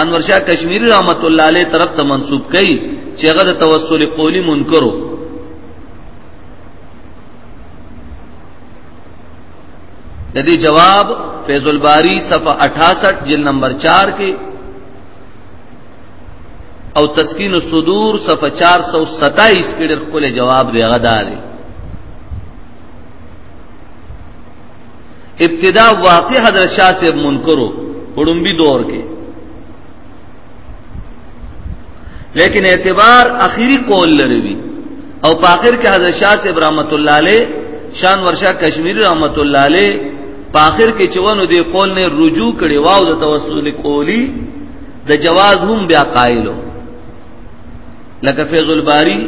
انور شاه کشمیری رحمت الله علیه طرف ته منسوب کړي چې هغه د توسل قولی منکرو د دې جواب فیض الباری صفحه 68 جلد نمبر 4 کې او تسکین الصدور صفحه 427 کې ډېر کول جواب دی غدا دی ابتدا واقع حضرت شاه صاحب منکرو وړومبي دور کې لیکن اعتبار اخیری قول لري او په اخر کې حضرت شاه صاحب رحمت الله علیه شان ورشا کشمیری رحمت الله علیه په اخر کې چونو دی قول نه رجوع کړي واو د توسل قولی د جواز هم بیا قائلو لکه فیض الباری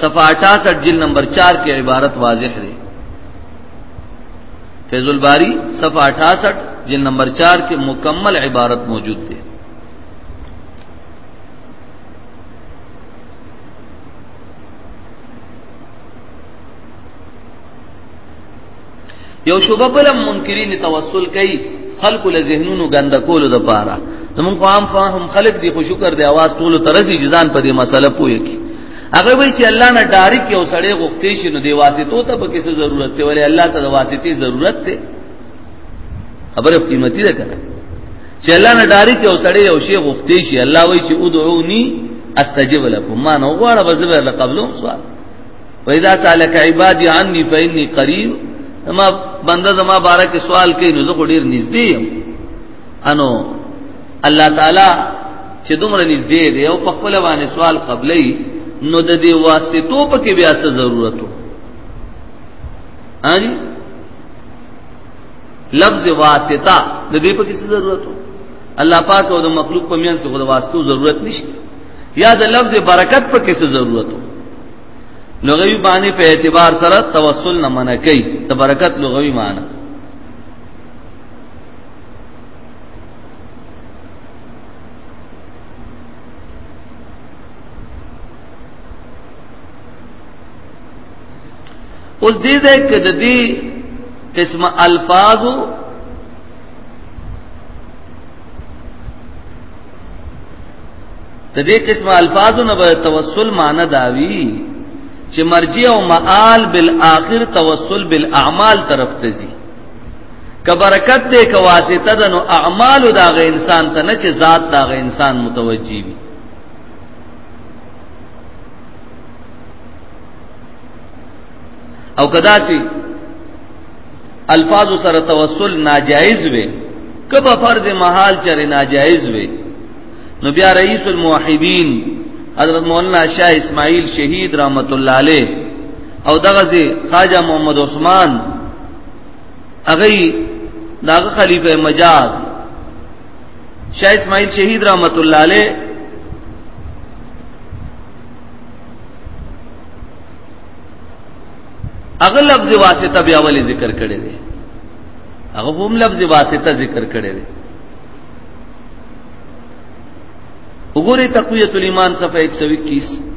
صفحه 68 جلد نمبر 4 کې عبارت واضح دی فیض الباری صفحہ 68 جن نمبر 4 کې مکمل عبارت موجود دی یو شوبه بل منکرین توسل کوي خلق له ذهنونو غند کولو د پاره زمون قوم فهم خلق دی خو شکر دی आवाज ټول ترسي جزان په دې مسله پوي کی هغه وی چې الله نه ډاری کې او سړی غوښتې شي نو دی واسطو ته به کیسه ضرورت دی ولې الله ته د واسطې ضرورت دی خبره قیمتي ده کنه چې الله نه ډاری کې او سړی یو شی غوښتې شي الله وی چې ادعوني استجب لكم ما نو غواړه بزبر لقبلهم سوال واذا سالك عبادي عني فاني قريب ما بنده زما بارک سوال کوي نو زه ډیر نږدې یم انو الله تعالی چې دومره نږدې دی او په خپل باندې سوال قبلې نو د دې واسطو په کې بیا څه ضرورت وو ان لفظ واسطه د دې په کې څه ضرورت وو الله پاک او د مخلوق په میانس کې خو د واسطو ضرورت نشته یا د لفظ برکت په کې څه ضرورت وو لغوی باندې په اعتبار سره توسل نه منکې د برکت لغوی معنی اوس دې دې کې د دې قسم الفاظ د دې قسم الفاظ نه به توسل معنی داوی چې مرجع او معال بالآخر توسل بالاعمال طرف ته ځي که برکت دې که واسطه ده نو اعمال دا غ انسان ته نه چې ذات دا غ انسان متوجي وي او کدا سي الفاظ سره توسل ناجائز وي کبه فرض محال چره ناجائز وي نو بیا رئیس الموحدین حضرت مولانا شاه اسماعیل شهید رحمت الله علیه او دغه خواجه محمد عثمان هغه داغه خلیفہ مجاز شاه اسماعیل شهید رحمت الله علیه هغه لفظ واسطه بیا ولې ذکر کړی دی هغه هم لفظ واسطه ذکر کړی دی وګوره تقویت الایمان صفحه 121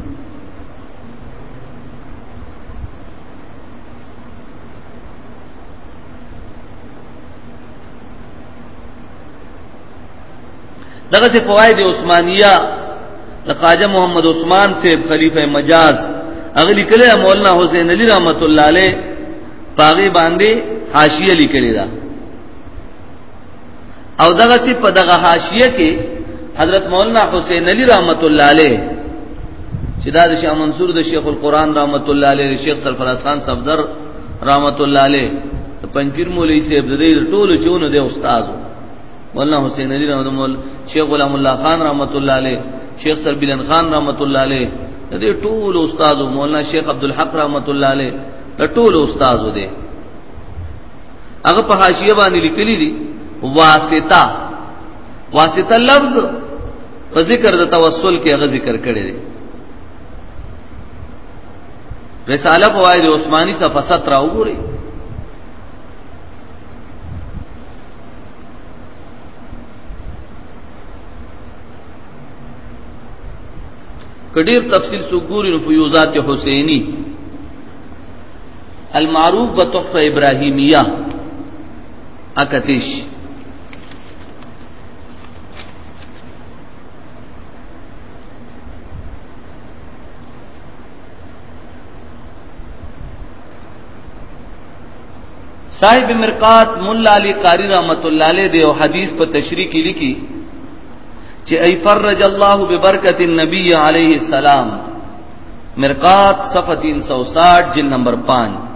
دغه څه فواید عثمانیه لقاجه محمد عثمان سے خلیفہ مجاز اغلی کله مولانا حسین علی رحمت الله علیه پاغي باندې حاشیه لیکلی دا او دغه سی په دغه حاشیه کې حضرت مولانا حسین علی رحمت الله علیه چې دا د شیخ منصور د شیخ القرآن رحمت الله علیه د شیخ سرفراز خان صفدر رحمت الله علیه پنځیر مولوی صاحب د دې ټولو چونو د استاد مولانا حسین علی رحمت الله شیخ غلام الله خان رحمت الله علیه شیخ سربلن خان رحمت الله علیه د دې ټول استاد مولانا شیخ عبد الحق رحمت الله علیه د ټول استاد دی هغه په حاشیه باندې لیکلي دي واسطه واسطه لفظ په ذکر د توسل کې هغه ذکر کړی دی رساله فوائد عثماني صفحه 17 وګورئ کډیر تفصیل سو ګوري نو فیوزات حسینی المعروف بتحفه ابراهیمیه اکتیش صاحب مرقات مولا علی قاری رحمت الله علیه دی او حدیث په تشریح کې لیکي چې ای فرج الله ببرکت النبی علیه السلام مرقات صفحه 360 جلد نمبر 5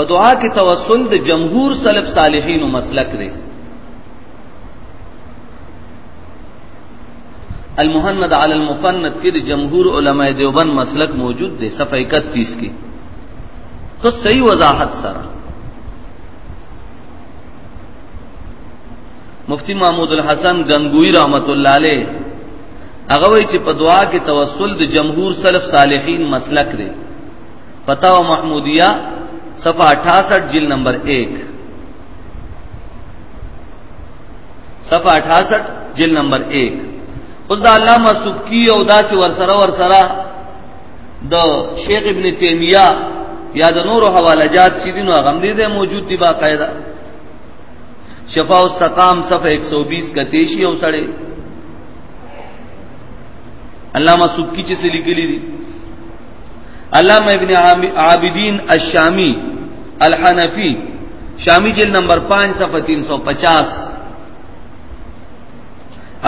په دعا کې توسل د جمهور سلف صالحینو مسلک دی المهند علی المفند کې د جمهور علما دیوبند مسلک موجود دی صفحه 31 کې خو صحیح وضاحت سره مفتی محمود الحسن غنگوی رحمت الله علیه هغه وی چې په دعا کې توسل د جمهور سلف صالحین مسلک دی فتاوا محمودیه صفحه 68 جلد نمبر 1 صفحه 68 جلد نمبر 1 اوس دا علامه سبکی او داسې ورسره ورسره د شیخ ابن تیمیه یا د نورو حواله جات چې دینو غم دې ده موجود دی باقاعده شفاء السقام صفحه 120 کته شي او سره علامه سبکی چې لیکلي دي علامه ابن عابدین الشامی الحنفی شامی جلد نمبر 5 صفحه 350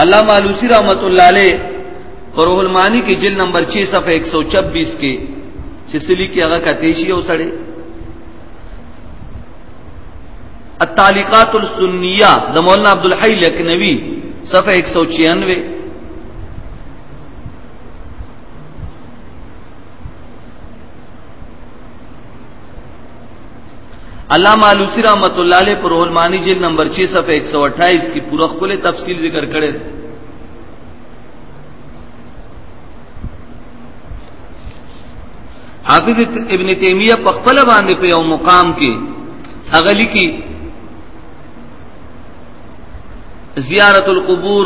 علامہ علوسی رحمت الله علیه روح المانی کې جلد نمبر 6 صفحه 126 کې چې سلی کې هغه کته شي او سړی التعلیقات السنیه د مولانا عبد الحی لکنوی صفحه 196 علامہ علوسی رحمت اللہ علیہ پر علمانی جلد نمبر 6 صفحہ 128 کی پورا خپل تفصیل ذکر کړي حافظ ابن تیمیہ په خپل باندې په یو مقام کې اغلی کی زیارت القبور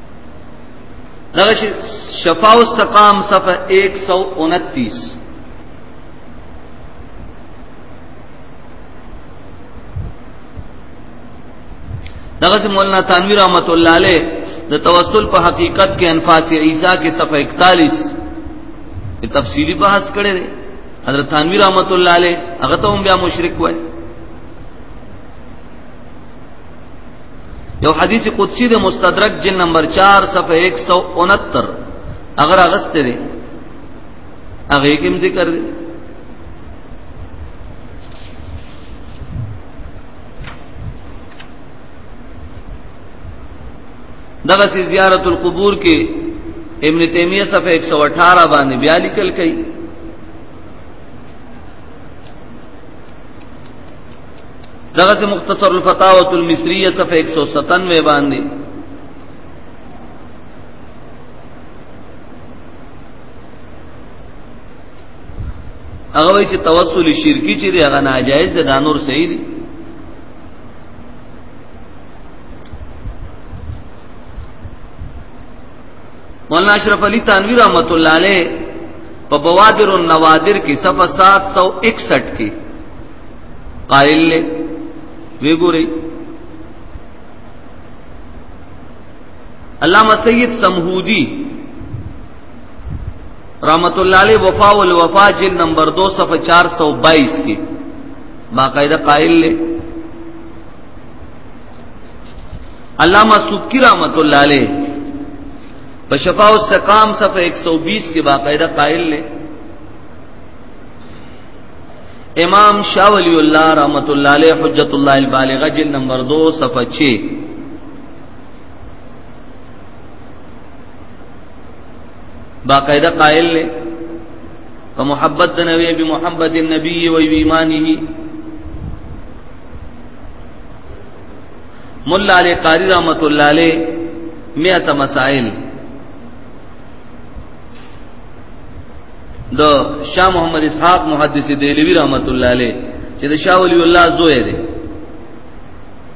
دغه شفاء السقام صفحه 129 دغه مولانا تنویر رحمت الله علیه د توسل په حقیقت کې انفاس عیسی کې صفحه 41 کې تفصیلی بحث کړی دی حضرت تنویر رحمت الله علیه هغه ته هم بیا مشرک وای یو حدیث قدسی د مستدرک جن نمبر 4 صفحه 169 اگر اغست دی هغه کوم ذکر دی دغه سی زیارت القبور کې ابن تیمیه صفحه 118 باندې بیا لیکل کړي دغه مختصر الفتاوى المصريه صفحه 197 باندې هغه وی چې توسل شرکی چې دی هغه ناجایز ده دا نور صحیح دی مولانا اشرف علی تنویر رحمت الله علیه په بوادر النوادر کې صفحه 761 کې قائل له وی ګوري علامہ سید سمحودی رحمت الله علیه وفا والوفا جلد نمبر 2 صفحه 422 کې باقاعده قائل له علامہ سبکی رحمت الله علیه په شفاء السقام صفحه 120 کې باقاعده قائل له امام شاہ ولی اللہ رحمت اللہ علیہ حجت اللہ البالغہ جلد نمبر دو صفحہ چھ باقاعدہ قائل لے په محبت د نبی به محبت النبی و ایمانه مولا علی قاری رحمت الله علی مئات مسائل د شاه محمد اسحاق محدث دیلوی رحمت الله علیه چې د شاه ولی الله زوی دی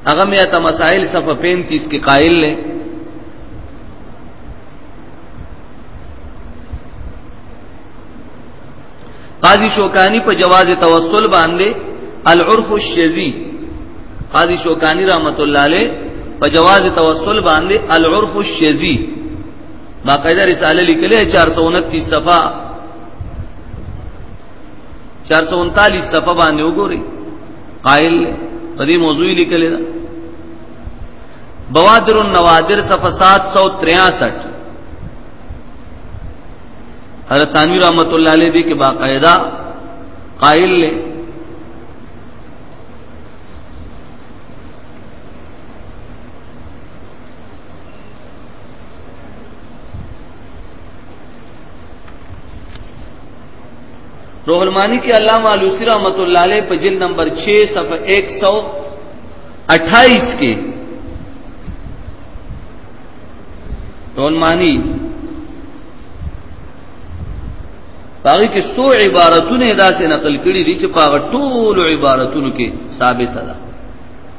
هغه مې ته مسائل صفه 35 کې قائل لې قاضی شوکانی په جواز توسل باندې العرف الشذی قاضی شوکانی رحمت الله علیه په جواز توسل باندې العرف الشذی باقاعده رساله لیکلې 429 صفه 439 صفه باندې وګوري قائل په دې موضوع لیکلې ده بوادر النوادر صفه 763 حضرت تنوی رحمت الله علیه دې کې باقاعده قائل له روح المانی کې علامه علوسی رحمت الله علیه په جلد نمبر 6 صفحه 128 کې روح المانی باقي کې سو عبارتونه داسې نقل کړي دي چې په ټولو عبارتونو کې ثابت ده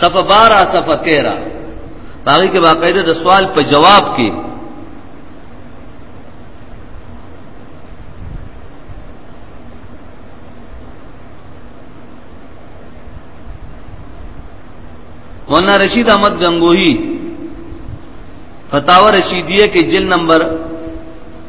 صفه 12 صفه 13 باقي کې باقاعده د سوال په جواب کې مولانا رشید احمد گنگوہی فتاوی رشیدیہ کے جلد نمبر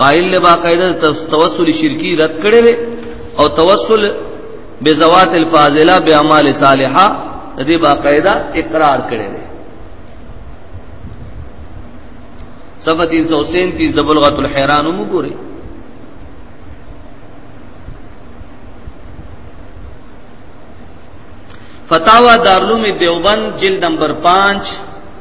قائل نے باقاعدہ توسل شرکی رد کړي دي او توسل بذوات الفاضله باعمال صالحه دې باقاعدہ اقرار کړي دي صفحه 337 د بلغۃ الحیران مو ګوري فتاوا دارلوم دیوبند جلد نمبر 5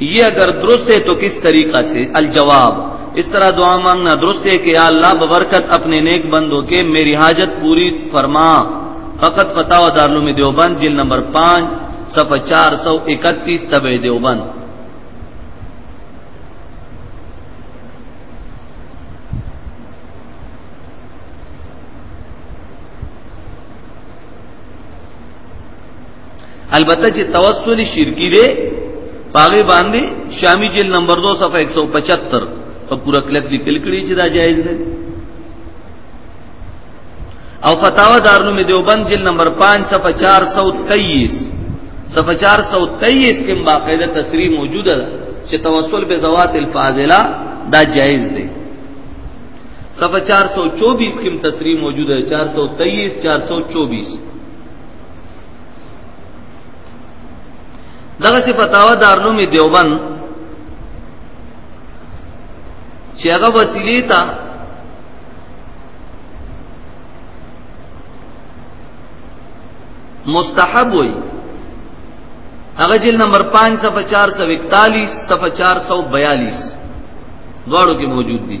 یہ اگر درست ہے تو کس طریقہ سے الجواب اس طرح دعا مانگنا درست ہے کہ اللہ ببرکت اپنے نیک بندوں کے میری حاجت پوری فرما فقط فتح و دارلوم دیوبند جل نمبر پانچ سفر چار سو اکتیس طبع دیوبند البته چې توسل شرکی دی پاغه باندې شامی جیل نمبر 2 صفحه 175 په پورا کلک لیکل کړي چې دا جایز نه دی او فتاوا دارالعلوم دیوبند جلد نمبر 5 صفحه 423 صفحه 423 کې باقاعده تصریح موجوده ده چې توسل به زوات الفاضله دا جایز دی صفحه 424 کې تصریح موجوده ده 423 424 دغه سی فتاوا دارلوم دیوبند چې هغه وسیلې ته مستحب وي هغه جلد نمبر 5 صفحه 441 صفحه 442 دواړو کې موجود دي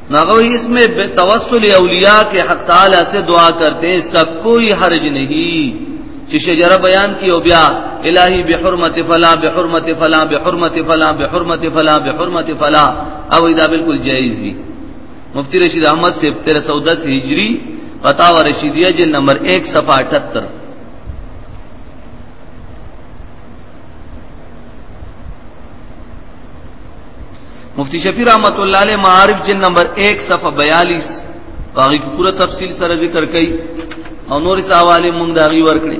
نغوی اس میں توسل اولیاء کے حق تعالی سے دعا کرتے ہیں اس کا کوئی حرج نہیں چې شجره بیان کی او بیا الہی بحرمت فلا بحرمت فلا بحرمت فلا بحرمت فلا بحرمت فلا او دا بالکل جائز دي مفتی رشید احمد سے 1310 ہجری فتاوی رشیدیہ جلد نمبر 1 صفحہ 78 مفتی شفیع رحمت الله علیه معارف جن نمبر 1 صفحه 42 باغی کو پورا تفصیل سره ذکر کړي او نور سوالې مونږ دا غي ورکړي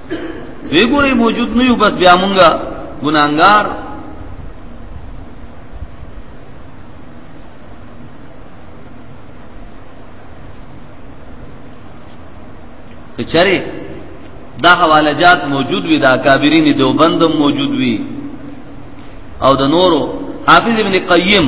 وی ګورې موجود نه یو بس بیا مونږه ګناګار کچره دا حواله جات موجود وی دا کابرین دوبند موجود وی او د نورو حافظ ابن قیم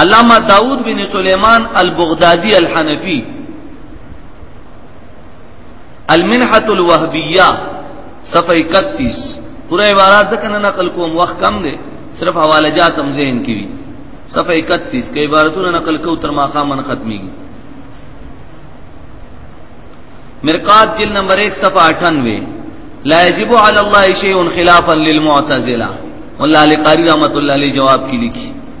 علامه داود بن سليمان البغدادي الحنفي المنحه الوهبيه صفحه 31 پورا عبارت ځکه نه نقل کوم وخت کم دی صرف حواله جات هم ذهن کې وي صفحه 31 کې عبارتونه نقل کو تر ما خامن ختمي مرقات جلد نمبر 1 صفحه 98 لا يجب على الله شيء خلافا للمعتزله والله لقاری رحمت الله علیه جواب کې لیکي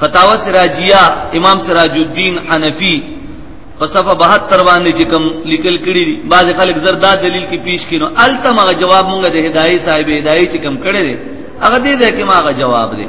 فتاوا سراجیه امام سراج الدین حنفی په صفه 72 باندې چې کوم لیکل کړي دي بعض خلک زردا دلیل کې پیش کینو التم هغه جواب مونږ د هدايه صاحب هدايه چې کوم کړي دي هغه دې ده کې ما هغه جواب دی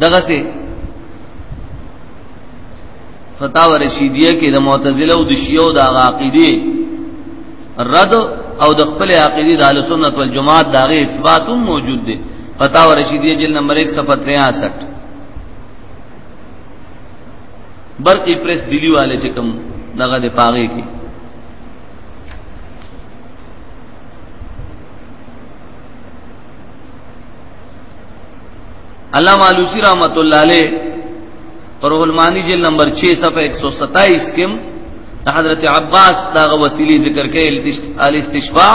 دغه سي فتاوا رشیدیه کې د معتزله او د شیعو د عقیده رد او د خپل عقیده د اهل سنت والجماعت دغه اثبات هم موجود دي فتاوا رشیدیه جلد نمبر 1 صفحه 63 برقی پریس دلی والے چې کوم دغه د پاغه کې علامہ علوسی رحمت اللہ علیہ روح المانی جلد نمبر 6 صفحہ 127 کم حضرت عباس دا وسیلی ذکر کئ الاستشفاء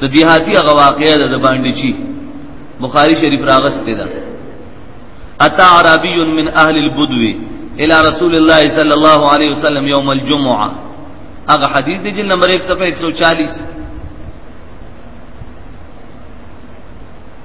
د دیهاتی هغه واقعې ده د باندې چی بخاری شریف راغسته ده اتا عربی من اهل البدو الى رسول الله صلی الله علیه وسلم یوم الجمعه هغه حدیث دی جن نمبر 1 صفحه 140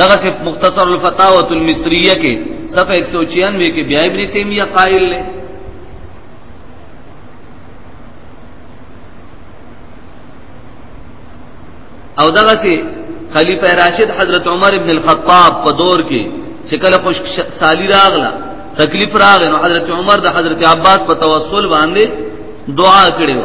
دغه سے مختصر الفتاوت المصریه کې صفحه 196 کې بیا ابن تیمیه قائل لے او دغه سي خلیفہ راشد حضرت عمر ابن الخطاب په دور کې چې کله خوش سالی راغله تکلیف راغله نو حضرت عمر د حضرت عباس په توسل باندې دعا کړې و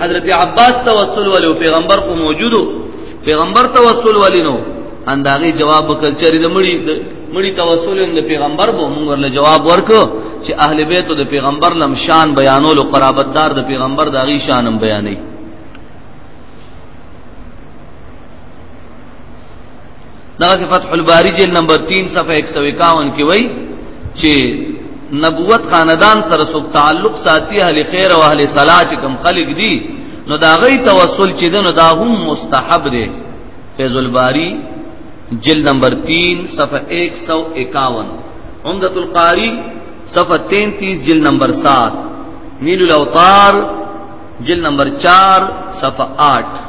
حضرت عباس توسل ولو پیغمبر کو موجودو پیغمبر توسل ولینو انداغي جواب وکړ چې د مړي مړي توسل د پیغمبر بو موږ له جواب ورکو چې اهل بیت د پیغمبر لم شان بیانول او قرابت دار د پیغمبر داغي شانم بیانې دا فتح الباری جلد نمبر 3 صفحه 151 کې وایي چې نبوت خاندان سره سو تعلق ساتي اهل خیر او اهل صلاح چې کوم خلق دي نو دا غي توسل چې دنو دا هم مستحب دي فیض الباری جلد نمبر 3 صفحه 151 عمدۃ القاری صفحه 33 جلد نمبر 7 نیل الاوطار جلد نمبر 4 صفحه 8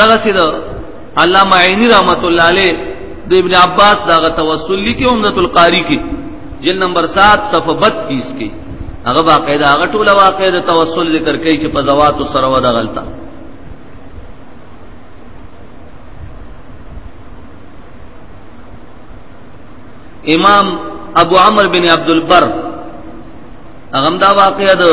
دغه سید علامه عینی رحمت الله علیه د ابن عباس دغه توسل لیکي عمدۃ القاری کې جلد نمبر 7 صفحه 32 کې هغه باقاعده هغه ټول واقع د توسل ذکر کوي چې په زوات سره ودا غلطه امام ابو عمرو بن عبد البر هغه دا واقع ده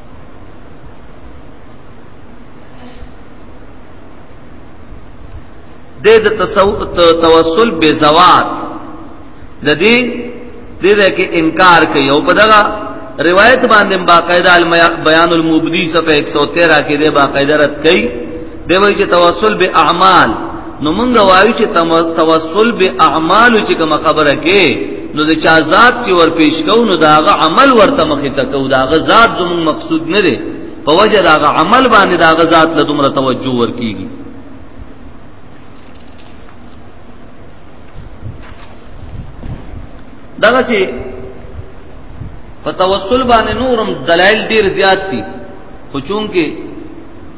د توسل به زوات د دې د دې کې انکار کوي او په دغه روایت باندې باقاعده بیان المبدی صفحه 113 کې د باقاعده رد کوي د وایي چې توسل به اعمال نو مونږ وایو چې توسل به اعمال چې کوم خبره کې نو د چا ذات چې ور پیش کو نو داغه عمل ورته مخې ته کو داغه ذات زموږ مقصود نه دی په وجه داغه عمل باندې داغه ذات له دومره توجه ور کیږي دغه چې په توسل باندې نورم دلایل ډیر زیات دي خو چون کې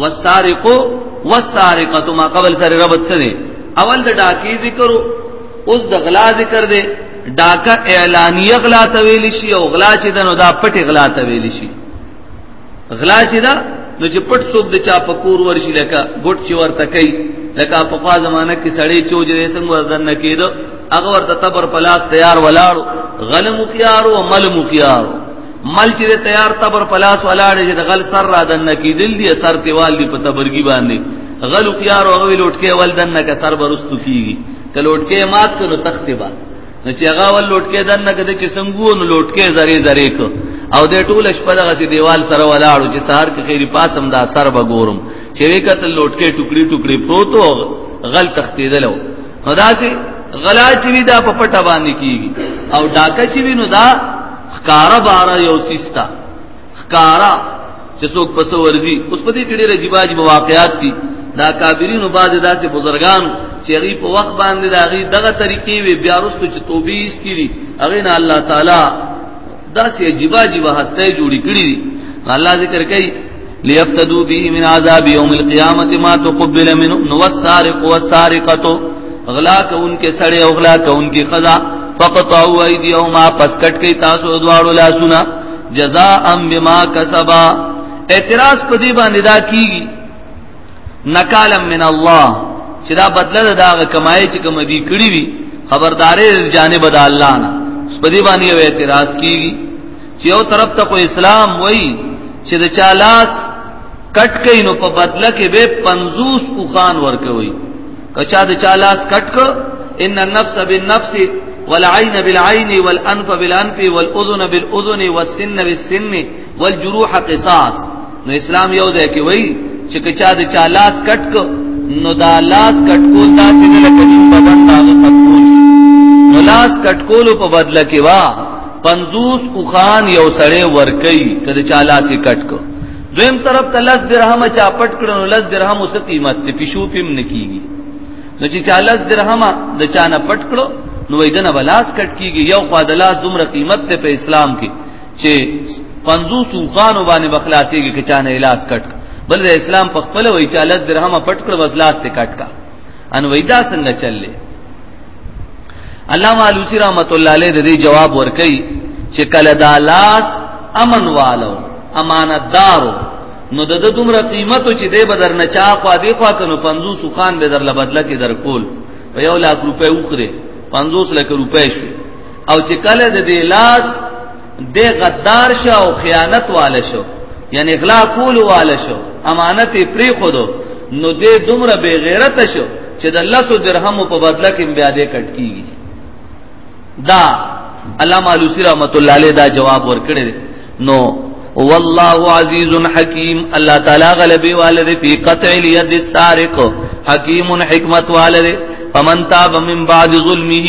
والسارق والسارقه ما قبل سره ربط سره اول د ډاکی ذکر اوس د غلا ذکر دی ډاکه اعلانیه غلا ته ویل شي او غلا چې دنو دا پټ غلا ته ویل شي غلا چې دا نو چې پټ څوک د چا پکور ورشي لکه ګټ چې ورته کوي لکه په خوا زمانہ کې سړی چوجې څنګه وردن نه کېدو هغه ورته تبر پلاس تیار ولاړو غلم خيارو ملم خيارو مل چې تیار تبر پلاس ولاړ چې د غل سر را دن کیدل دي سر تیوال دي په تبرګي باندې غل خيار او غوي لوټکه ول دن کا سر برستو کیږي ته لوټکه مات کړو تختبا نو چې هغه ول لوټکه دن کده چې څنګه نو لوټکه زری زری کو او د ټول شپه دغه سي دیوال سره ولاړو چې سهار کې خيري پاسم دا سر بګورم چې وکتل لوټکه ټوکړي ټوکړي پروتو غل تختیدلو خدا سي غلا چې دا په پټه باندې کیږي او ډاکه چې وینو دا ښکارا بارا یو سیستا ښکارا چې څوک پس ورزي اوس په دې کې ډېر عجیب عجیب واقعات دي دا کابرینو بعد داسې بزرګان چې هغه په وخت باندې دا غي دغه طریقې وی بیا رسو چې توبې استری هغه نه الله تعالی داسې عجیب عجیب هسته جوړی کړی الله ذکر کوي ليفتدوا به من عذاب يوم القيامه ما تقبل منه نو السارق والسارقه غلا کوونکې سړی او غلا کوونکې خزا فقطعوا ايديهما پس کټ کې تاسو دواړو لاسونه جزاء بما کسبا اعتراض په دې باندې دا کیږي نکالم من الله چې دا بدله دا کمای چې کوم دي کړی وي خبردارې جانب د الله نه په دې باندې اعتراض کیږي چې یو طرف ته کو اسلام وای چې د چالاس کټ کین نو په بدله کې به 50 اوخان ورکوي کچا د چالاس کټ کو ان النفس بالنفس والعين بالعين والانف بالانف والاذن بالاذن والسن بالسن والجروح قصاص نو اسلام یو ځای کې وای چې کچا د چالاس کټ کو نو دا لاس کټ کول دا چې لکه بدن دا ختمول نو لاس کټ کولو په بدله کې وا پنځوس اوخان یو سړی ورکي کله چا لاس کټ کو دویم طرف ته لس درهم چا پټ کړو نو لس درهم اوس قیمت ته پښو پم نکیږي نو چې چا لس درهم د چا نه پټ کړو نو ایدنه بلاس کټ کیږي یو خوا د لاس دومره قیمت ته په اسلام کې چې 50 اوغانو باندې بخلاصيږي چې چا نه لاس کټ بل د اسلام په خپل وای چې لس درهم پټ کړو بس لاس ته کټ کا ان وېدا څنګه چللې علامه علوسی رحمت الله علیه د دې جواب ورکړي چې کله دا لاس امن والو امانتدارو نو د دې دومره قیمتو چې دې بدر نه چا خو دې خو کنو 500 خان به در لبدله کې در کول په یو لاک روپې وخره 500 لک روپې شو او چې کله د دې لاس د غدار شو او خیانت واله شو یعنی غلا کول واله شو امانت پری خودو نو دې دومره بے غیرت شو چې د لسو درهم په بدله کې بیا دې کټ کیږي دا علامه علوسی رحمت الله علیه دا جواب ورکړي نو والله عزیز حکیم الله تعالی غلبی والد فی قطع الید السارق حکیم حکمت والد فمن تاب من بعد ظلمه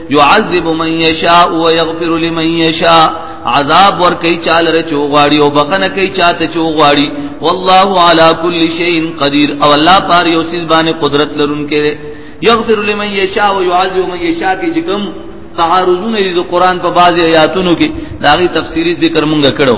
يعذب من يشاء ويغفر لمن يشاء عذاب ور کوي چاله رچو غواړي او بخنه کوي چاته چو غواړي والله على كل شيء قدير او الله پار یو سیز باندې قدرت لرونکي دی يغفر لمن يشاء ويعذب من يشاء کې کوم تعارضونه دي د قران په بعضي آیاتونو کې داغي تفسیری ذکر مونږ کړو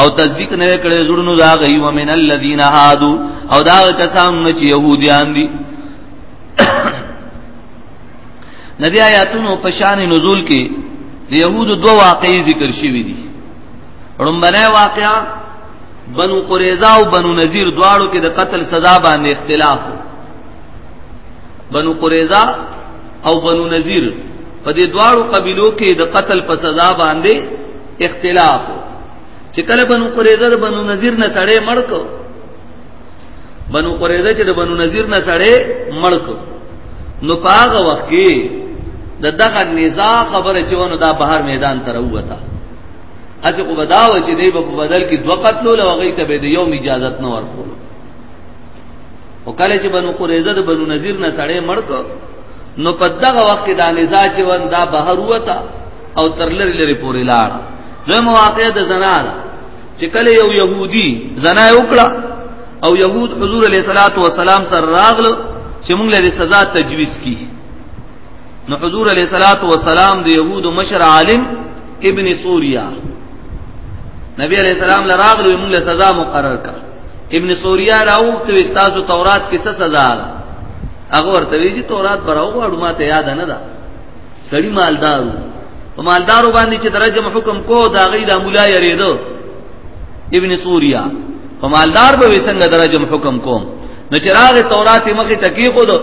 او تصدیق نه کړي زړونو دا غي ومن الذين هادو او دا کسان چې يهوديان دي ندی آیاتونو په شان نزول کې د يهودو دوه واقعي ذکر شوي دي رومبنه واقعا بنو قریظه او بنو نذیر دواړو کې د قتل سزا باندې اختلاف وو بنو قریظه او بنو نذیر په دې دواړو قبیلو کې د قتل په سزا باندې اختلاف چې کله بنو قریظه د بنو نذیر نه سړې مړکو بنو قریظه چې د بنو نذیر نه سړې مړکو نو پاغه وخت کې د دغه نزاع خبره چې ونه دا بهر میدان تر وته اځه کو بداو چې دی په بدل کې دوه قتل لوغې ته به د یوم اجازه نه ورکول او کله چې بنو قریظه د بنو نذیر نه سړې مړک نو په دغه وخت کې دا نزا چې ون دا بهر وتا او تر لری لری پورې لاړ نو مواقع د زنا ده چې کله یو يهودي زنا وکړه او يهود حضور علیه الصلاۃ والسلام سره راغله چې موږ له سزا تجویز کی نو حضور علیه الصلاۃ والسلام د يهود مشر عالم ابن سوریا نبی علیہ السلام لراغله موږ له سزا مقرر کړه ابن سوریا راوخت وی تاسو تورات کې څه سزا ده هغه ورته وی چې تورات براو غواړو ما ته یاد نه ده سړی مالدارو په مالدارو باندې چې درجه حکم کو دا غي د مولا یریدو ابن سوریا په مالدار به څنګه درجه حکم کوم نو چراغ تورات مخه تکیه کو دو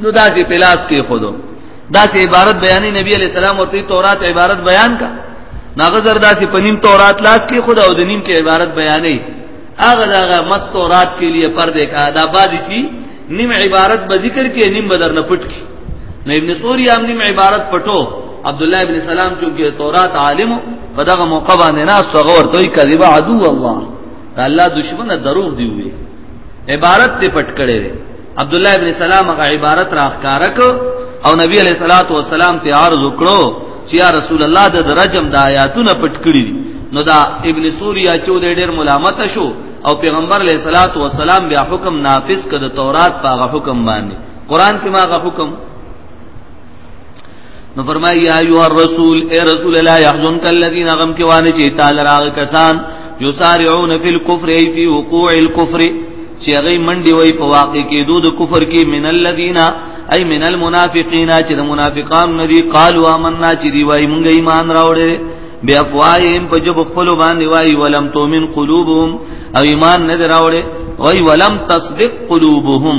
نو داسې پلاس کې خودو دا سه عبارت بیانې نبی علی السلام ورته تورات عبارت بیان کا ناغذر دا سه پنیم تورات لاس کې خدا او د نیم کې عبارت بیانې هغه داغه مست تورات کې لیے پردې کا دا بادی چی نیم عبارت به ذکر کې نیم بدر نه پټ کی نو ابن سوری هم نیم عبارت پټو عبد الله ابن سلام چونکه تورات عالم په دغه موقع باندې ناس تو غور توي کذب عدو الله الله دشمنه دروغ دی وی عبارت ته پټ کړي عبد الله ابن سلام هغه عبارت راخکارک او نبی علیہ الصلوۃ والسلام ته عرض وکړو چې یا رسول الله د رجم د آیاتونه پټ کړی نو دا ابن سوریا چې د ډېر ملامت شو او پیغمبر علیہ الصلوۃ والسلام بیا حکم نافذ کړ د تورات په حکم باندې قران کې ماغه حکم نو فرمایي یا ایو الرسول اے رسول لا يحزنك الذين غم کې وانه چې تعالی راغ کسان یسارعون فی الكفر ای فی وقوع الكفر چې هغه منډي وای په واقع کې دود کفر کې من الذين ای من المنافقین چې د منافقان ندي قالوا آمنا چې دی وای مونږ ایمان راوړل بیا فوایم په جب خپل باندې وای ولم تؤمن قلوبهم او ایمان نه راوړل وای ولم تصدق قلوبهم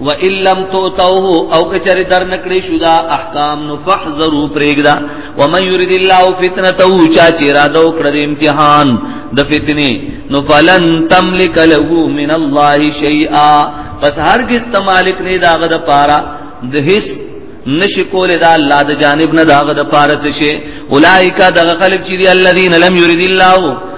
و ان لم توتوه او کچری در نکړي شو دا احکام نو فحذروا پرېګدا و من يريد الله فتنته چا چې را دو کړ امتحان د فتنې نو فلن تملك له من الله شيئا پس هرگز ته مالک نه داغه د پاره د هیڅ نشی کول دا الله د جانب نه داغه د پاره څه شي اولایک دغه خلک چې دی الذين لم يريد الله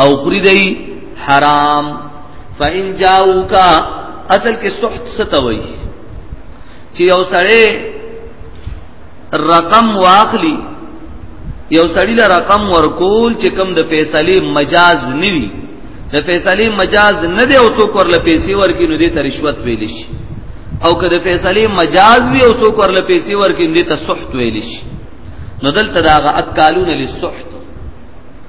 او خوري دی حرام فإن جاءوك اصل کې سحت ستوي چې یو سړی رقم واخلي یو سړی له رقم ورکول چې کم د فیصله مجاز نیوي د فیصله مجاز نه دی او څوک ورله پیسې ورکې نو دې ته رشوت ویل شي او که د فیصله مجاز وي او څوک ورله پیسې ورکې نو دې ته سحت ویل شي نو دلته دا غ اکالون للسحت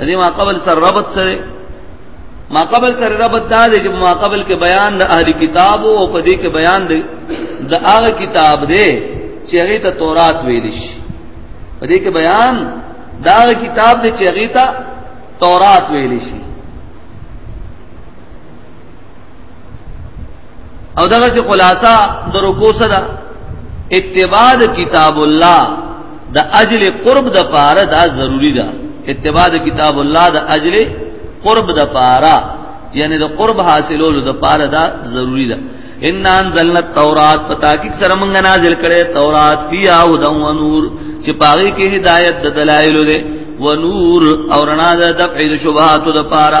دې ما قبل سره ربط سره ما قبل سره ربط دا دی چې ما قبل کې بیان د اهل کتاب او په دې کې بیان دی د هغه کتاب دی چې هغه ته تورات ویل شي په دې کې بیان دا کتاب دی چې هغه ته تورات ویل شي او دغه څه خلاصہ د رکوع سره اتباع کتاب الله د اجل قرب د پاره دا ضروری ده اتباع کتاب الله د اجل قرب د پاره یعنی د قرب حاصلولو د پاره دا ضروری ده ان انزلنا التوراۃ پتا کی سره مونږ نازل کړي تورات فیا هدى و نور چې پاغي کې هدایت د دلایل ده و نور اور نه د دفع شبهات د پاره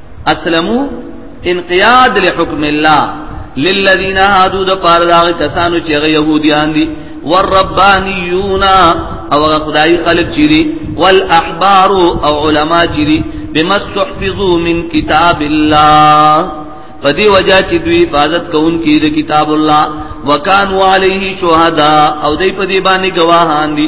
اسلمو انقیاد لحکم الله للذین هادو د پاره دا کسانو چې غي يهوديان دي والربانيون او خدای خلق چې دي والاحبار او علما چې دي بما استحفظوا من کتاب الله پدی وجہ چې دوی حفاظت کوونکې د کتاب الله وکانو علیه شهدا او دای پدی باندې گواهان دي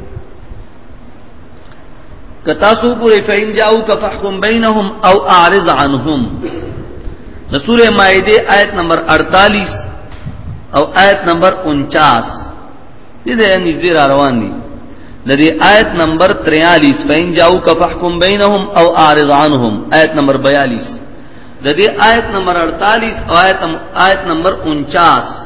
کتا سو ګورې فین جاو کا فحکم بینهم او اعرض عنهم د سوره مائده آیت نمبر 48 او آیت نمبر 49 دې دې نږدې را روان دي د دې آیت نمبر 43 فین جاو کا فحکم بینهم او اعرض عنهم آیت نمبر 42 د دې آیت نمبر 48 او آیت آیت نمبر 49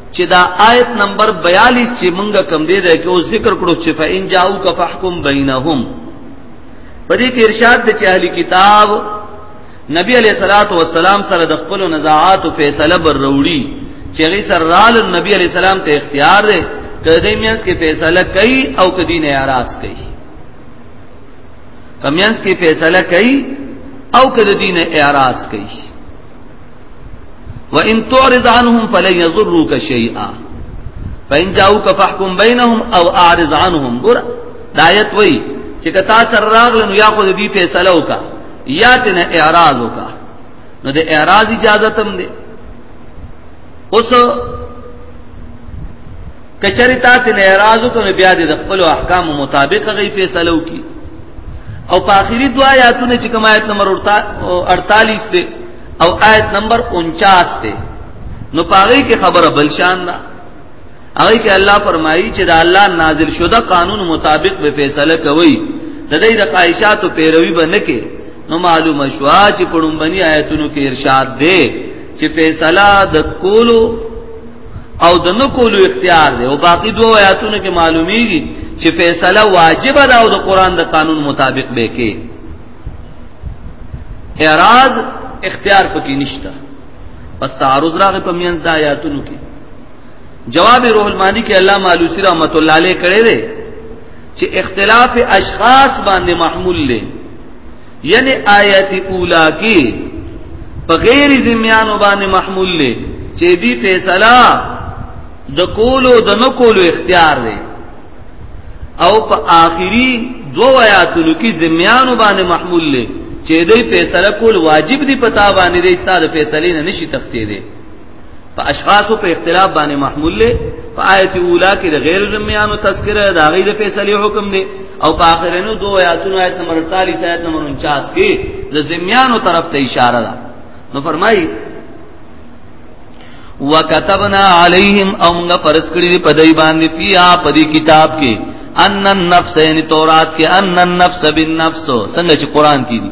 چې دا آیت نمبر 42 چې مونږه کم دی ده کې او ذکر کړو چې فإن جاءو کا فحکم بینهم په دې کې ارشاد د چې اهلي کتاب نبی علیہ الصلات والسلام سره د خپل نزاعات او فیصله بر وروړي چې غي سره رال نبی علیہ السلام ته اختیار دی کدی مینس کې فیصله کوي او کدی نه اراس کوي کمینس کې فیصله کوي او کدی نه اراس کوي وان تعرض عنهم فلن يضروك شيئا فان جاءوك فاحكم بينهم او اعرض عنهم ګور دایت وای چې کتا سر راغل نو یا خو دې فیصله وکا یا تنه اعراض وکا نو د اعراض اجازه تم دې اوس کچری تا ته اعتراض وکړ بیا د خپل احکام مطابق غي فیصله وکي او په اخیری دعا آیاتونه چې کوم آیت نمبر 48 دی او آیت نمبر 49 دی نو پاره کې خبره بل شان ده هغه کې الله فرمایي چې دا الله نازل شوه قانون مطابق به فیصله کوي د دې د قایشاتو پیروي به نه کې نو معلومه شو چې پړم بني آیتونو کې ارشاد دی چې فیصله د کولو او د نکولو اختیار دی او باقی دوه آیاتونو کې معلومیږي چې فیصله واجب ده او د قران د قانون مطابق به کې اعراض اختیار پکې نشته پس تعارض راغی په میان د آیاتونو کې جواب روح المانی کې الله مالوسی رحمت الله علیه کړی دی چې اختلاف اشخاص باندې محمول لې یعنی آیت اولا کې په غیر ذمیانو باندې محمول لې چې دی فیصله د کولو د نه کولو اختیار دی او په آخري دو آیاتونو کې ذمیانو باندې محمول لې چې دې فیصله کول واجب دی پتا باندې دې ستاره فیصله نه نشي تختې دی په اشخاص په اختلاف باندې محمول له په آیت اوله کې د غیر ذمیانو تذکرہ دا غیر فیصله حکم دی او په اخرینو دوه آیاتونو آیت نمبر 43 آیت نمبر 49 کې د ذمیانو طرف ته اشاره ده نو فرمایي وکتبنا علیہم او موږ فرض کړی دی په دای باندې پیا په دې کتاب کې ان النفس یعنی تورات کې ان النفس بالنفس څنګه چې قران کې دي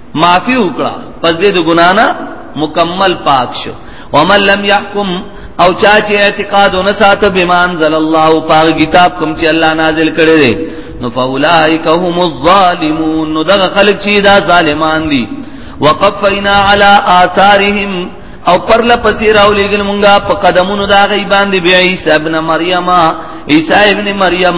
معافی وکړه پس دې د ګنا نه مکمل پاک شو ومن لم يحكم او چا چې اعتقاد نه ساته بما انزل الله پاک کتاب کوم چې الله نازل کړی دی نو فاولائک هم الظالمون نو دغه خلک چې دا ظالمان دي وقفینا علی آثارهم او پر لپسې راولېګل مونږه په قدمونو دا غي باندې بیا عیسی ابن مریم عیسی ابن مریم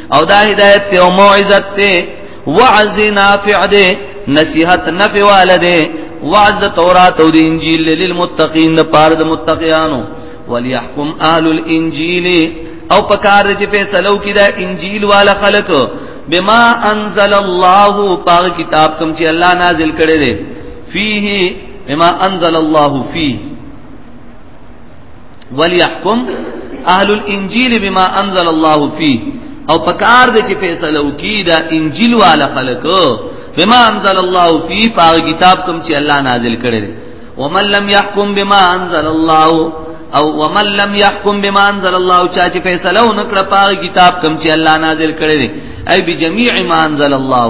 او دا هدایت ته او موعظت ته وعظ نافع ده نصیحت نفع والده وعظ د تورات او د انجیل للمتقین لپاره د متقیانو وليحكم اهل الانجيل او پکار چې فیصلو کې دا انجیل والا خلق بما انزل الله پاک کتاب کوم چې الله نازل کړي دي فيه بما انزل الله فيه وليحكم اهل الانجيل بما انزل الله فيه او پکار دې چې فیصله وکي دا انجیل والا خلک بما انزل الله فی پاک کتاب کوم چې الله نازل کړی دی ومن لم يحكم بما انزل الله او ومن لم يحكم بما انزل الله چا چې فیصله ونکړه پاک کتاب کوم چې الله نازل کړی دی ای بجميع ما انزل الله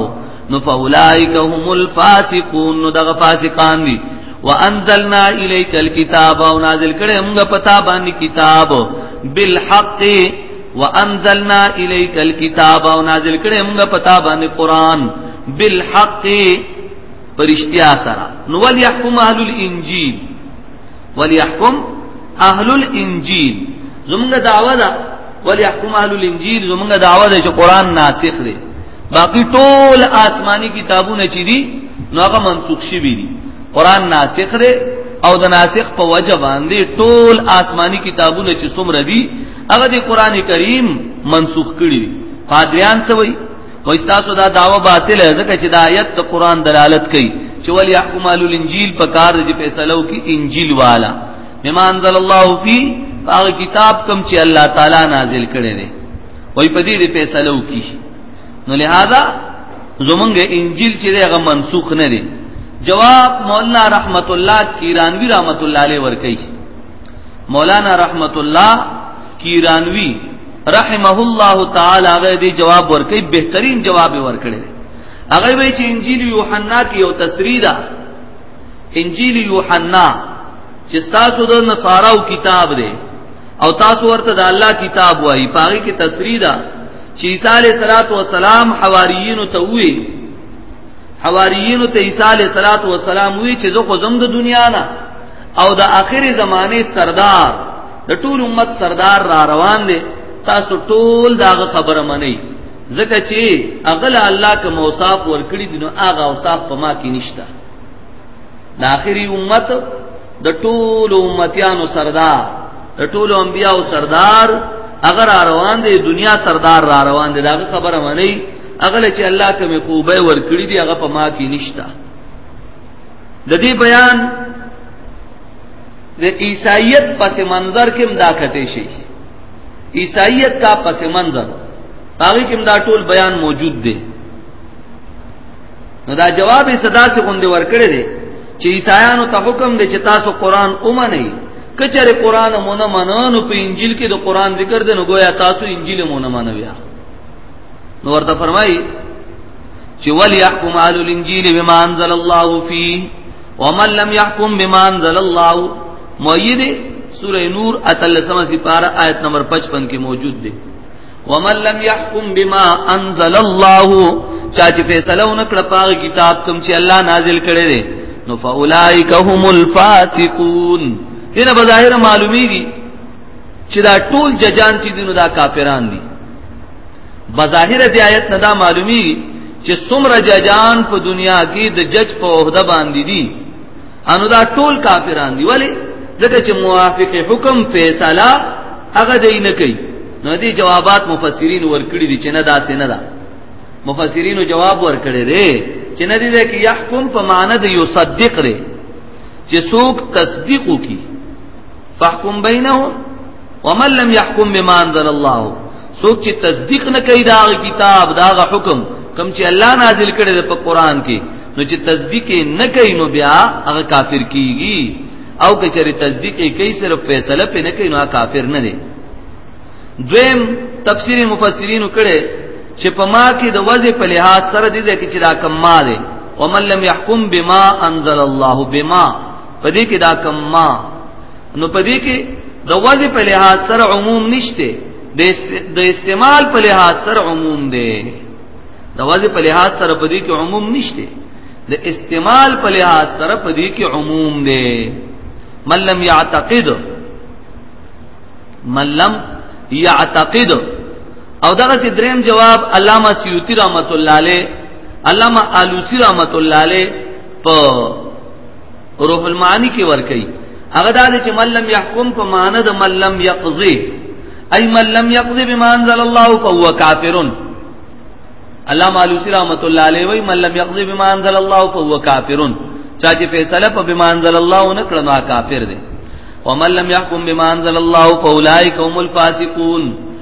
نو فاولائک هم الفاسقون نو دغه فاسقان دي وانزلنا الیک الكتاب او نازل کړه موږ پتا باندې کتاب بالحق وانزلنا الیک الكتاب او نازل کړه موږ پتا باندې قران بالحق پرشتیا سره نو ول يحكم اهل الانجیل ول يحكم اهل الانجیل زموږ دعوه ده ول يحكم اهل الانجیل زموږ دعوه ده چې قران ناسخ دی باقی ټول آسمانی کتابونه چې دي نو هغه منسوخ شي دي قران ناسخ دی او د ناسخ په وجه باندې ټول آسمانی کتابونه چې څومره دي هغه د قران کریم منسوخ کړي قادریان څه وایي وای تاسو دا داوا باطل ده ځکه چې دا آیت د قران دلالت کوي چې ول يحكم اهل الانجيل په کار دي فیصلو کې انجیل والا مما انزل الله فی هغه کتاب کوم چې الله تعالی نازل کړي دي وای په دې دې فیصله وکي نو لہذا زمونږ انجیل چې هغه منسوخ نه دی جواب مولانا رحمت الله کیرانوی رحمت الله علیه ورکی مولانا رحمت الله کیرانوی رحمه الله تعالی هغه دی جواب ورکی بهترین جواب ورکړي هغه وی چې انجیل یوحنا کې یو تسریدا انجیل یوحنا چې تاسو د نصاراو کتاب دی او تاسو ورته د الله کتاب وایي پاره کې تصریح ده چې عیسی علیه الصلاۃ والسلام حواریینو ته وی حواریینو ته عیسی علیه الصلاۃ والسلام وی چې زه خو زم د دنیا نه او د آخري زمانه سردار د ټول امت سردار را روان دي تاسو ټول داغه خبره منئ ځکه چې اغل الله کوم اوصاف ورکړي دي نو هغه اوصاف په ما کې نشته د اخري امت د ټول امتیانو سردار د ټول انبیانو سردار اگر روان دی دنیا سردار را روان دی دا خبره مانی اغل چې الله کوم خوبه ور کړی دی هغه په ما کې نشتا د دې بیان د عیسایت پس منظر کې مدا کته شي عیسایت کا پس منظر باقي کې مدا ټول بیان موجود دی نو دا جواب یې صدا سي غوندې ورکړي دي چې عیسایانو ته حکم دی چې تاسو قران اومنئ کچره قران مونږ منو په انجیل کې د قران ذکر دی نو گویا تاسو انجیل مونږ منو بیا نو ورته فرمایي چې ول يحكم اهل الانجيل بما انزل الله فيه ومن لم يحكم بما انزل الله مؤيد سوره نور اتل سما سپارہ آیت نمبر 55 کې موجود دی ومن لم يحكم بما انزل الله چا چې فیصله ونکړه پاغه کتاب کوم چې الله نازل کړي دي نو فاولائک هم الفاسقون دینه بظاهر معلومیږي چې دا ټول ججان چې دینو دا کافران دي بظاهر دی آیت نه دا معلومیږي چې څومره ججان په دنیا کې د جج په عہده باندې دي انو دا ټول کافران دی ولی ځکه چې موافق حکم فیصله هغه دی نه کوي نو دې جوابات مفسرین ورکړي دي چې نه دا سینه ده مفسرینو جواب ورکړي دي چې نه دي چې يحكم په معنی د یصدق لري چې څوک تصدیق وکي فاحكم بينهم ومن لم يحكم بما انزل الله سوک چې تصدیق نه کوي دا کتاب دا حکم کم چې الله نازل کړي په قران کې نو چې تصدیق نه کوي نو بیا هغه کافر کیږي او که چېرې تصدیق یې کوي صرف فیصله پې نه کوي نو کافر نه دی دویم تفسیر مفسرین کړي چې په ما کې د وځې په لحاظ سره دي چې دا کما دی ومن لم يحكم بما انزل الله بما پدې کې دا کم ما نو پدې کې د وځي په لحاظ سره عموم نشته د استعمال په لحاظ سره عموم دی د وځي په لحاظ سره پدې کې عموم نشته د استعمال په لحاظ سره پدې کې عموم دی من لم يعتقد من لم يعتقد او دغه سي دریم جواب علامه سیوطی رحمت الله علیه علامه الوسی رحمت الله علیه په روح المعانی کې ور کوي هغه دا چې من لم يحكم په معنی د من لم يقضي اي من لم يقضي بما انزل الله فهو كافر الله مالوسی رحمت الله علیه وی من لم يقضي بما انزل الله فهو كافر چا چې فیصله په بما انزل الله نه کړو نو کافر دی ومن لم يحكم بما انزل الله فاولئک هم الفاسقون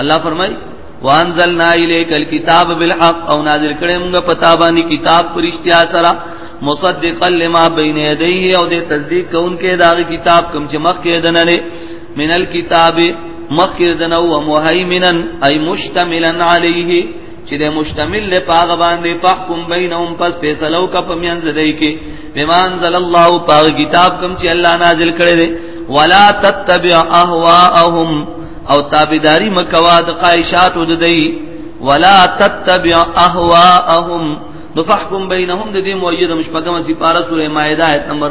الله فرمای وانزلنا الیک الكتاب بالحق او نازل کړي موږ پتا باندې کتاب پرشتیا سره مصدقا لما بین یدیه او د تصدیق کوونکې دا کتاب کوم چې مخکې دنه نه من الكتاب مخکې دنه او مهیمنن ای مشتملا علیه چې د مشتمل له پاغه باندې فحکم بینهم پس فیصلو کا پمینځ دی کې بمان ذل الله پاغ کتاب کوم چې الله نازل کړي دي ولا تتبع اهواهم او تابعداري مکوا د قایشات د دی ولا تتبع اهواهم نو فحکم بینهم د دې مؤیدم شپږم سپاره سورې مائده ایت نمبر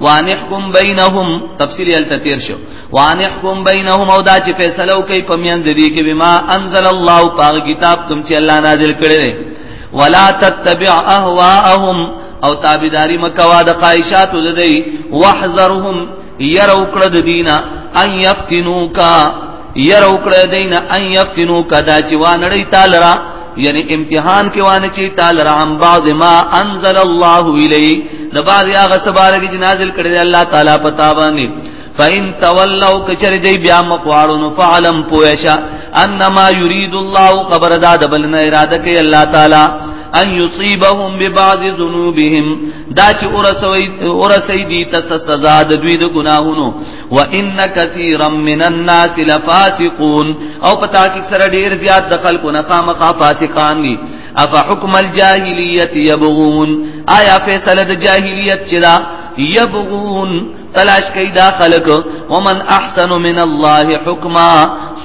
وانحکم بینهم تفصیل یل تیر شو وانحکم بینهم او دا چې فیصله وکي په میان د دې کې بما انزل الله پاک کتاب کوم چې الله نازل کړی دی ولا تتبع اهواهم او تابعداري مکوا د قایشات د دی واحذرهم يروا کړه د دینه ان یفتنوکا ير وکړه دین ان یفتنو کدا چې وانړی تعالی را یعنی امتحان کې وانه چې تعالی را هم بعض ما انزل الله الی د بعض هغه سبارګ چې نازل کړی الله تعالی پتا باندې فإن تولوا کچر دی بیا مقوارون فعلم پویشا انما یرید الله خبر داد بلنا اراده کوي الله تعالی ان یصيبهم ببعض ذنوبهم دا چې اورسوي اورسي دي تس سزا د دوی د ګناهونو وان كثيرا من الناس لفاسقون او په تحقیق سره ډیر زیات د خلکو نه خامخا فاسقان دي اف حکم الجاهلیت یبغون آیا فیصله د جاهلیت چدا یبغون تلاش کوي دا خلق ومن احسن من الله حکما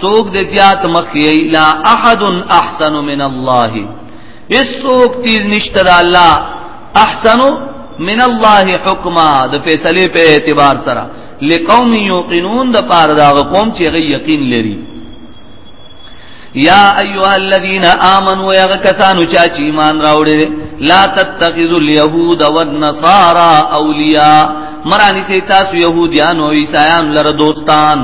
سوق د زیات مخی لا احد احسن من الله هیڅوک تیز نشته د الله احسنو من الله حکما د فیصله په اعتبار سره لقوم یوقنون د پار دا قوم چې غي یقین لري یا ایها الذین آمنو یا کسانو چا چې ایمان راوړي لا تتخذوا اليهود والنصارى اولیاء مرانی سي تاسو يهوديان او عیسایان لره دوستان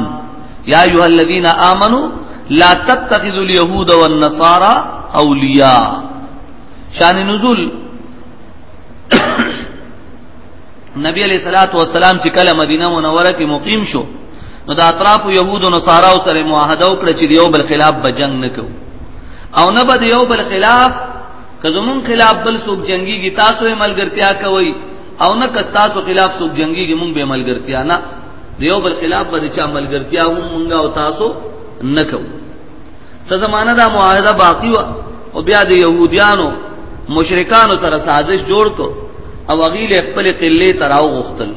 یا ایها الذین آمنو لا تتخذوا اليهود والنصارى اولیاء شان نزول نبی علیہ الصلات والسلام چې کله مدینه منوره کې مقیم شو نو د اطراف يهود او نصارا او سره معاهده وکړه چې یو بل خلاف بجنګ نکو او نه بد یو بل خلاف که زمون خلاف بل څوک جنگيږي تاسو یې ملګرتیا کوي او نه که تاسو خلاف څوک جنگيږي مونږ به ملګرتیا نه دیو بل خلاف باندې چا ملګرتیا هم مونږه او تاسو نکو څه زمانہ دا معاهده باقی و او بیا د يهوديانو مشرکانو سره سازش جوړ کو او غیل خپل قله تراو غختل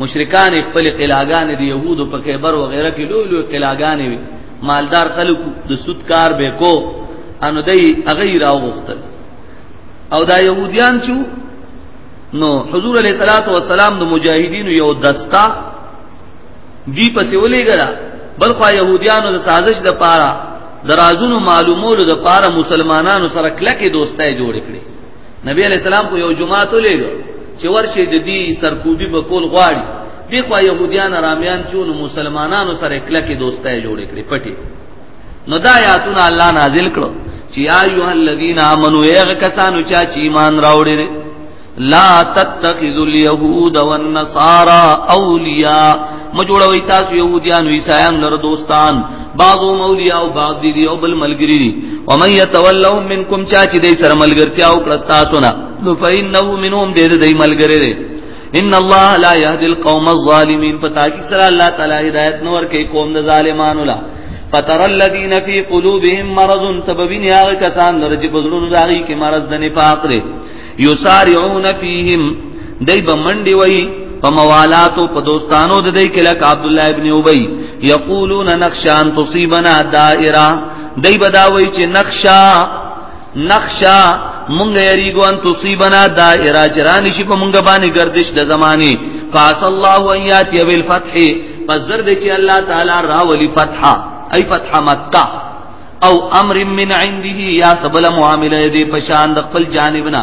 مشرکان خپل قلاګان د يهودو په خیبر و غیره کې لوی لوی قلاګان وي مالدار خلکو د سود کار به کو انو دای اغه راو غختل او دا يهوديان چې نو حضور علیہ الصلوۃ والسلام د مجاهدینو یو دستا دی پسې ولېګلا بلخوا يهوديانو د سازش د پاره درازونو معلومولو د پاره مسلمانانو سره کلکې دوستۍ جوړې کړې نبی علیہ السلام کو یو جمعه ته لېګو چې ورشه د دې سرکوبي په کول غواړي دغه يهوديان رامیان چون مسلمانانو سره کلکې دوستۍ جوړې کړې پټي نو دا آیاتونه الله نازل کړو چې یا ایه الذین آمنو یغ کسانو چا چې ایمان راوړي لا تتخذوا اليهود والنصارى اولیاء مجوړوي تاسو يهوديان ويسايان لر دوستان بعضو مولیا او بعض دي دی او بل ملګری دي و من يتولهم منکم چا چې دې سره ملګرتیا او کړستا سنا نو فإنه منهم دې دې ملګری دي ان الله لا يهدي القوم الظالمين پتا کی سره الله تعالی هدایت نور کوي قوم د ظالمانو لا فتر الذين في قلوبهم مرض تبوین هغه کسان درج بزړونو داږي کې مرض د نفاق لري یسارعون فیهم دای بمنډي وای په موالاتو په دوستانو د دې کې لک عبد الله ابن ابي یقولون نخشان تصيبنا دائره دای بداوي چې نخشا نخشا مونږ یریګو ان تصيبنا دائره چران شي په مونږ باندې گردش د زمانه فاس الله ويات بالفتح فزر دې چې الله تعالی راولي فتح اي فتح مکه او امر من عنده یا سبل معامله دې پشان د خپل جانبنا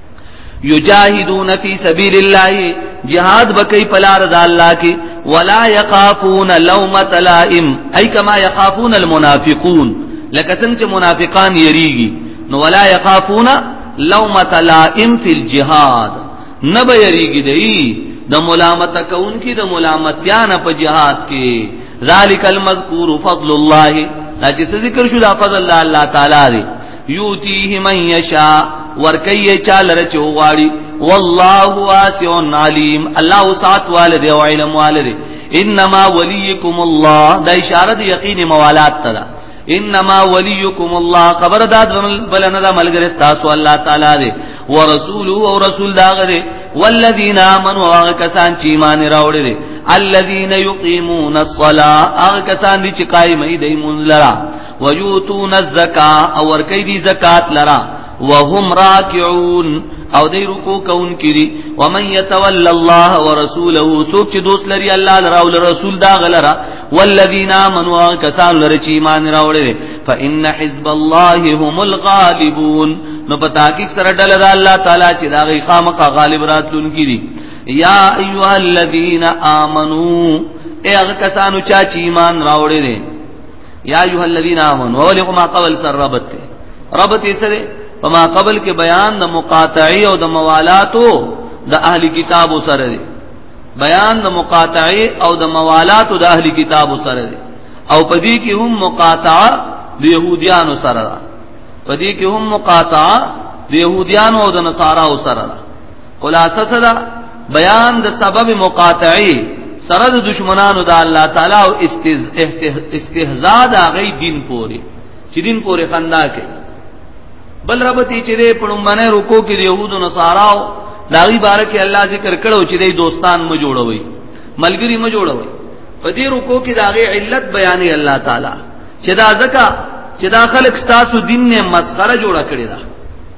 یجاهدون فی سبیل الله جهاد بکی پلار د الله کې ولا یخافون لومۃ لائم ای کما یخافون المنافقون لکه څنګه چې منافقان یریږي نو ولا یخافون لومۃ لائم فی الجهاد نبا یریږي دی د ملامت کون کی د ملامتیان په جهاد کې ذالک المذکور فضل الله دا چې ذکر شو دا فضل الله تعالی دی یوتیه من یشا ورکی چالر چوغاړي والله واسع علیم الله وسعت والد او علم والد انما ولیکم الله دا اشاره د یقین موالات ته ده انما ولیکم الله خبر داد بلنه دا ملګری تاسو الله تعالی دی ورسوله او رسول دا غره والذین آمنوا هغه کسان چې ایمان راوړي دي الذين يقيمون الصلاه هغه کسان چې قائم دي مونږ لرا ويوتون الزکاه او ور کوي دي زکات لرا وهم راکعون او دې رکوع کون کړي ومن يتول الله ورسوله سوک چې دوست لري الله لرا او رسول دا غلرا والذین آمنوا کسان لري چې ایمان راوړل فإن حزب الله هم الغالبون نو پتا کې سره ډله دا الله تعالی چې دا غي خامخا غالب راتلون کړي یا ایها الذین آمنو اے هغه کسانو چې ایمان راوړل یا ایه الذین آمنوا ولکم ما قبل سر ربط ته ربط یې سره په ما قبل کې بیان د مقاطعی او د موالاتو د اهلی کتاب سره دی بیان د مقاطعی او د موالاتو د اهلی کتاب سره دی او پدې کې هم مقاطعه د يهوديانو سره ده پدې کې هم مقاطعه د يهوديانو او د نصاراو سره ده خلاصه صدا بیان د سبب مقاطعی سره د دشمنانو د الله تعالی او استهزاء د غي دین پوری چې دین پوری خندا کوي بل ربتی چې د پړمبنه رکو کې د يهودو نصاراو داغي باره کې الله ذکر کړو چې د دوستان مو جوړوي ملګری مو جوړوي په دې رکو کې داغي علت بیانې الله تعالی چې دا ځکه چې دا خلک ستاسو دین نه مسخره جوړه کړی دا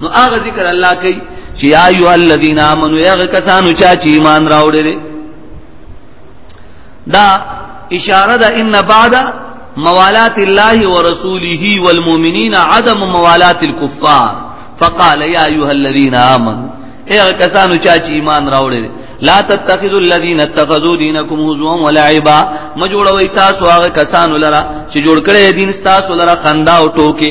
نو هغه ذکر الله کوي چې یا ایو الذین آمنو یا کسانو چا چې ایمان راوړل دا اشاره ده ان بعد موالات الله ورسوله والمؤمنین عدم موالات الكفار فقال یا ایها الذین آمنو یا کسانو چا چې ایمان راوړل لا تتخذوا الذين اتخذوا دينكم هزوا ولعبا مجوړوي تاسو هغه کسانو لره چې جوړ کړي دین تاسو لره خندا او ټوکې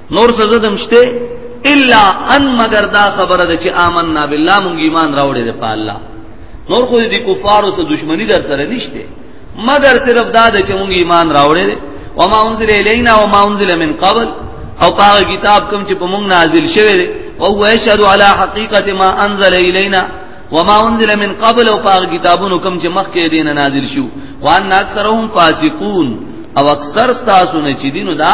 نور څه زدم شته الا ان مگر دا خبره ده چې آمنا بالله مونږ ایمان راوړې ده په الله نور خو دې کفارو سره دښمنی در سره نشته مگر صرف دا ده چې مونږ ایمان راوړې ده وما انزل الینا وما انزل من قبل او هغه کتاب کوم چې په مونږ نازل شوی دی او هو یشهد علی حقیقت ما انزل الینا وما انزل من قبل او هغه کتابونو کوم چې مخکې دین نازل شو وان اکثرهم فاسقون او اکثر تاسو نه چې دینو دا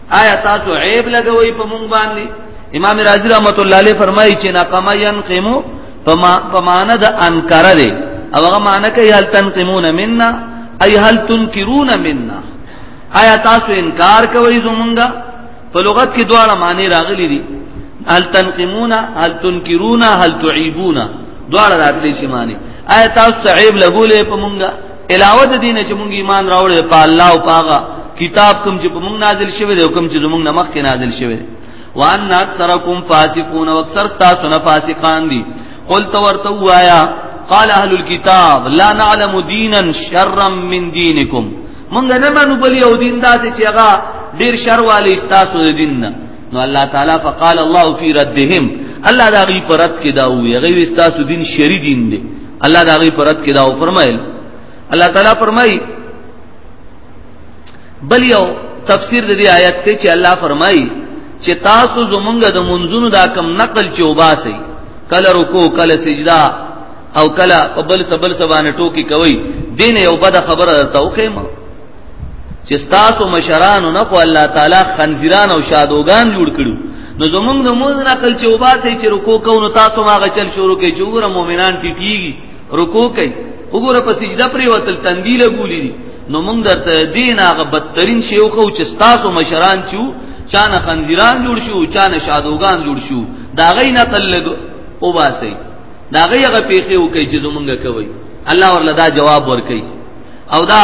آیا تاسو عیب لګوي په مونږ باندې امام رازی رحمت الله علیه فرمایي چې ناقما ينقمو په معنا د انکر دی او هغه معنا کوي هل تنقمون منا اي هل تنكرون منا آیا تاسو انکار کوي زمونږه په لغت کې دواړه معنی راغلي دي هل تنقمون هل تنكرون هل تعيبون دواړه راغلي شي معنی آیا تاسو عیب لګولې په مونږه علاوه د دین چې مونږ ایمان راوړل په الله او پاغه کتاب کوم چې په مونږ نازل شوی دی کوم چې زمونږ نمخ کې نازل شوی دی وان اکثرکم فاسقون او اکثر تاسو نه فاسقان دي قل تو ورته وایا قال اهل الكتاب لا نعلم دينا شرا من دينكم مونږ نه منو بل یو دین داسې چې هغه ډیر شر والی تاسو د دین نه نو الله تعالی فقال الله في ردهم الله دا غي پرد کې دا وي غي تاسو دین شری دین دی الله دا غي پرد کې دا فرمایل الله تعالی فرمایي بل یو تفسیر د دې آیت ته چې الله فرمایي چې تاسو زمونږ د منځونو دا کم نقل چې وباسي کله رکوع کله سجدا او کله په بل سبل سبانه ټوکی کوي دین یو بد خبره درته وکړم چې تاسو مشرانو نه خو الله تعالی خنزیران او شادوغان جوړ کړو نو زمونږ د موز نقل چې وباسي چې رکوع کوو نو تاسو ما غچل شروع کوي چې وګوره مؤمنان ټیټیږي رکوع کوي وګوره په سجده پرې وتل تندیله ګولې دي نو موږ درته دین هغه بدترین شی خو چې تاسو مشران چو چانه خنزیران جوړ شو چانه شادوغان جوړ شو دا غي نقل لګ وباسي دا غي هغه پیخي وکي چې زمونږ کوي الله ورله دا جواب ورکي او دا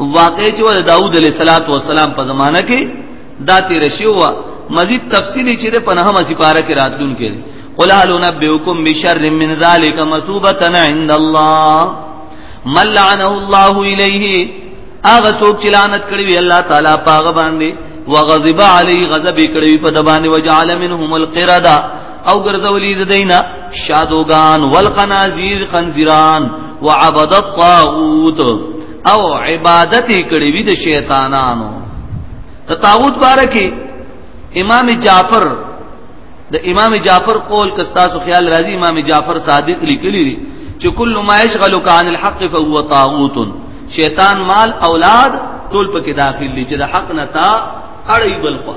واقع چې د داوود علیه السلام په زمانہ کې دا تیر شو مزید تفصیلی چې په نهمه سپاره کې راتلون کې قل هل نبئکم بشر من ذلک مثوبه عند الله من لعنه الله الیه هغه څوک چې لعنت کړی وی الله تعالی پاغه باندې وغضب علی غضب کړی په دبانې وجعل منهم القرده او ګرځولې د دینا شادوغان والقنازیر خنزیران وعبد الطاغوت او عبادت کړي وي د شیطانانو ته طاغوت باره کې امام جعفر د امام جعفر قول کستاسو خیال راځي امام جعفر صادق لیکلی دی چې کل ما یشغلک عن الحق فهو طاغوت شیطان مال اولاد ټول پکې داخل دي چې د حق نه تا اړې بلقوا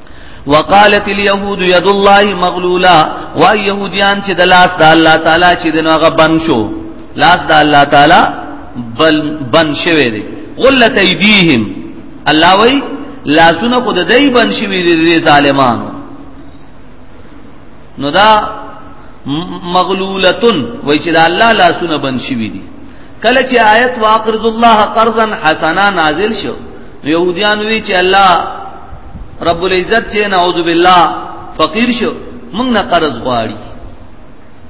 وقالت اليهود يد الله مغلولا و يهوديان چې د لاس د الله تعالی چې دنو هغه بن شو لاس د الله تعالی بل بن شوی دی غلت ايديهم الله وای لاسونه خود دای بن شوی دی ظالمانو نو دا مغلولتن وای چې د الله لاسونه بن شوی دی کله چې آیت واقرض الله قرضا حسنا نازل شو يهوديان وی چې الله رب العزت چې نعوذ بالله فقیر شو موږ نه قرض غواړي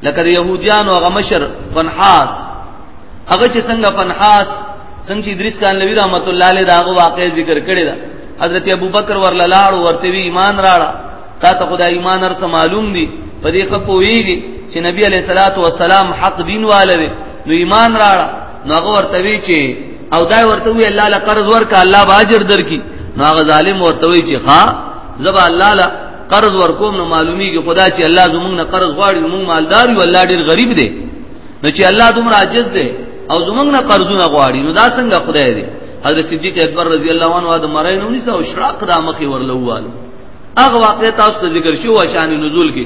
لکه يهوديان او غمشر فنحاس هغه چې څنګه فنحاس څنګه ادریس خان لوی رحمت الله علیه داغه واقع ذکر کړی دا حضرت ابوبکر ورلا لاړ ورته وی ایمان راړه تا ته خدای ایمان هر څه معلوم دی په دې خپويږي چې نبی علیہ الصلوۃ والسلام حق دین والے نو ایمان راړه نو هغه ورته وی چې او دا ورته وی الله له قرض ورکا الله باجر درکې نو هغه ظالم ورته وی چې ها زبا الله له قرض ورکوم نو معلومی کې خدا چې الله زمونږ نه قرض غواړي موږ مالدار یو الله ډیر غریب دی نو چې الله دومره عاجز دی او زمونږ نه قرضونه غواړي نو دا څنګه خدای دی حضرت صدیق اکبر رضی الله عنه د مرای نو نيسه او شراق د مخې ورلواله هغه واقع تاسو ته ذکر شو شان نزول کې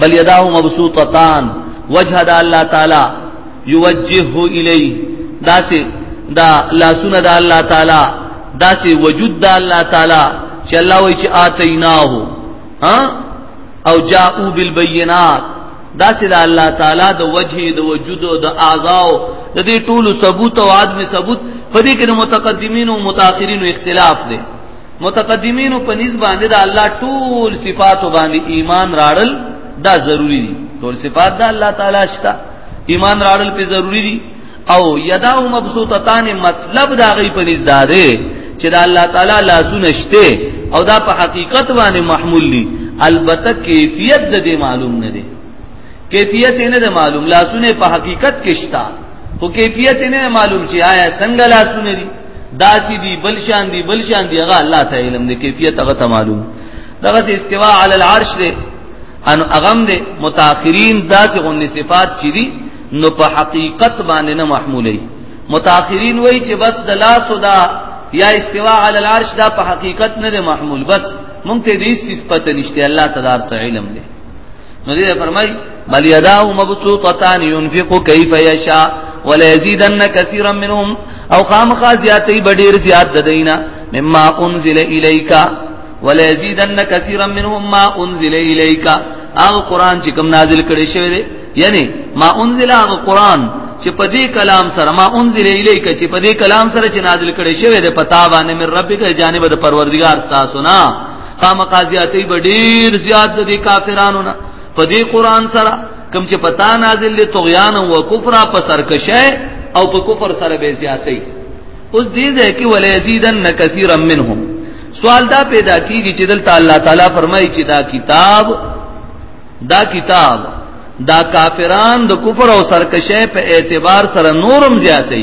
بل یداه مبسوطتان وجه د الله تعالی یوجهه الی داسې دا لاسونه د الله تعالی داسې وجود د الله تعالی چې الله وایي چې آتیناه ها او جاءو بالبينات داسې د الله تعالی د وجه د وجود او د اعضاء د دې ټولو ثبوت او عدم ثبوت په دې کې د متقدمینو او متأخرینو اختلاف دی متقدمینو په نسبت باندې د الله ټول صفات باندې ایمان راړل دا ضروری دي ټول صفات د الله تعالی شته ایمان راړل په ضروری دي او یداو مبسوطتان مطلب دا غي په نسبت ده چې د الله تعالی لاسونه شته او دا په حقیقت باندې محمول دي البته کیفیت د دې معلوم نه دي کیفیت نه ده معلوم لاسونه په حقیقت کې شته خو کیفیت نه معلوم چې آیا څنګه لاسونه دي داسې دی بل شان دی بل شان دی هغه الله تعالی علم دی کیفیت هغه ته معلوم دغه استوا علی العرش دی ان اغم دی متأخرین داسې غون صفات چي دي نو په حقیقت باندې نه محمولې متأخرین وای چې بس د لاس او دا یا استوا علی العرش دا په حقیقت نه محمول بس مونږ ته دې صفت نشته الله تعالی سره علم دی نو دې فرمای بل یداه مبسوطتان ينفق كيف يشاء ولا يزيدن كثيرا منهم او خامخا زیاتې بډیر زیات د دینا مما انزل اليك ولا يزيدن كثيرا منهم ما انزل اليك هغه قران چې کوم نازل کړي شوی دی یعنی ما انزل هغه قران چې په دې کلام سره ما انزل الیک چې په دې کلام سره چې نازل کړي شوی دی پتا باندې مې رب کې جانب د پروردگار تاسو نه قامقاضیاتی به ډیر زیات د دې کافرانو نه په دې قران سره کوم چې پتا نازل دي طغیان او کفر په سرکشه او په کفر سره به زیاتې اوس دې ده کې ولزیدن کثیرا منهم سوال دا پیدا کیږي چې دلته الله تعالی فرمایي چې دا کتاب دا کتاب دا کافران د کفر او سرکشه په اعتبار سره نورم زیاتې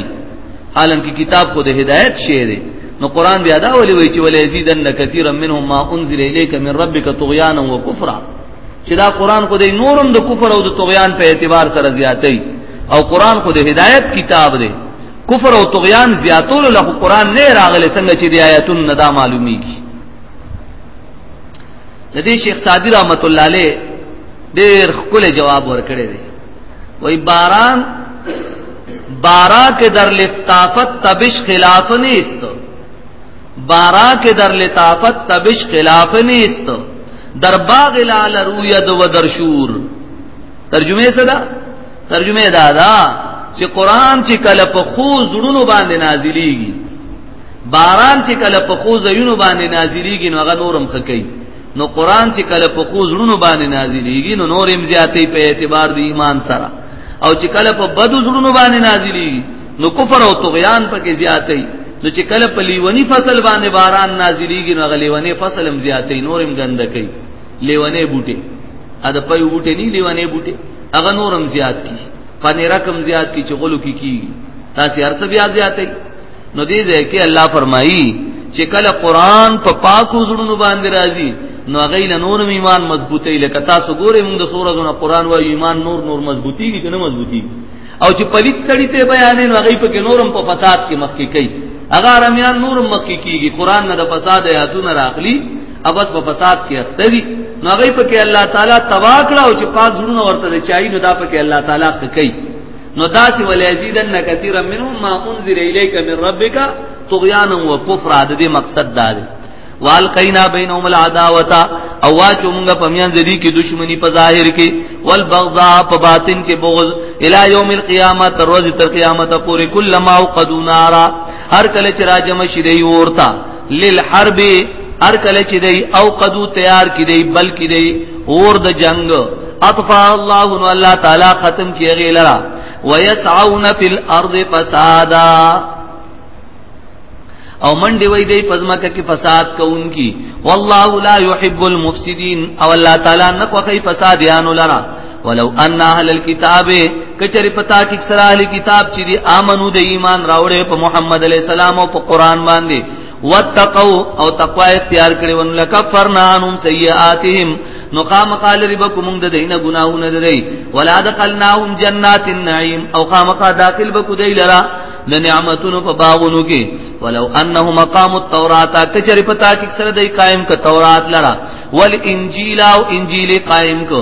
عالم کې کتاب خو د هدایت شعر نو قران بیا دا ولي وی چې ولې زیدن کثیر منهم ما انزل الیک من ربک طغیانا وکفرا چې دا قران خو د نورم د کفر او د طغیان په اعتبار سره زیاتې او قران خو د هدایت کتاب دی کفر او طغیان زیاتول له قران نه راغلي څنګه چې د آیاتونو نه دا معلومیږي د دې شیخ سادی رحمت الله له ډېر خپل جواب ورکړی دی وای باران بارا کې در لطافت تبش خلاف نه استو بارا کې در لطافت تبش خلاف نه استو در باغ لال روید و در شور ترجمه څه ده ترجمه دا ده چې قران چې کله په خو زړونو باندې نازلېږي باران چې کله په خو زینو باندې نازلېږي نو هغه نورم خکې نو قران چې کله په خو زړونو باندې نازلېږي نو نورم زیاتې په اعتبار د ایمان سره او چې کله په بدو زړونو باندې نازلېږي نو کفر او طغیان پکې زیاتې نو چې کله په لیونی فصل باندې باران نازلېږي نو هغه لیونی فصل هم زیاتې نورم ګنده کوي لیونی بوټي ا د پي بوټي نه لیونی بوټي هغه نورم زیات کی پنی رقم زیات کی چې غلو کی کی تاسو هرڅه بیا زیاتې نو دې ده کې الله فرمایي چې کله قران په پا پاکو زړونو باندې راځي نو غیل نور ایمان مضبوطی لکه تاسو ګورئ موږ د سورہ زونه قران وایو ایمان نور نور مضبوطی کی کنه مضبوطی او چې پلیت سړی ته بیانې نو غیب کې نورم په فساد کې مخکې کوي هغه رمیان نورم مخکې کیږي قران نه د فساد آیاتونه راغلي اوس په فساد کې اخته دي نو غیب کې الله تعالی تباکړه او چې پاک زړونه ورته چایي نو دا په کې الله تعالی خکې نو داسې ولازیدن کثیرا منهم ما انزل الیک من ربک طغیانا و کفر د دې مقصد دا دی والقینا بینهم العداوه او واچو موږ په میان ځدی کې دښمنی په ظاهر کې والبغضا په باطن کې بغض الی یوم القیامه تر ورځې تر قیامت پورې کله ما او قدو نارا هر کله چې راجم شیدې ورتا للحرب ار کله چې دی او قدو تیار کړي دی بلکې دی اور د جنگ اطفا الله نو الله تعالی ختم کیږي لرا ويسعون في الارض فسادا او منډي وای دی پزماکه کې فساد کوونکی والله لا يحب المفسدين او الله تعالی نه کوي فساديان لرا ولو ان اهل الكتاب کچری پتا کی سره اهل کتاب چې دی امنو د ایمان راوړې په محمد علی السلام او په قران باندې واتقوا او تقوا اختیار کړي ون لکفرنا عنهم سیئاتهم نو قام قال ربکم د دینه گناهونه د دی ولا دخلناهم جنات النعیم او قام قا داخل بکو دی لرا د نعمتونو په باغونو کې ولو انهم قاموا التوراۃ کچری پتا کی سره دی قائم ک تورات لرا والانجیل او انجیل قائم کو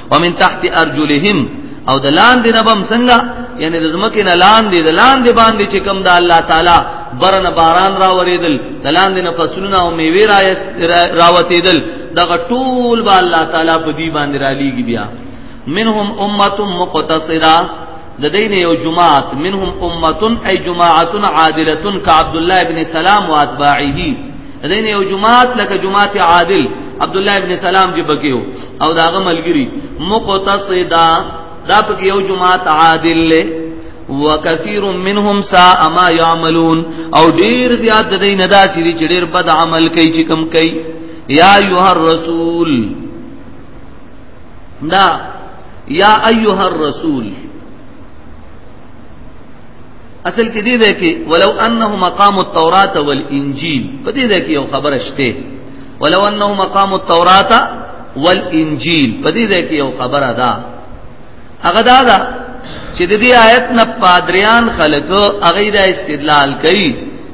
ومن تحت ارجلهم او د لاندې نه بم څنګه یعنی د زمکه نه لاندې د لاندې باندې چې کوم د الله تعالی برن باران را وریدل د لاندې نه فصلونه او میوه را راوتیدل دغه ټول به الله تعالی په دې باندې را لیږي بیا منهم امه مقتصده د دین یو جماعت منهم امه ای جماعت عادله ک عبد الله ابن سلام واتباعه دین یو جماعت لکه جماعت عادل عبد الله ابن سلام چې بکیو او داغه ملګری مقتصدا دا پکې یو جماعت عادل له وکثیر منهم ساء ما يعملون او ډیر زیات د دین ادا چې چې ډیر بد عمل کوي چې کم کوي یا ایها الرسول دا یا ایها الرسول اصل کې دې ده کې ولو انه مقام التوراۃ والانجیل په دې ده کې یو خبره شته ولو انه مقام التوراۃ والانجیل په دې ده کې یو خبره ده هغه دا ده چې د دې آیت نه پادریان خلک هغه دا استدلال کوي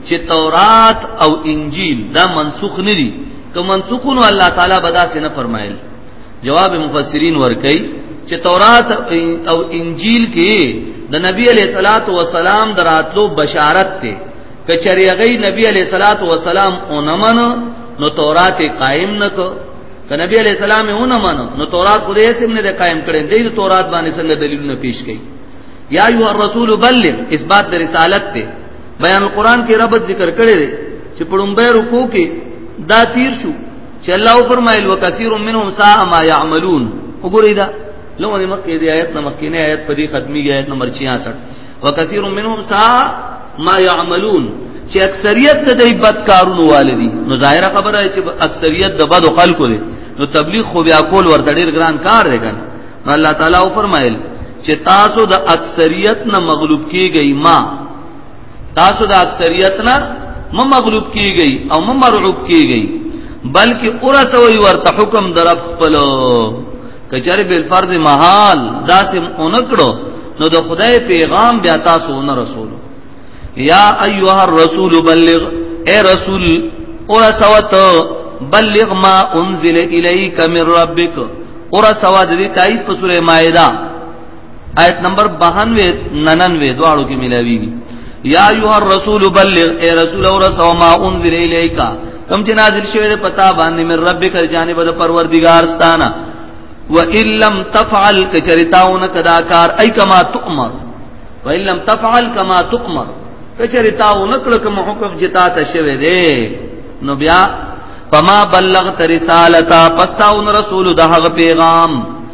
چې تورات او انجیل دا منسوخ نه دي که منسوخونو الله تعالی بدا سي نه فرمایل جواب مفسرین ورکي چې تورات او انجیل کې د نبی علیہ الصلات والسلام دراتلو بشارت ته کچری غي نبی علیہ الصلات والسلام اونمن نو تورات قائم نکو که نبی علیہ السلام اونمن نو تورات په دې سم نه قائم کړي د تورات باندې څنګه دلیلونه پیش کړي یا ایو الرسول بلغ اثبات د رسالت ته بیان القرآن کې رب ذکر کړی دی چې پړمبه رکو کې دا تیر شو چې الله فرمایل وکثیر منهم ساء ما يعملون وګورئ دا لومه دې مکه دې آیت نه مکه نه آیت په دې ختمي آیت نمبر 66 وکثیر منهم ساء ما يعملون چې اکثریت د دې بد کارونو والدي نو ظاهره خبره چې اکثریت د بد خلکو دي نو تبلیغ خو بیا کول ورته ډیر ګران کار دی کنه نو الله تعالی فرمایل چې تاسو د اکثریت نه مغلوب کیږئ ما تاسو د اکثریت نه مم مغلوب کیږي او مم مرعوب کیږي بلکې اورسوي ورته حکم درب خپل کچره بل فرض محال داسم اونکړو نو د خدای پیغام بیا تاسو نه رسول یا ایها الرسول بلغ اے رسول اورسوت بلغ ما انزل الیک من ربک اورسوت دې تایید په سوره مائده آیت نمبر 92 99 دواړو کې ملاويږي یا ایها الرسول بلغ اے رسول اور سو ما انزل الیک کم چې نازل شوی دی پتا باندې من ربک جانب د پروردگار ستانه و ان لم تفعل کچریتاون کدا کار ای کما تؤمر و ان لم تفعل کما تؤمر کچریتاون کله کوم حکم جتا ته شوی دی نو بیا فما بلغت رسالتا پستاون رسول دهغه پیغام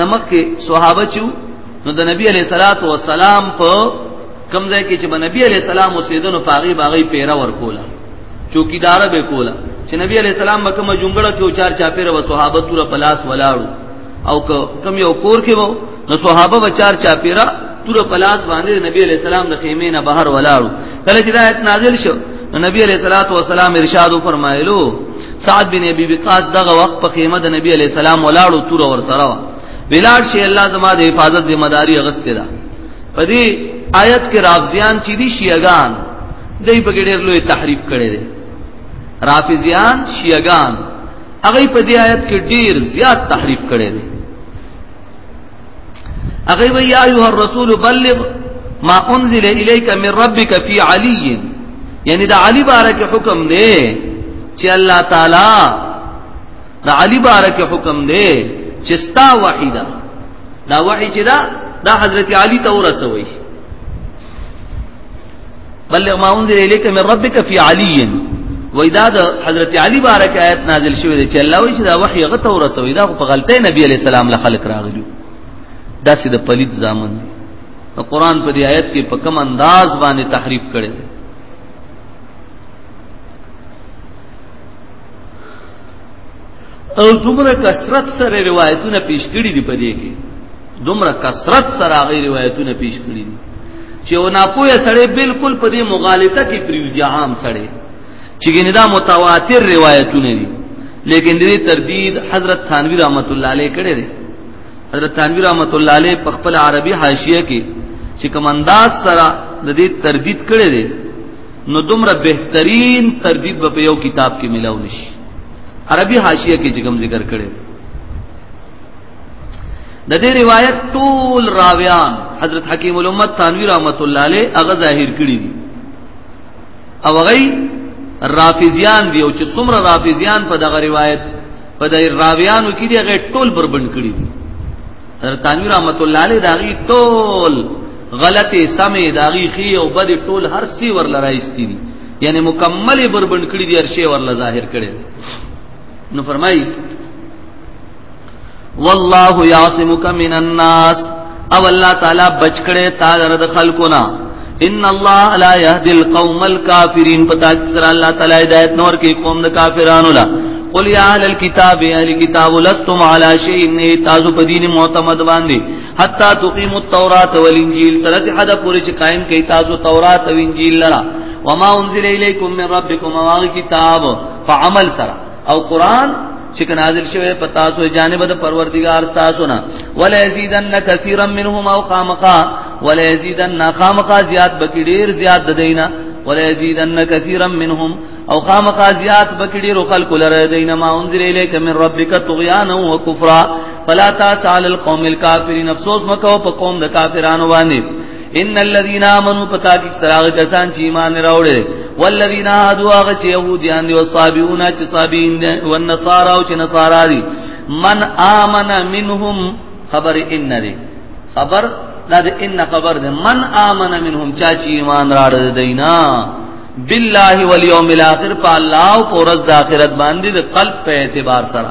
نمک کې صحابه چو نو د نبی علیہ الصلات والسلام په کم ځای کې چې نبی علیہ السلام اوسیدنو پاغي باغی پیرا ور کولا چوکیدار به کولا چې نبی علیہ السلام مکه مجونګړه کې او چار چا پیرا و صحابه تور پلاس ولاړو او کم یو کور کې وو نو صحابه و چار چا پیرا تور پلاس باندې نبی علیہ السلام د خیمه نه بهر ولاړو کله چې آیت نازل شو نبی علیہ الصلوۃ والسلام ارشاد فرمایلو سعد بن ابي وقاص دغه وخت په قیمت نبی علیہ السلام ولاړو تور ور سره ولاړ شي الله زما د حفاظت ذمہ داری غسته ده په دې آیت کې رافضیان چې دي شیعاګان دای په ګډیر لوی تحریف کړي دي رافضیان شیعاګان هغه په دې آیت کې ډیر زیات تحریف کړي دي هغه وی یا ایه الرسول بلغ ما انزل الیک من ربک فی علی یعنی دا علی بارک حکم دی چې الله تعالی دا علی بارک حکم دی چې ستا وحیدا دا وحی چې دا دا حضرت علی ته ورسوي بلغ ما انزل الیک من ربک فی علی وای دا د حضرت علی بارک آیت نازل شوی دی چې الله وایي چې دا وحی غته ورسوي دا په غلطه نبی علی السلام له خلق راغلی دا سید پلیت زامن دی نو قران په دې آیت کې په کم انداز باندې تحریف کړي او دومره کثرت سره روایتونه پیش کړی دی په دې کې دومره کثرت سره غي روایتونه پیش کړی دي چې و ناپوه سره بالکل په دې مغالطه کې پریوزی عام سره چې ګنې دا متواتر روایتونه دي لیکن دې تردید حضرت ثانوی رحمت الله علیه کړی دی حضرت ثانوی رحمت الله علیه په خپل عربي حاشیه کې چې کمنداز سره د دې تردید کړی دی نو دومره بهترین تردید به په یو کتاب کې ملاو نشي عربي حاشیه کې چې کوم ذکر کړي د دې روایت ټول راویان حضرت حکیم الامت تنویر رحمت الله علیه هغه ظاهر کړی دي او هغه رافضیان دی او چې څومره رافضیان په دغه روایت په دغه راویانو کې دی هغه ټول بربند کړی دي در تانوی رحمت الله علیه داغي ټول غلطي سمې داغي خي او بد ټول هر سی ور لرايستي دي یعنی مکمل بربند کړی دي هر شی ور ظاهر کړي نو فرمای والله یعصمک من الناس او الله تعالی بچ کړي تعالی د خلقونه ان الله لا يهدي القوم الكافرين پتا کسر الله تعالی ہدایت نور کی قوم د کافرانو لا قل يا اهل الكتاب يا اهل الكتاب لستم على شيء ان تاسو په دین معتمد باندې حتا تقيموا التوراة والانجيل ترسه حدا پوری چې قائم کئ تاسو تورات او انجیل لرا وما انزل اليكم من ربكم واغ کتاب فعمل سرا او قران چې نازل شوه په تاسو جانب د پروردگار تاسو نه ولا یزیدن کثیرا منهم او قامقا ولا یزیدن قامقا زیات بکی ډیر زیات د دینه ولا یزیدن کثیرا منهم او قامقا زیات بکی ډیر خلق لره دینه ما انزل الیک من ربک طغیانا و کفرا فلا تاسال القوم الکافرین افسوس مکو په قوم د کافرانو باندې ان الذين امنوا پتا کی سراغ کسان چې ایمان راوړل والذین هادو هغه چې يهوديان دي او صابئون چې صابئین دي او نصارا او چې نصارا دي من امن منهم خبر ان دي خبر دا د ان خبر ده من امن منهم چا چې ایمان راړل دینا بالله والیوم الاخر په الله او پر ورځ د اخرت باندې د قلب په اعتبار سره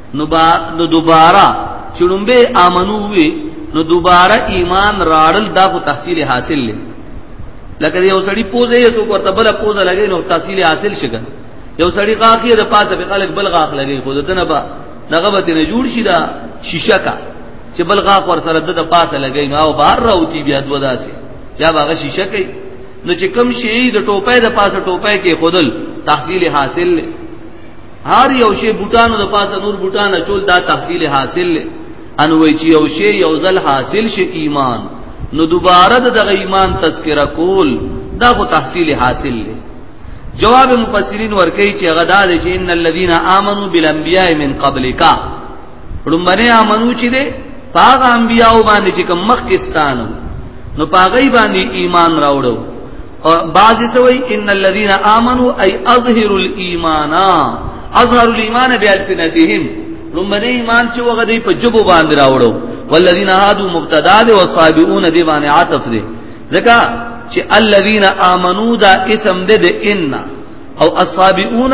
نو با نو دوباره چړمبه امنو وی نو دوباره ایمان راړل دا خو تحصیل حاصل لې لکه یو سړی پوزه یې سو کوته بل پوزه لګی نو تحصیل حاصل شګه یو سړی غاخی د پاسه په خلک بل غاخ لګی خو دتنه با نغبت نه جوړ شي دا شیشه کا چې بل غاخ ور سره د پاسه لګی نو او بهر راوتی بیا دوه داسې یا باغه شیشه کوي نو چې کم شي د ټوپه د پاسه ټوپه کې خودل تحصیل حاصل لې هر یو شی بوټانو د پاسه نور بوټانه چول دا تحصیل حاصل لې ان وای چې یو شی یو ځل حاصل شي ایمان نو دوباره د دغه ایمان تذکرہ کول دا خو تحصیل حاصل لې جواب مفسرین ورکړي چې غدا دې چې ان الذين امنوا بالانبياء من قبلک رمبنه امنو چې دې پاغه انبیاء باندې چې کوم مخکستانو نو پاغه باندې ایمان راوړو او بعض سوي ان الذين امنوا اي اظهر الايمان اظهر الايمان بالسنتهم لمنه ایمان چې وغه دی په جبو باندې راوړو والذین هادو مبتدا دی والصابئون دی باندې عاطف دی ځکه چې الذين امنوا دا اسم دی د ان او الصابئون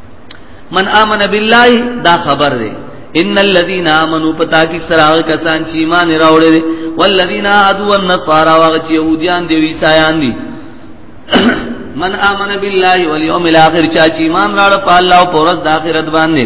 من امن بالله دا خبر دی ان الذين امنوا پتا کی سراغ کسان چې ایمان راوړل والذین عدوا النصارى واغ چې يهوديان دی عیسایان دي من امن بالله واليوم الاخر چا چې ایمان راړ په الله او پر ورځ د اخرت باندې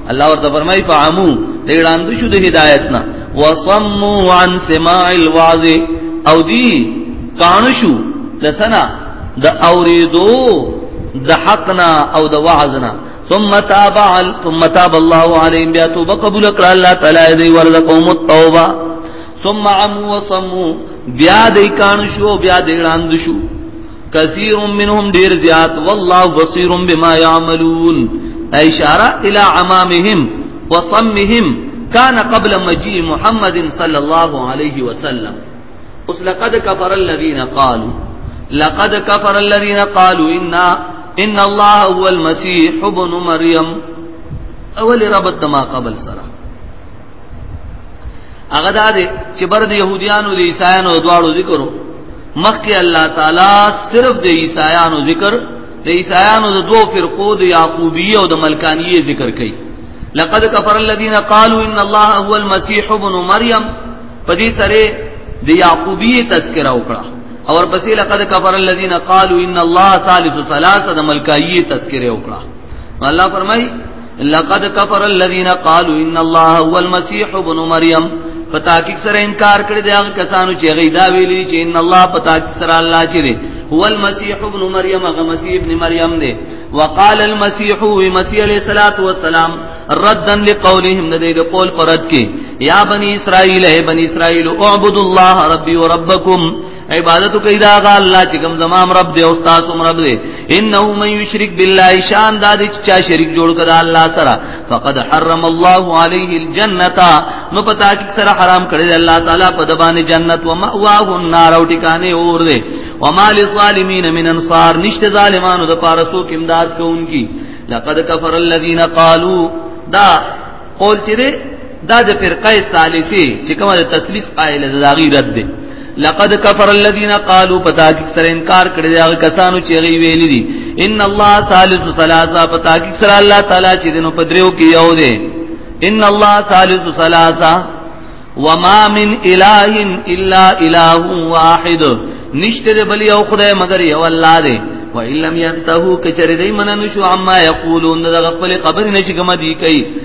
الله ورته فرمایي فعمو دې وړاند شو د هدایت نه وصمو عن سماع الوعظ او دی کانو شو لسنا د اوریدو د حقنا او د وعظنا ثم تاب ثم تاب الله عليهم بیا توبه قبول کړه الله تعالی دې ورزقهم التوبه ثم عمو وصمو بیا دې کانو شو بیا دې وړاند شو كثير منهم دير زياد والله بصير بما يعملون اشاره الى عمامهم وصمهم كان قبل مجيء محمد صلى الله عليه وسلم اس لقد كفر الذين قالوا لقد كفر الذين قالوا إنا ان الله هو المسيح ابن مريم اول رب تما قبل سره هغه دا دی چې بر د يهوديانو د عیسایانو دواړو ذکرو مخکې الله تعالی صرف د عیسایانو ذکر د عیسایانو د دوو فرقو د یعقوبیه او د ملکانیه ذکر کړي لقد كفر الذين قالوا ان الله هو المسيح ابن مريم پدې سره د یعقوبیه تذکرہ وکړه اور پسې لقد كفر الذين قالوا ان الله ثالث ثلاثه د ملکایه تذکرہ وکړه الله فرمای لقد كفر الذين قالوا ان الله هو المسيح ابن مريم فتاکیک سره انکار کړی دی هغه کسانو چې غیدا ویلی چې ان الله فتاکیک سره الله چې دی هو المسيح ابن مريم هغه مسیح ابن مریم دی وقال المسيح هو مسیح علیہ الصلات والسلام ردا لقولهم د دې قول پرد کې یا بنی اسرائیل اے بنی اسرائیل اعبدوا الله ربي وربکم عبادت کوي دا غا الله چې کوم زمام رب دی او تاسو رب دی انه من یشرک بالله شان دا دې چا شریک جوړ کړه الله سره فقد حرم الله عليه الجنه نو پتا کې سره حرام کړی الله تعالی په دبانې جنت و مأواه النار او ټکانې اور دی وما للظالمین من انصار نشته ظالمانو د پاره سو کې امداد کوونکی لقد كفر الذين قالوا دا قول چې دا د فرقه ثالثه چې کومه د تسلیث قائل ده دا غي رد ده لقد كفر الذين قالوا پتاکک سره انکار کړی دا کسانو چې غي ویل دي ان الله ثالث ثلاثه پتاکک سره الله تعالی چې دنو پدریو کې یو ده ان الله ثالث ثلاثه وما من اله الا اله واحد نشته د بل یو خدای مگر یو الله دی و ان لم ينتهو کچری دی منن شو عما یقولون دغه خپل قبر نشي کوم دی کوي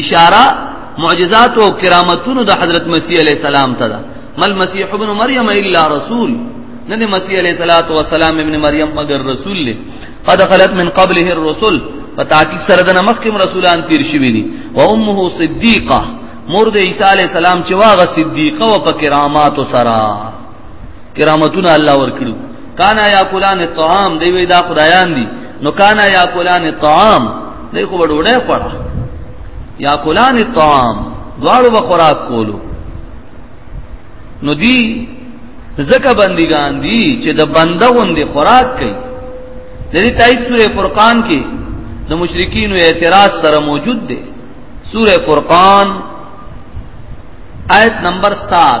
اشاره معجزات او کرامتونو د حضرت مسیح علی السلام ته ده مل مسیح ابن مریم الا رسول نه د مسیح علیه الصلاۃ والسلام ابن مریم مگر رسول له قد خلت من قبله الرسل فتاکیک سره د مخکم رسولان تیر شوی دي و امه صدیقه مور د عیسی علیه السلام چې واغه صدیقه او په کرامات سره کرامتونه الله ورکړو کانا یاکلان الطعام دی وی دا خدایان دي نو کانا یاکلان الطعام دی خو وړوډه پړه یاکلان الطعام دواړو به خوراک کولو نو دی زکه بندگان دي چې د بندغون دي خوراک کوي د دې تایید سورې فرقان کې د مشرکین اعتراض سره موجود دی سورې فرقان آیت نمبر 7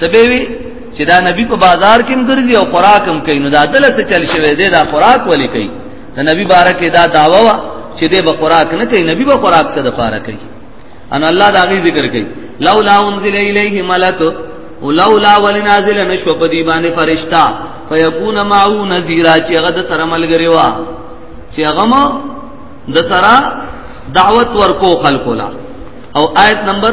سبوی چې دا نبی په بازار کې ګرځي او خوراک هم کوي نو دا دله څه چل شوی دی دا خوراک ولې کوي د نبی بارک دا داوا وا چې دی به خوراک نه کوي نبی به خوراک څه د پاره کوي ان الله دا غي ذکر کوي لولا انزل الیه ملک ولولا ولنازل نشو په دی باندې فرشتہ فیکون معه نذیرا چې هغه د سره ملګری وا چې هغه مو د سره دعوت ورکو خلقولا او آیت نمبر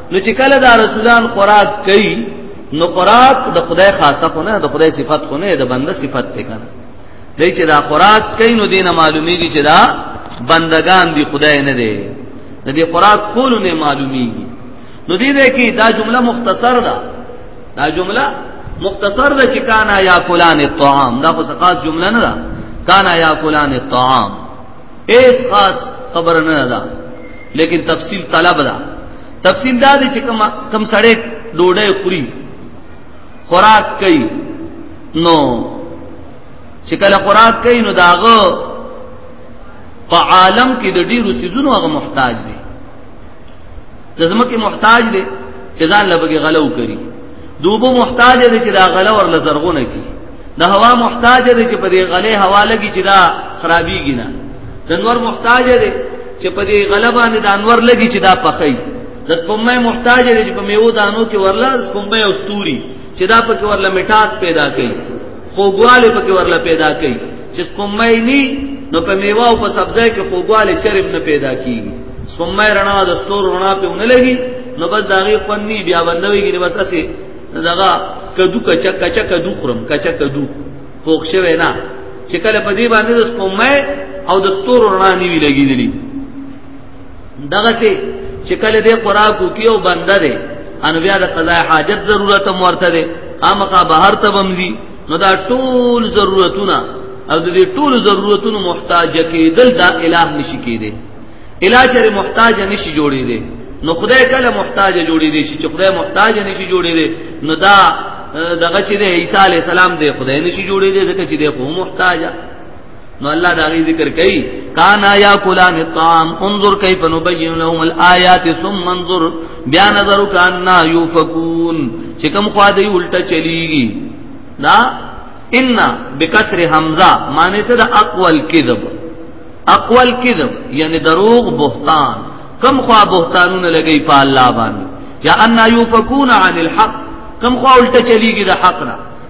نو چې کله دا رسولان خوراک کوي نو خوراک د خدای خاصه خو نه د خدای صفت خو نه د بنده صفت ته کنه دای چې دا خوراک کوي نو دینه معلومیږي چې دا بندگان دی خدای نه دی د دې خوراک کول نه معلومیږي نو دې ده کې دا جمله مختصر ده دا جمله مختصر ده چې کانا یا کولان الطعام دا خو سقاط جمله نه ده کانا یا کولان الطعام ایس خاص خبر نه ده لیکن تفصیل طلب ده تفصیل دا دی چې کم کم سړی ډوډۍ خوري خوراک کوي نو چې کله خوراک کوي نو داغه په عالم کې د ډیرو سيزونو هغه محتاج دی د زمکه محتاج دی چې ځان لبګي غلو کوي دوبو محتاج دی چې دا غلو ور لزرغونه کی د هوا محتاج دی چې په دې غلې هوا لګي چې دا خرابيږي نه د نور محتاج دی چې په دې غلبا نه د انور لګي چې دا پخې د سپمې محتاج دی چې په میو دانو کې ورلا سپمې او ستوري چې دا پکې ورلا میټاس پیدا کوي خوګواله پکې ورله پیدا کوي چې سپمای ني نو په میوه او په سبزی کې خوګواله چرب نه پیدا کیږي سپمای رڼا د ستور رڼا په ونه لګي نو بس داغي قنی بیا بندوي کې بس اسه دغه کدو کچا کچا کدو خرم کچا کدو پوښ شوی نه چې کله په دې باندې د سپمای او د ستور رڼا نیوی لګیدلی دغه سي چې کله دې قران کو کیو بنده دې ان بیا د قضا حاجت ضرورت مرته دې امقا بهر ته بمزي نو دا ټول ضرورتونه او دې ټول ضرورتونو محتاج کېدل دا الٰه نشي کېده الٰه چې محتاج نشي جوړې دې نو خدای کله محتاج جوړې دې چې خدای محتاج نشي جوړې دې نو دا دغه چې د عیسی علی السلام دې خدای نشي جوړې دې ځکه چې دې خو محتاجه نو الله دا غي ذکر کوي کانا یا کلان الطعام انظر کیف نبین لهم الآیات ثم انظر بیا نظر کانا یوفکون چې کوم خوا دی الټه چلیږي دا ان بکسر حمزه معنی څه د اقوال کذب اقوال کذب یعنی دروغ بهتان کم خوا بهتانونه لګي په الله باندې یا ان یوفکون عن الحق کم خوا الټه چلیږي د حق نه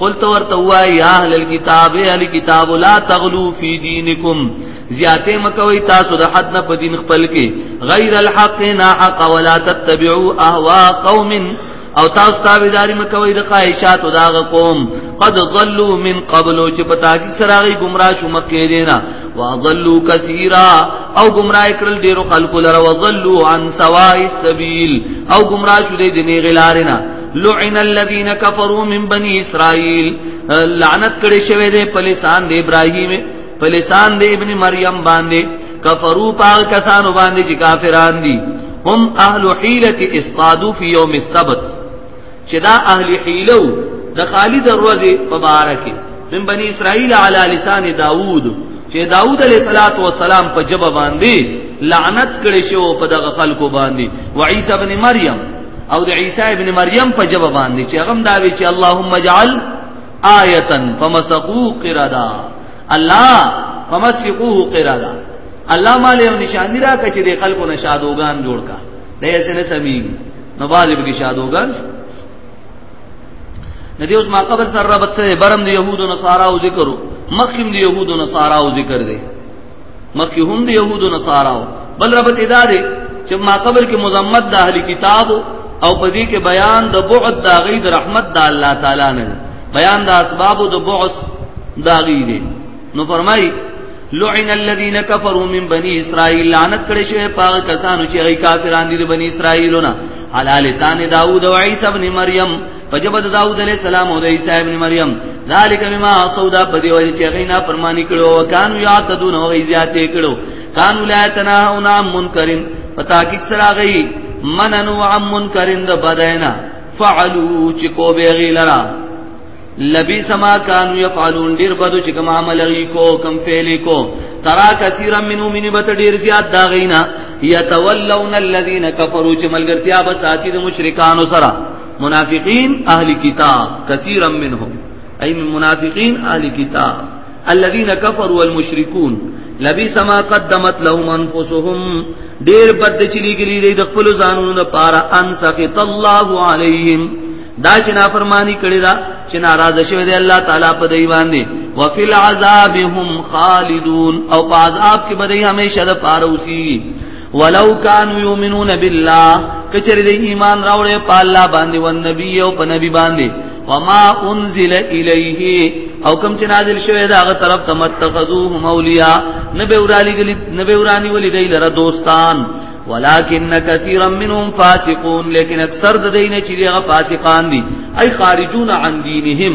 قلت ورته وای یا اهل الكتاب اهل کتاب لا تغلو فی دینکم زیاته مکوي تاسو د حد نه په دین خپل کې غیر الحق نا حق ولا تتبعوا اهوا قوم او تاسو تابعداري مکوي د خواهشاتو دا قوم قد ضلوا من قبل چې په تاکي سراغي گمراه شو مکه دینا واضلوا كثيرا او گمراه کړل ډیرو خلکو لره وضلوا عن سواء السبيل او گمراه شو دې دیني غلارنا لعن الذين كفروا من بني اسرائيل لعنت کړي شوی دی په لسان د ابراهيم په لسان د ابن مريم باندې کفرو پاک کسانو باندې چې کافران دي هم اهل حيله استادو في يوم السبت چې دا اهل حيله د خالد دروازه مبارکه من بني اسرائيل على لسان داوود چې داوود عليه صلوات و سلام په جبه باندې لعنت کړي شو په دغه خلکو باندې وعيسى ابن مريم او د عیسی ابن مریم په جواب باندې چې هغه دا وی چې اللهم اجعل آیتن فمسقو قردا الله فمسقو قردا الله مال یو نشانی را کچې د خلکو نشادوغان جوړ کا د یې نه سمیم نو باز به شادوغان ندی اوس ما قبر سره ربط سره برم د يهودو نصاراو ذکرو مخکم د يهودو نصاراو ذکر دی مکه هم د يهودو نصاراو بل رب ته دادې چې ما قبل کې مزمت د اهلي کتاب او په دې کې بیان د بعد د غي د رحمت د الله تعالی نه بیان د اسباب د بعث د غي دي نو فرمای لعن الذين كفروا من بني اسرائيل لعنت کړي شوی پاک کسانو چې غي کافران دي د بني اسرائيلونه على لسان داوود او عيسى ابن مريم فجب د داوود علیہ السلام او د عیسی ابن مریم ذالک مما سودا په دی وجه چې غینا فرمانی کړو او کانو یاتدون او زیاتې کړو کانو لا تناهون عن منکرین پتا کی سره غی مننو عن منکرین د بدینا فعلوا چې کو به غیلرا لبی سما کانو یفعلون ډیر بدو چې کوم عمل غی کو کم فعل کو ترا کثیر منو منی بت ډیر زیات دا غینا یتولون الذین کفروا چې ملګرتیا بساتی د مشرکانو سره منافقین اهل کتاب کثیرا منهم ای منافقین اهل کتاب الذين كفروا والمشركون لبئس ما قدمت لهم انفسهم ډیر بد چلی ګلی دی د خپل ځانونو لپاره ان سخط الله عليهم دا چې نافرمانی کړی دا چې ناراض شوی دی الله تعالی په دی باندې وفي العذاب هم خالدون او په عذاب کې به دی همیشه د پاره اوسي ولو كانوا يؤمنون بالله کچری دی ایمان راوړې په الله باندې او نبی او په نبی باندې وما انزل الیه او کوم چې نازل شوی دا هغه طرف ته متخذوه اولیاء نبی ورانی غلی نبی ورانی ولی دی لره دوستان ولكن كثيرا منهم فاسقون لیکن اکثر د دینه چې هغه فاسقان دي اي خارجون عن دينهم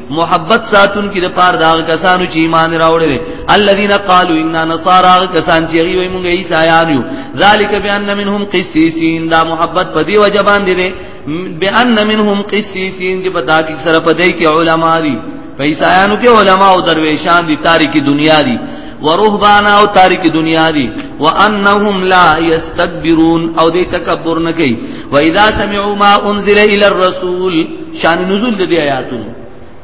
محبت ساتون کې د پاره دا کسانو چې ایمان راوړل الذين قالوا اننا نصارى کسان چې وي موږ عیسایان یو ذالک بان منهم قسیسین دا محبت په دی وجه باندې ده بان منهم قسیسین چې په دا کې سره په دی کې علما دي په عیسایانو کې علما او درویشان دي تاریخي دنیا دي ورهبانا او تاریخي دنیا دي وانهم لا یستكبرون او دې تکبر نه کوي و اذا سمعوا ما انزل الى الرسول شان نزول د دې آیاتو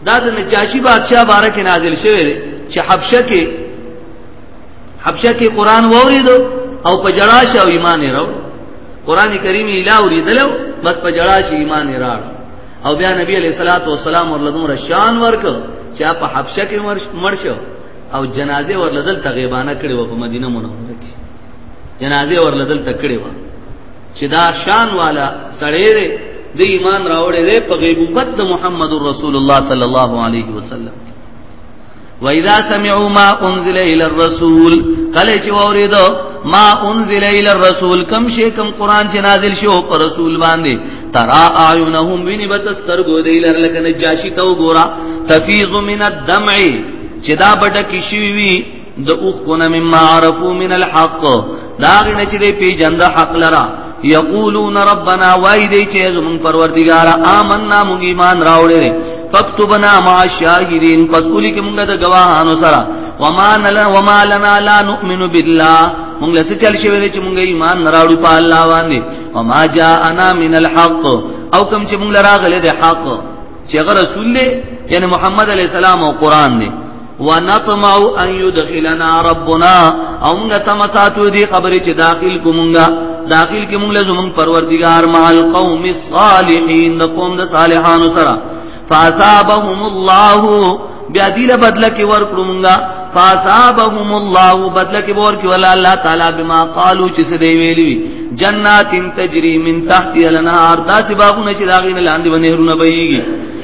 دا د نجاشي بادشاہ بارک نازل شوی دی چې حبشه کې حبشه کې قران ووریدو او په جړا شو ایمان راو قران کریم اله اوریدلو بس په جړا شو ایمان راو او بیا نبی علیہ الصلوۃ والسلام ورلدون رشان ورک چې په حبشه کې مرشو او جنازه ورلدل تغیبانه کړي و په مدینه منوره کې جنازه ورلدل تکړي و چې دا شان والا سړی دی د ایمان راوړی دی په غیبوبت د محمد رسول الله صلی الله علیه وسلم واذا سمعوا ما انزل الى الرسول کله چې اوریدو ما انزل الى الرسول کم شی کم قران چې نازل شو پر رسول باندې ترا اعینهم ویني بتسترګو دی لر لکه نجاشی تو ګورا تفیض من الدمع چې دا بټه کې شوی وی د اوخونه مما عرفو من الحق دا غنه چې دی پی جند حق لرا یقولون ربنا وای دی چې زمون پروردگار آمنا مونږ ایمان راوړې فكتبنا مع الشاهدين پس اولی کې مونږ د گواهانو سره وما لنا وما لنا لا نؤمن بالله مونږ له څه چل شوی دی چې مونږ ایمان راوړو په الله باندې وما جاءنا من الحق او کوم چې مونږ راغله د حق چې هغه رسول دی یعنی محمد علی السلام او قران دی ونطمع ان يدخلنا ربنا او موږ تم ساتو دي خبرې چې داخل کومږه داخل کې موږ لزمون پروردگار مع القوم الصالحين د قوم د صالحانو سره فاصابهم الله بیا دی له بدل کې ورکړو موږ فاصابهم الله بدل کې ور کې ولا الله تعالی بما قالو چې څه دی ویلي جنات تجري من تحت الانهار داسې باغونه چې داغې نه لاندې ونهرونه بهيږي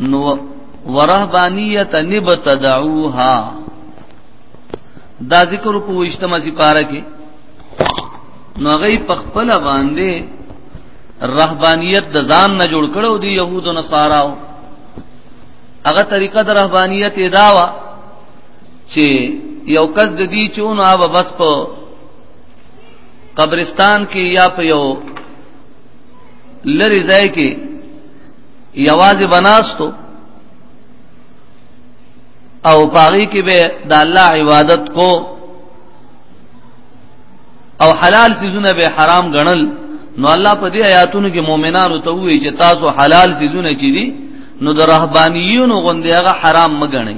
نو ورهبانیت نبتدعوها دا ذکر په وشتمه سپاره کې نو غي پخپل باندې رهبانیت د ځان نه جوړ کړو دی يهود او نصاراو هغه طریقه د رهبانیت اداوا چې یو کس د دې چونو هغه بس په قبرستان کې یا په یو لری ځای کې یوازې بناستو او پاغي کې به د الله عبادت کو او حلال سيزونه به حرام ګڼل نو الله په دې آیاتونو کې مؤمنانو ته وایي چې تاسو حلال سيزونه چي دي نو د رهبانيونو غوندې هغه حرام مګنئ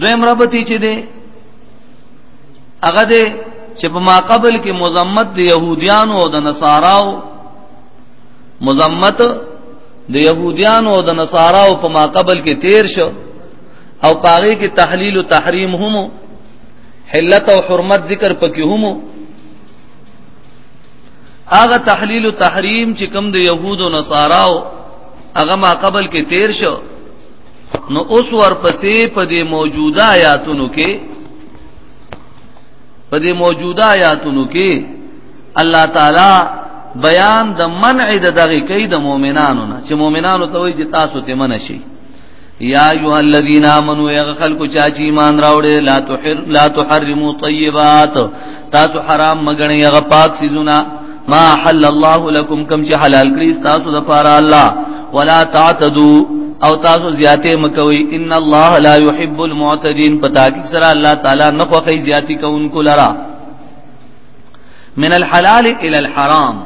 دویم ربطی چې دي هغه دې چې په ما قبل کې مزمت د يهوديانو او د نصاراو مزمت د يهوديانو او د نصاراو په ما قبل کې تیر شو او پاره کې تحلیل او تحریم هم حلت او حرمت ذکر پکې هم هغه تحلیل او تحریم چې کوم د يهود او نصاراو هغه ما قبل کې تیر شو نو اوس ورپسې په دې موجوده آیاتونو کې په دې موجوده آیاتونو کې الله تعالی بیان د منع د دغه کې د مؤمنانو نه چې مؤمنانو ته وایي چې تاسو ته منع شي یا ایو الذین آمنو یا خلکو چا چې ایمان راوړې لا تحر لا تحرموا طیبات تاسو حرام مګنې هغه پاک سيزونه ما حل الله لكم کم چې حلال کړی تاسو د پاره الله ولا تعتدوا او تاسو زیاته مکوي ان الله لا يحب المعتدين پتا کې سره الله تعالی نه خوخي زیاتی کوونکو لرا من الحلال الى الحرام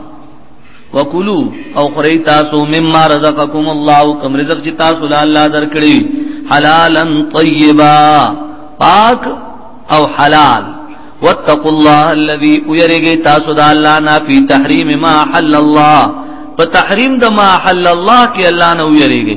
وکلو او خری تاسو مما رزقکم الله کم رزق چې تاسو له الله درکړي حلالا طیبا پاک او حلال واتقوا الله الذي يرجي تاسو د الله نه په تحریم ما حل الله په تحریم د ما حل الله کې الله نه ویریږي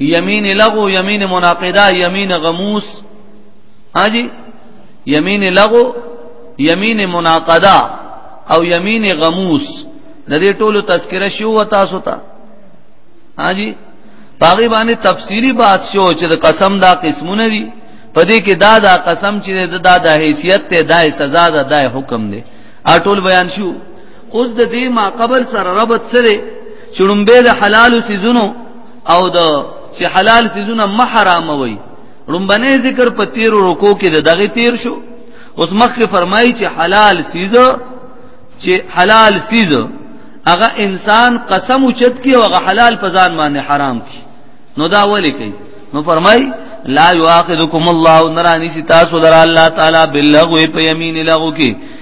یمین لغو یمین مناقضه یمین غموس اجی یمین لغو یمین مناقضه او یمین غموس د دې ټولو تذکرہ شو و تاسو ته اجی پاغي باندې تفصیلی بات شو چې د قسم دا قسمونه دي پدې کې دا دا قسم چې دا د حیثیت ته دا سزا ده دا حکم دی اټول بیان شو اوس د دې ما قبل سره ربط سره چړم به د حلال سيزونو او د چې حلال سيزونه محرام وي رومبنه ذکر په تیر رکو کې دغه تیر شو اوس مخکې فرمایي چې حلال سیز چې حلال سیز هغه انسان قسم اوچت کی او هغه حلال په ځان باندې حرام کی نو دا ولي کوي نو فرمایي لا یواخذکم الله نرانی سی تاسو در الله تعالی باللغو په یمین لغو کې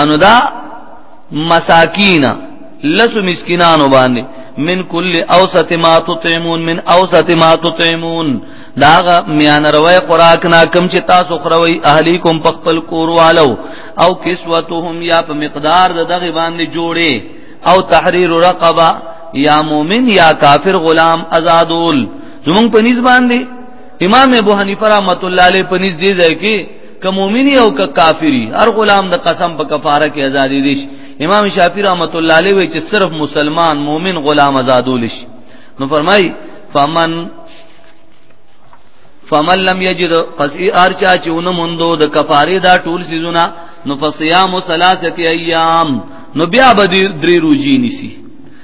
انو دا مساکین لس مسکینانو باندې من کل اوسط ما تطعمون من اوسط ما تطعمون داغه میان روي خوراک نا کم چې تاسو خروي اهلی کوم په خپل کور والو او کسوتهم یا په مقدار د دغه باندې جوړي او تحریر رقبه یا مومن یا کافر غلام آزادول زمون په نسبت باندې امام ابو حنیفه رحمۃ اللہ علیہ په نس دی ځای کې که مؤمنی او که کافری هر غلام د قسم په کفاره کې ازادې دي امام شافعی رحمت الله علیه وی چې صرف مسلمان مؤمن غلام آزادول شي نو فرمای فمن فمن لم یجد پس ارچا چې اون مندو د کفاره دا ټول سيزونه نو فصيام ثلاثه ایام نو بیا به درې روزي نسی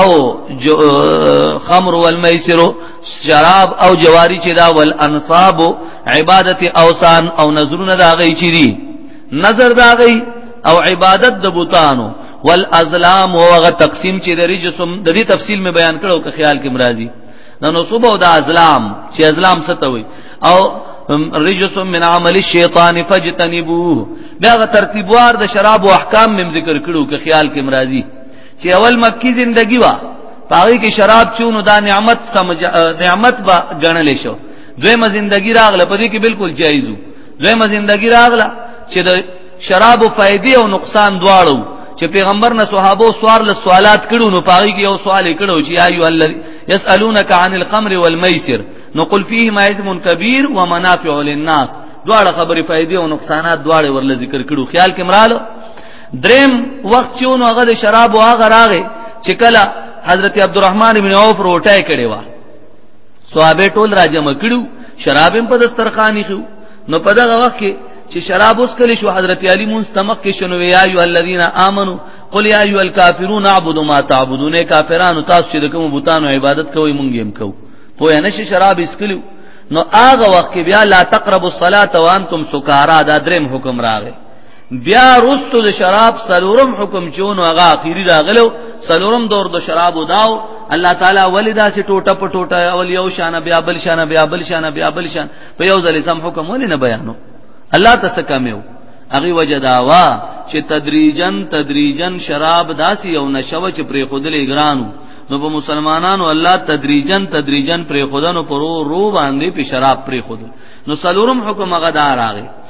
او جو خمر والمیسر شراب او جواری چې دا ول انصاب عبادت اوسان او نظرونه دا غي چي دي نظر دا غي او عبادت د بوتانو والازلام او غ تقسیم چې د رجسم د دې تفصیل می بیان کړو که خیال کې مرাজি نو نو صبح او د ازلام چې ازلام څه ته وي او رجس من عمل الشیطان فاجتنبوه دا ترتیبوار د شراب او احکام مم ذکر کړو که خیال کې مرাজি چې اول مکی زندگی وا پاغي کې شراب چونو دا نعمت سمج نعمت با غنل شو دویمه زندگی راغله په دې کې بالکل جایز وو دویمه زندگی راغله چې د شراب فائدې او نقصان دواړو چې پیغمبر نه صحابه سوار له سوالات کړو نو پاغي کې یو سوال کړو چې ایو الله یسالونک عن الخمر والمیسر نو قل فیهما اسم کبیر ومنافع للناس دواړه خبرې فائدې او نقصانات دواړه ورل ذکر کړو خیال کې مراله دریم وخت چې نو هغه د شراب او هغه راغې چې کله حضرت عبدالرحمن بن عوف روټه کړي وا صحابه ټول راجم کړو شراب په دسترخوان خو نو په دغه وخت کې چې شراب اوس کلی شو حضرت علی مون استمق کې شنو یا ایو الذین آمنو قل یا ایو الکافرون اعبدوا ما تعبدون کافرانو تاسو چې کوم بوتانو عبادت کوئ مونږ هم کوو پوه نه شي شراب اسکلو نو هغه وخت کې بیا لا تقربوا الصلاه وانتم سکارا دا دریم حکم راغی بیا رستو د شراب سلورم حکم چونو هغه اخیری راغلو سلورم دور د شراب داو الله تعالی ولدا سي ټوټه په ټوټه اول یو شان بیا بل شان بیا بل شان بیا بل شان په یو ځل سم حکم ولې نه بیانو الله تاسو کمیو هغه وجداوا چې تدریجن تدریجن شراب داسي او نشوه چې پرې خودلې ګرانو نو په مسلمانانو الله تدریجن تدریجن پرې خودنو پرو رو باندې په شراب پرې خود نو سلورم حکم هغه دار راغی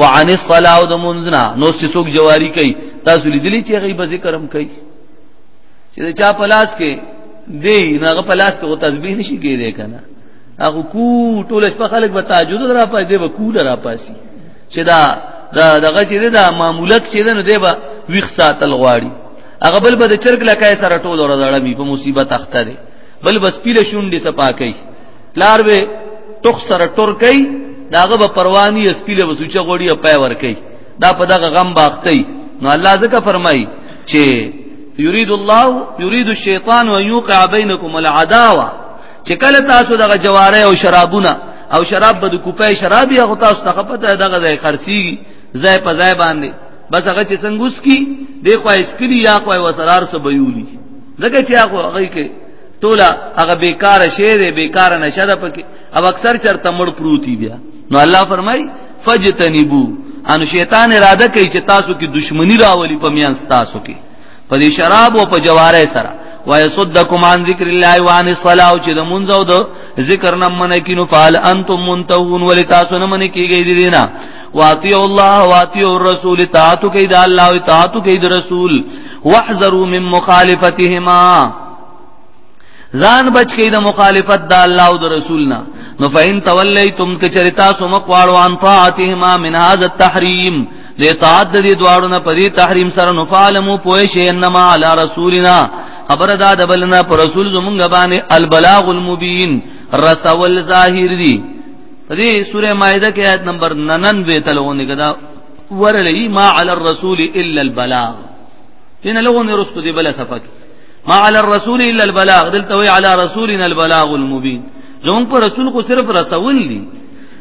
وعن الصلاه د منزنا نو سسوک جواری کوي تاسو لیدلی چې غي به ذکرم کوي چې چا پلاس کې دی ناغه پلاس کې او تسبیح نشي کېدی کنه هغه کو ټول شپه خلک به تهجد را پاس دی به کو را پاسي چې دا دغه چې دا معمولک چې نه دی به ویخ ساتل غواړي هغه بل به د چرګ لکای سره ټول ورځړمي په مصیبت اخته دی بل بس پیله شونډې سپاکې پلار به تخ سره ټور کوي داغه به پرواني سپیله وسوچه غوړي په ور کوي دا په دغه غم باختي نو الله ځکه فرمایي چې یرید الله یرید الشیطان ان یوقع بینکم العداوه چې کله تاسو دغه جواره او شرابونه او شراب به د کوپه شراب یا تاسو ته پته دغه ځای خرسي ځای په ځای باندې بس هغه چې څنګه وس کی دی خو اسکلی یا خو وسرار سبیولی دغه چې هغه هغه کې ټوله هغه بیکار شی دی بیکار نشه ده پکې او اکثر چرته مړ پروتي بیا نو الله فرمای فجتنبو ان شیطان اراده کوي چې تاسو کې دشمنی راولي په میان تاسو کې په دې شراب او په جواره سره ويصدكم عن ذکر الله وعن الصلاه او چې د مونږ او د ذکر نه منې کینو فال انتم منتهون ولتاسو نه منې کیږي دي دینه واطیع الله واطیع الرسول اطاعت کوي د الله او اطاعت کوي د رسول واحذروا من مخالفتهما ځان بچ کړئ د مخالفت د الله او د رسول نه نو فین تولیتم کچریتا سو مقواړو ان طاعتهما من هذا التحریم لطاعت د دې دواړو نه پدې تحریم سره نو فعلمو پوه شئ انما علی رسولنا خبر دا د بلنا پر رسول زمونږ باندې البلاغ المبین رسول ظاهر دی دې سوره مائده کې آیت نمبر 99 ته لغونه کدا ورلې ما علی الرسول الا البلاغ دین لغونه رسول دی بل صفه ما علی الرسول الا البلاغ دلته وی علی رسولنا البلاغ المبین زمون پر رسول کو صرف رسول دي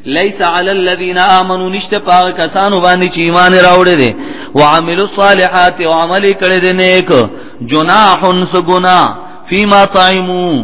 ليس على الذين امنوا نشته پاک کسانو باندې چې ایمان راوړي دي وعملوا الصالحات او عمل کړي دي نیک جناح سغنا فيما طعموا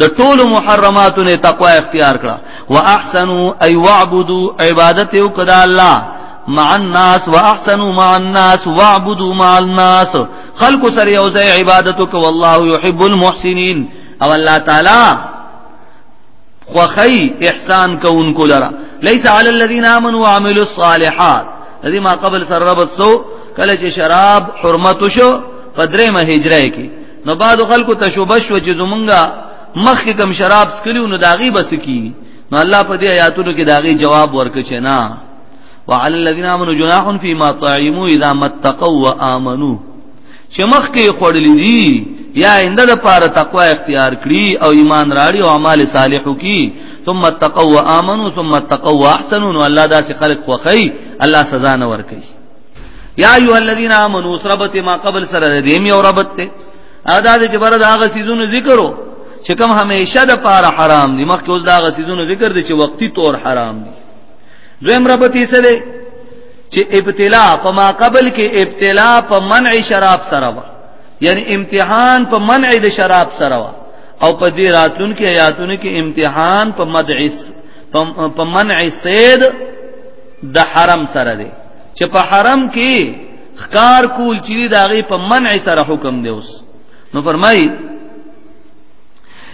د ټول محرماتو نه تقوا اختیار کړه واحسنوا اي واعبدوا عبادت او کدا الله مع الناس واحسنوا مع الناس واعبدوا مع الناس خلق سره او زي عبادتك والله يحب المحسنين او الله تعالی خوخی احسان کوونکو لرا ليس على الذين امنوا وعملوا الصالحات الذي ما قبل سر ربط سو کله چې شراب حرمت شو فدرې ما هجره کې نو بعد خلکو تشوبه شو چې زمونږه مخکې کم شراب سکلیو نو داغي بس کی نو الله په دې آیاتونو کې داغي جواب ورکړي چې نه وعلى الذين امنوا جناح فيما طعموا اذا ما اتقوا وامنوا چې مخکې خړلې دي یا انده د پاره تقوا اختیار کړی او ایمان راړي او اعمال صالحو کی ثم اتقوا وامنوا ثم اتقوا واحسنوا الله دا سي خلق خوخی الله سزا نه ور کوي یا ایو الذین آمنو سربت ما قبل سره دې می او ربت ته ادا دې چې بر دا غ سيزونو ذکرو چې کوم همیشه د پاره حرام دي مخکې اوس دا غ سيزونو ذکر دي چې وقتی طور حرام دي زم ربت یې سره چې ابتلا په ما قبل کې ابتلا په منع شراب سره وا یعنی امتحان په منع د شراب سره وا او په دې راتلون کې آیاتونو کې امتحان په مدعس په منع سید د حرم سره دی چې په حرم کې خکار کول چې دا غي په منع سره حکم دی اوس نو فرمایي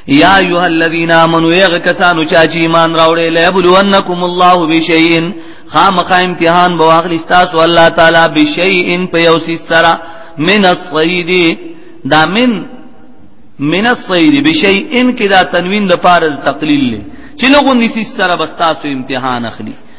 یا ایها الذین آمنوا یغ کسانو چا چې ایمان راوړې لبلونکم الله بشیء خامخ امتحان به واخلی تاسو الله تعالی بشیء په یو سیس سره من الصید دا من من الصید بشیء ان کې دا تنوین د پاره تقلیل لې چې لغون دې سیس سره بس تاسو امتحان اخلي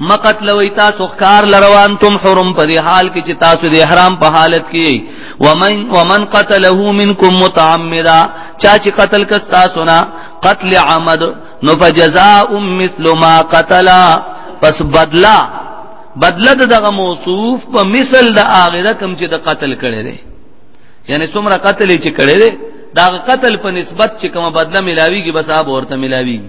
مقت لوی تاسو خکار لروان تم حرم په دې حال کې چې تاسو د احرام په حالت کې ومن ومن قتله منکم متعمدا چا چې قتل کس تاسو نه قتل عمد نو فجزاء مثل ما قتل پس بدلا بدلا دغه موصوف په مثل د اغه کم چې د قتل کړي دي یعنی څومره قتل چې کړي دي دا قتل په نسبت چې کومه بدله ملاويږي بس هغه ورته ملاويږي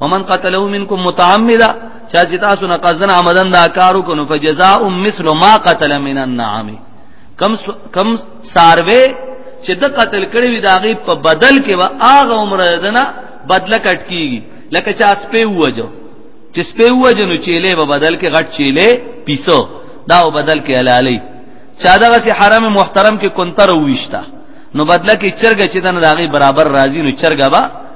ومن قتله منکم متعمدا چا چې تاسو نه قصدن عمدن دا کارو کو نو فجزاء مثل ما قتل من النعام کم کم ساروي چې د قتل کړي وي داغي په بدل کې وا اغه عمر دنا بدله کټ کیږي لکه چا سپې وځو چې سپې وځو نو چيله په بدل کې غټ چيله پیسو دا په بدل کې حلالي چا دغه سي حرم محترم کې کونتر وښتا نو بدله کې چرګ چې دنه داغي برابر راضي نو چرګ با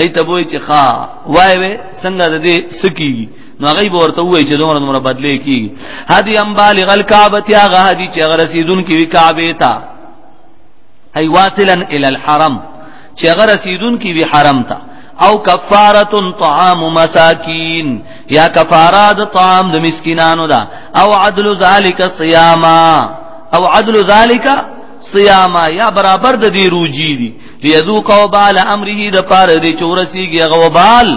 ای ته وای چې ښا وای وې څنګه د دې سکی نو غیب ورته وای چې دومره دومره بدلې کی هدی ام بالغ الکعبه یا غهدی چې غره سیدون کی کعبه تا ای واصلا ال الحرم چې غره سیدون کی وی حرم تا او کفاره طعام مساکین یا کفاره د طعام د مسکینانو دا او عدل ذالک صیاما او عدل ذالک صیاما یا برابر د دې روجی دي ليذوقوا بال امره د پار دې چورسیږي هغه وبال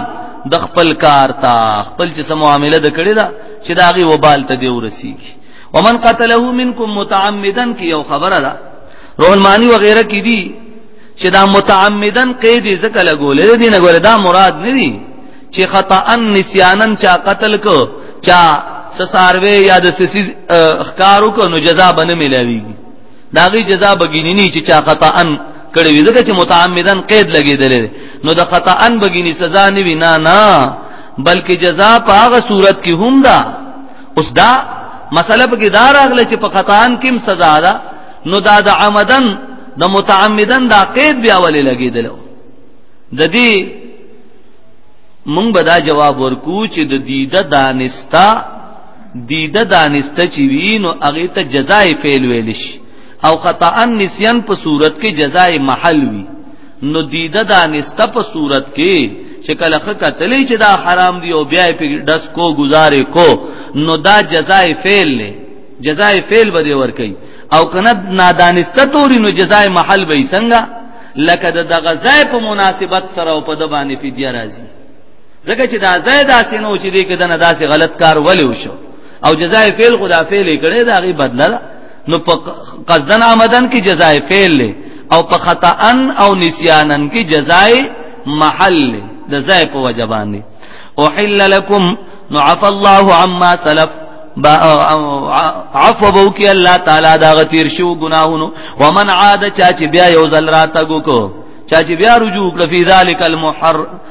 د خپل کار تا خپل چې سم معاملې د کړی دا چې دا غي وبال ته دی ورسیږي ومن قتله منکم متعمدا کی یو خبره ده روح المانی وغیرہ کی دي چې دا متعمدا قید ذکر لګولې دي نه ګوره دا مراد نه دي چې خطا ان نسیانن چا قتل کو چا سساروي یا د سسیز اخکارو کو نو جزا بنه ملاويږي داغي جزاء بګینی چې چا قطعا کړي وي ځکه چې متعمدن قید لګیدل نو د قطعا بګینی سزا نه وي نه نه بلکې جزاء په هغه صورت کې هم ده اوس دا مسله په کې دا راغله چې په قطعا کې سزا ده نو دا د عمدن د متعمدن دا قید بیا ولې لګیدل د دې مونږ به دا جواب ورکو چې د دیده دانستا دیده دانسته چې وی نو هغه ته جزای فعل ویل شي او خطا نسیان په صورت کې جزای محل وی نو دیده دانسته په صورت کې چې کله کتلې چې دا حرام دی او بیا په دس کو گزارې کو نو دا جزای فعل له جزای فعل به ور کوي او کنه نادانسته توري نو جزای محل به څنګه لکه د غزای په مناسبت سره او په د باندې فدیه راځي ځکه چې دا ځای داسې نو چې دې کې دنه داسې غلط کار ولې وشو او جزای فعل خدا فعل کړي دا غي بدله ده نو په قصدن آمدن کې جزای فعل له او په خطا ان او نسیانن کې جزای محل د ځای په وجبان دي احل لكم نعف الله عما سلف عفو بو کی الله تعالی دا غتیر شو گناهونو ومن عاد چا چې بیا یو ځل راتګو کو چا چې بیا رجوع کړ فی ذلک المحر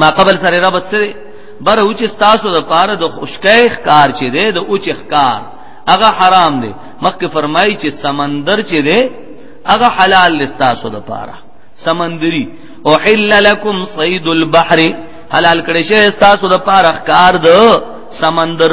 ما قبل سره ربط سره بر اوچ تاسو د پاره د خوشکای ښکار چي دي د اوچ ښکار هغه حرام دي مخکې فرمایي چې سمندر چي دي هغه حلال لستاسو د پاره سمندري او حل لكم صيد البحر حلال کړي شه تاسو د پاره ښکار د سمندر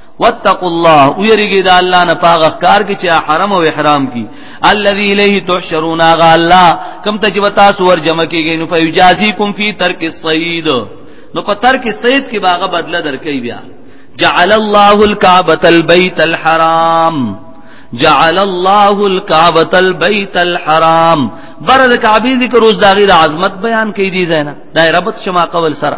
واتقوا الله ويرګي دا الله نه پاغه کار کی چې حرم او احرام کی الذي الیه تحشرون غا الله کم ته چې وتا سور جمع کیږي نو فیجازیکم فی ترک الصید نو په ترک الصید کې باغه بدله درکې بیا جعل الله الكعبه البيت الحرام جعل الله الكعبه البيت الحرام بر د کعبه ذکر اوس داغه عظمت بیان کوي دي زینا دای ربط شما قول سره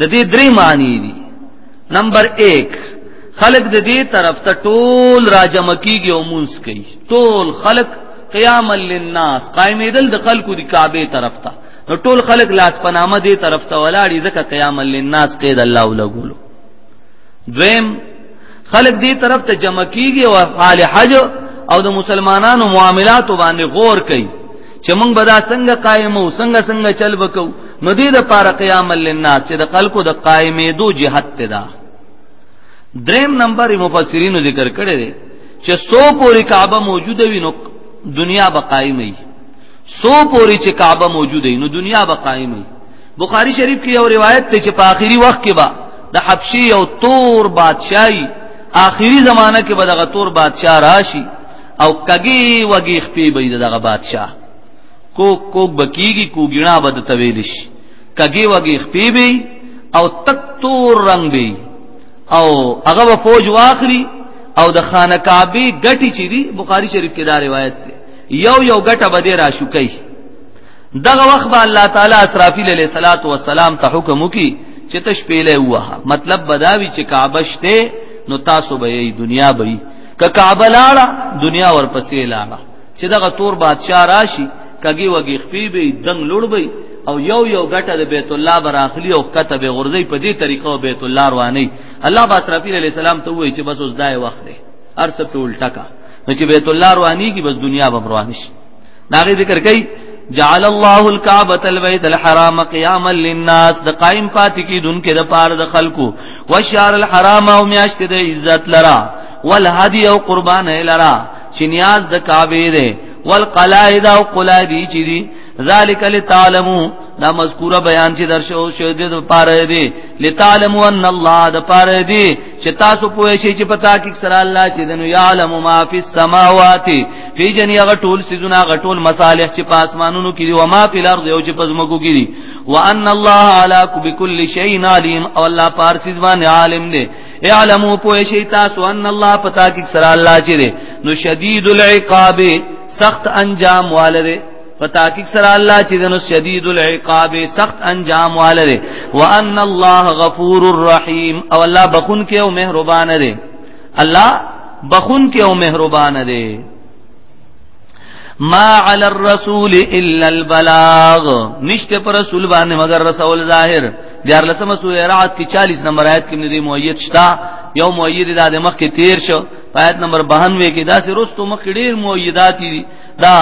د دې درې معنی دي نمبر 1 خلق د دې طرف ته ټول راجم کیږي او مونږ کوي ټول خلق قیام للناس قائمېدل د خلقو د کعبه طرف ته نو ټول خلق لاس پنامه دې طرف ته ولاړی ځکه قیام للناس قید الله ولګولو دویم خلق دې طرف ته جمع کیږي او حال حج او د مسلمانانو معاملات باندې غور کوي چې موږ به دا څنګه قائمو څنګه څنګه چل وکاو نو دې د پاره قیام للناس چې د خلکو د قائمې دو جهت ته دا دریم نمبر مفسرینو ذکر کړی دی چې سو پوری کعبه موجوده وي نو دنیا به قائم وي سو پوری چې کعبه موجوده وي نو دنیا به قائم وي بخاری شریف کې یو روایت ته چې په آخري وخت کې به د حبشي او تور بادشاہي آخري زمانہ کې به دغه تور بادشاہ راشي او کګي وګي خپې به دغه بادشاہ کو کو بکیږي کو ګنا بد تویلش کګي وګي خپې به او تک تور رنگ به او هغه فوج واخلي او د خانه کعبه ګټي چي دي بخاری شریف کې دا روایت ده یو یو ګټه به دی را شوکې دغه وخت به الله تعالی اسرافیل علیہ الصلات والسلام ته حکم وکي چې تشپېلې وه مطلب بداوی چې کعبه شته نو تاسو به یې دنیا به که کعبه لاړه دنیا ورپسې لاړه چې دغه تور بادشاہ راشي کګي وګي خپي به دنګ لوړ به او یو یو غټه د بیت الله براخلی او کته به غرزي په دې طریقو بیت الله رواني الله با اسرافیل علی السلام ته وایي چې بس اوس دای وخت دی ارسه ټول ټکا نو چې بیت الله رواني کی بس دنیا به رواني شي داغه ذکر کوي جعل الله الكعبه البيت الحرام قياما للناس د قائم پاتې کی دن کې د پار د خلکو وشار الحرام او میاشت د عزت لرا والهدي او قربان لرا چې نیاز د کعبه ده والقلائد او قلادی چې دي ذالک لتعلمو دا مذکوره بیان چې درشو شوی د پاره دی لتعلمو ان الله د پاره دی چې تاسو پوه شئ چې پتا کې سره الله چې دنو یعلم ما فی السماوات فی جنی هغه ټول سيزونه هغه ټول مصالح چې په اسمانونو کې دي او ما فی الارض او چې په زمکو کې دي وان الله علی بكل شیء علیم او الله پارسیز باندې عالم دی اعلموا پوه شئ تاسو ان الله پتا کې سره الله چې دنو شدید العقاب سخت انجام والده په تحقیق سره الله چې دنو شدید العقاب سخت انجام والره وان الله غفور الرحیم او الله بخون کې او مهربان دی الله بخون کې او مهربان دی ما علی الرسول الا البلاغ نشته پر رسول باندې مگر رسول ظاهر دیار لسمه سوره رعد کی 40 نمبر آیت کې ندی مؤید شتا یو مؤید د مخ کې 13 شو آیت نمبر 92 کې دا سه رستو مخ ډیر مؤیدات دي دا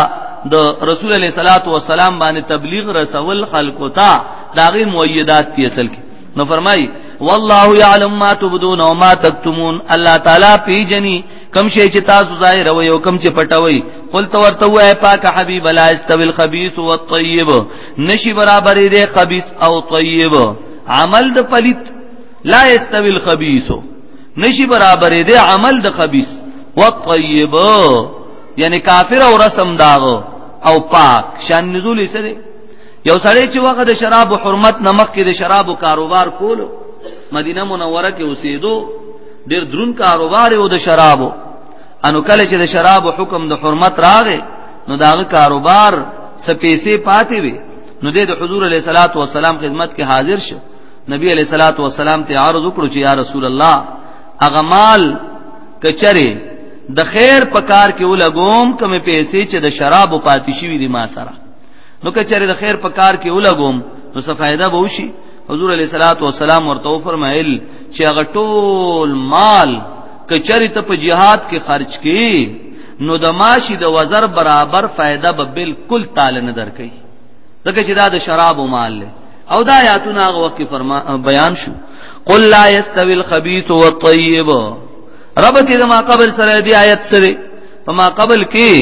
د رسول الله صلوات و سلام باندې تبلیغ رسول خلق تا داغه مؤیدات دی اصل کې نو فرمای والله يعلم ما تبدون وما تكتمون الله تعالی پیجنی کم شی چې تاسو ظاهر وي او کم چې پټوي قل تو ورته وای پاک حبیب لا استوی الخبيث والطيب نشي برابر دی خبيث او طيب عمل د پلیت لا استوی الخبيث نشي برابر دی عمل د خبيث والطيب یعنی کافر او رسم داغو او پاک شان نزول یې سره یو سړی چې وغه د شراب حرمت نمک کې د شراب کاروبار کولو مدینه منوره کې اوسېدو ډېر درون کاروبار او د شرابو انو کله چې د شراب حکم د حرمت راغې نو داغه کاروبار سپېسې پاتې وي نو د حضور علیه صلوات و سلام خدمت کې حاضر شو نبی علیہ الصلوۃ والسلام ته عرض وکړو چې یا رسول الله اغمال کچره د خیر په کار کې ولګوم کوم پیسې چې د شرابو پاتې شوی دي ما سره نو کچره د خیر په کار کې ولګوم نو څه فائدہ به وشي حضور علیہ الصلات والسلام ورته فرمایل چې هغه ټول مال کچری ته په jihad کې خرج کی نو د ماشي د وزر برابر فائدہ به بالکل تعالی نه درکې ځکه چې دا د شراب مال له او دا آیاتونه هغه وخت بیان شو قل لا يستوي الخبيث والطيب رب دې ما قبل سره دې آیت سره په ما قبل کې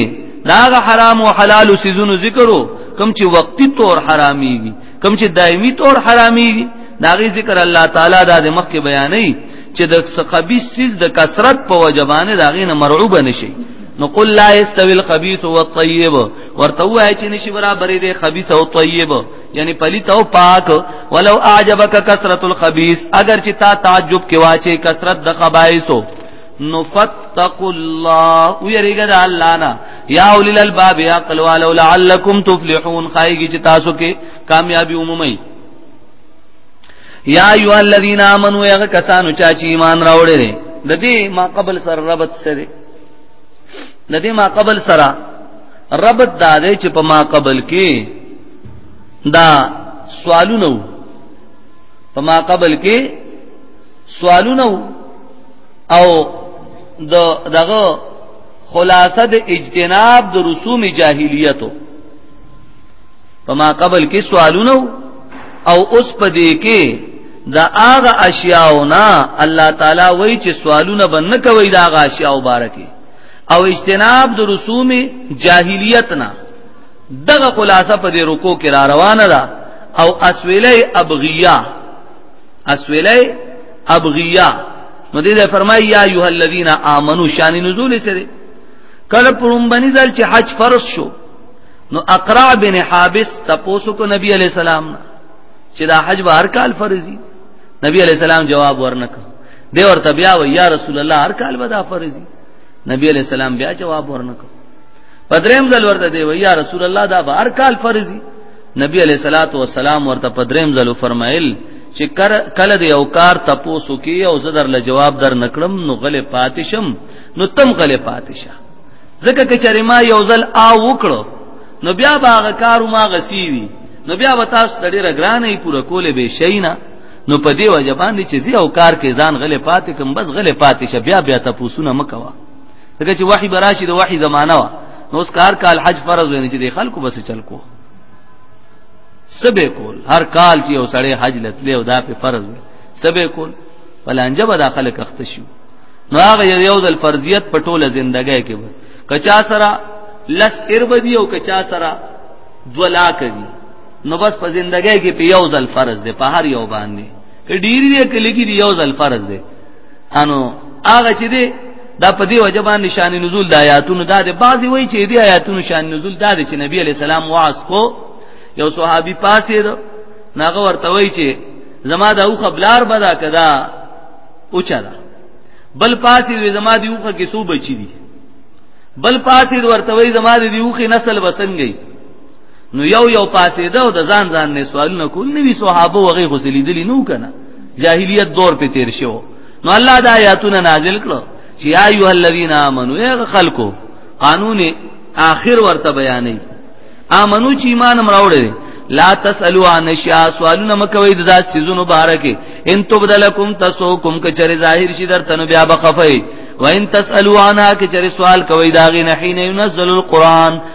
ناغه حرام او حلال سيزونو ذکرو کم چې وقتی طور حراميږي کم چې دایمي طور حراميږي داغي ذکر الله تعالی دا د مخ کې بیانې چې د خبيث سيز د کثرت په وجبانه داغي نه مرعوب نشي نو قل لا يستوي الخبيث والطيب ورته وای چې نشي برابرې دي خبيث او طيب یعنی پلیت او پاک ولو اعجبک کثرت الخبيث اگر چې تا تعجب کې واچي کثرت د خبائثو نفتق الله ويرګه د الله نه یا اول الالباب یا قل ولو لعلکم تفلحون خایږي چې تاسو کې کامیابی عمومي یا ایو الذین آمنوا یغ کسانو چا چې ایمان راوړل دي د دې ما قبل سره ربط سره د دې ما قبل سره ربط دا دی چې په ما قبل کې دا سوالونه په ما قبل کې سوالونه او د دغه خلاصه د اجتناب د رسوم جاهلیتو په ما قبل کې سوالونه او اوس په دې کې دا هغه اشیاءونه الله تعالی وایي چې سوالونه بنه کوي دا هغه اشیاء مبارکي او اجتناب د رسوم جاهلیت نه دغه خلاصه په دې رکو کې را روانه ده او اسویلی ابغیا اسویلی ابغیا نو دې فرمایي یا ایه الذین آمنو شان نزول سره کله پرمبني ځل چې حج فرض شو نو اقرا بن حابس تاسو کو نبی علی السلام چې دا حج به هر کال فرضي نبی علی السلام جواب ورنک دی ورته بیا و یا رسول الله هر کال به دا فرضي نبی علی السلام بیا جواب ورنک پدریم ځل ورته دی وی یا رسول الله دا به هر کال فرضي نبی علیہ الصلات والسلام ورته پدریم ځل فرمایل چې کله دی او کار تپوسو کی او زدر له جواب در نکړم نو غلې پاتشم نو تم غلې پاتشه ځکه چې چرې ما یو ځل آ وکړو نو بیا باغ کارو ما غسیوی نو بیا به تاسو د ډیره ګرانې پوره کولې به شینا نو په دې وجه باندې چې زی او کار کې ځان غلې پاتې کوم بس غلې پاتې شه بیا بیا تاسو نه مکوا دغه چې وحي براشي د وحي زمانہ وا نو اس کار کال حج فرض ویني چې د خلکو بس چل کو سبه کول هر کال چې یو سړی حج لتلی او دا په فرض وي سبه کول پلانجه به داخله کخت شو نو هغه یو د فرضیت په ټوله ژوندۍ کې بس کچا سره لس ارب دی او کچا سره دولا کوي نو بس په ژوندۍ کې په یو ځل فرض دی په هر یو باندې کډیر دی کلی کې یو ځل فرض دی انو هغه چې دی دا په دی وجه باندې شان نزول د آیاتونو دا د بعضی وای چې دی آیاتونو شان نزول دا چې نبی علی السلام واس کو یو صحابي پاسې دا ناغه ورته وای چې زما دا او خبلار بدا کدا اوچا دا بل پاسې وی زما دی اوخه کې سو بچی دي بل پاسې ورته وای زما دی اوخه نسل وسنګي نو یو یو پاسې دا او د ځان ځان نه سوالونه کول نوی صحابه وغه غسلی دلی نو کنه جاهلیت دور په تیر شو نو الله دا آیاتونه نازل کړو چې ایو الذین آمنو یا خلکو قانون آخر ورته بیانې آمنو چې ایمان مراوړل لا تسالو عن اشیاء سوالونه مکوئ د داس سيزونو بارکه ان تبدلکم تسوکم کچری ظاهر شي در تنو بیا بخفئ وان تسالو عنها کچری سوال کوي داغه نه حين ينزل القران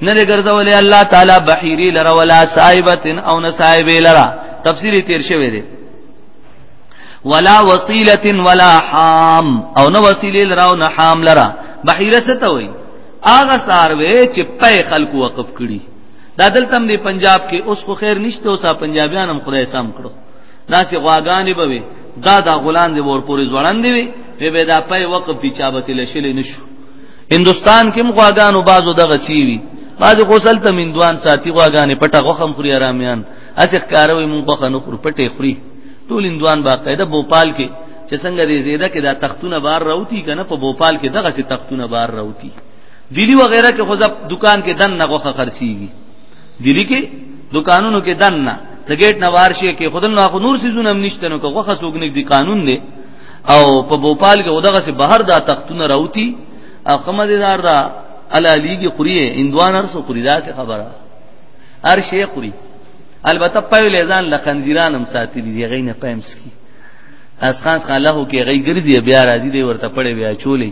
نه دې ګرځولې الله تعالی بحيري لره ولا صاحبتن او نه صاحب لره تفسیر تیر شوی دی ولا وسيله ولا حام او نه وسيله لره او نه حام لره بحيره څه ته وایي هغه ساروي چې پي خلکو وقف کړي دا دلته هم دی پنجاب کې اوس خو خیر نشته اوسه پنجابیان هم خدای سم کړو دا چې غواګانې به وي دا دا غلان دی ورپورې ځوړان دی وي به دا پي وقف دي چابتل شلې نشو هندستان کې مغواګانو بازو دغه سیوی باز غسل ته مندوان ساتي غواګانې پټه غوخم خوري آرامیان اسې ښکاروي مونږ په خنو خور پټه خوري ټول اندوان باقاعده بوپال کې چې څنګه دې زیاده کې دا تختونه بار راوتی کنه په بوپال کې دغه سي تختونه بار راوتی دلی وغیرہ کې خو دکان کې دن نه غوخه خرسيږي دلی کې دکانونو کې دن نه د ګیټ نوار شي کې خودن نو نور سيزونه هم نشته نو که غوخه سوګنیک دي قانون دی او په بوپال کې ودغه سي بهر دا تختونه راوتی او کومه دي دار دا الا لیګي خوري اندوان ارسو خوري دا څه خبره هر شي خوري البته په لیزان لخنزیران هم ساتلی دی غینه پمس کی اس خان خان له کې غي ګرځي بیا راځي دی ورته پړې بیا چولې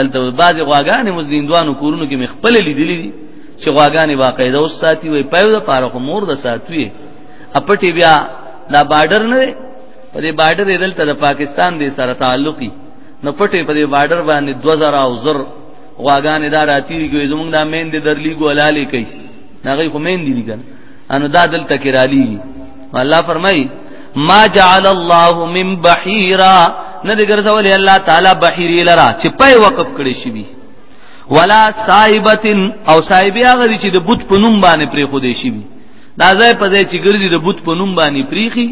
الته بعض غواګانې مزلیندوانو کورونو کې مخبل لیدلې دي چې غواګانې باقاعده اوس ساتي وي په یو د پاره مور د ساتوي اپټي بیا دا بارډر نه په دې بارډر یې دلته د پاکستان دی سره تعلقي نو پټې په دې بارډر باندې 2000 او زر غواګان دا راتیری کوي زمونږ د مین د درلی ګولالې کوي هغه خو مین دي دي کنه انو دا دلته کې رالي الله فرمای ما جعل الله من بحیرا نه دې ګرځولې الله تعالی بحیری لرا چې په وقف کړی شي بي ولا صایبتن او صایبه هغه چې د بت په نوم باندې پرې خو دې شي بي دا ځای په ځای چې ګرځي د بت په نوم باندې پریخي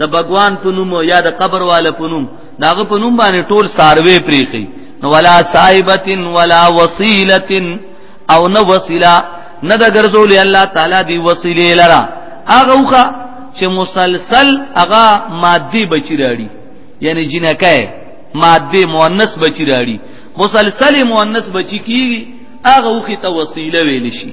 د بګوان په نوم یا د قبر والا په نوم داغه په نوم باندې ټول ساروي پریخي نو ولا صاحبتن ولا وسیلتن او نو وسیله نه د ګرځول الله تعالی دی وسیله لرا هغه وخه چې مسلسل هغه مادي بچی راړي یعنی جنکه ماده مؤنث بچی راړي مسلسل مؤنث بچی کیږي هغه وخت وسیله ویل شي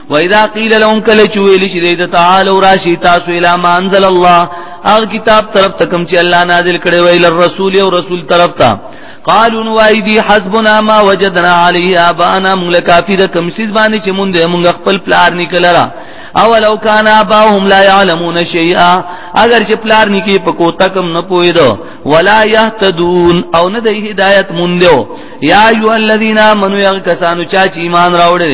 و اذا قيل لهم کله چویل شي د تعالو راشي تاسو اله ما انزل الله هغه کتاب طرف ته کوم چې الله نازل کړي ویل الرسول او رسول طرف ته قالوا نوایدی حسبنا ما وجدنا علیه ابانا موږ کافی د کوم سیس باندې چې مونږ موږ خپل پلار نکلرا او لو کان اباهم لا يعلمون شيئا اگر چې پلار نکی په کوتا کم نه پوي دو ولا يهتدون او نه د هدایت مونږ یا ایو الذین امنوا یغ کسانو چا چې ایمان راوړل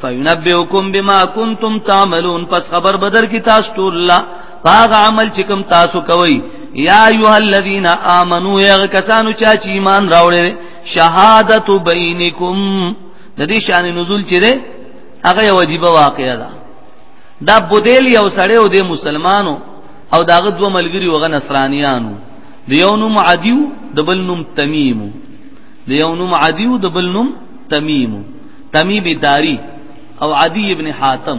فینبئکم بما کنتم تعملون پس خبر بدر کی تاسو ټول الله باغ عمل چې کوم تاسو کوي یا ایها الذین آمنو یغ کسانو چا چې ایمان راوړل شهادت بینکم د دې شان نزول چې ده هغه واجب واقعا ده دا بودیل یو سړی او د مسلمانو او داغه دوه ملګری وغه نصرانیانو د یو نوم عدیو د بل نوم تمیمو د یو نوم عدیو د بل نوم تمیمو تمیم داری او عدی ابن حاتم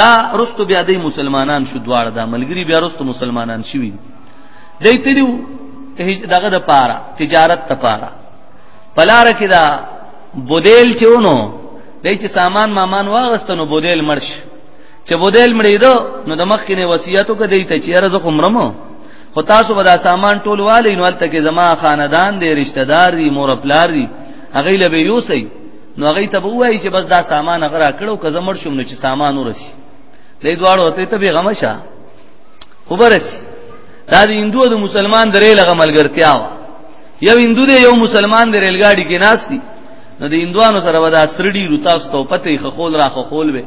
دا رستو بیا د مسلمانان شو دواړه دا ملګری بیا رستو مسلمانان شوی دی تلو دغه د پاره تجارت ته پاره پلار کې دا بودیل چونو دای چې سامان مامان واغستنو بودیل مرش چې بودیل مړې دو نو د مخ کې وصیتو کې دی ته چې رزق عمرمو خو تاسو به دا سامان ټول والی نو الته کې زما خاندان دی رشتہ دار دی مور پلار دی هغه له به یوسي نو هغه ته وایي چې بس دا سامان هغه را کړو که زمړ شوم نو چې سامان ورسي دې دواړو ته ته به غم شه وبرسي دا د هندو او مسلمان درې لغه ملګرتیا وا یو هندو دی یو مسلمان دی ریل ګاډي کې ناس دي نو د هندوانو سره ودا سرډي روتاس ته پته خخول را خخول به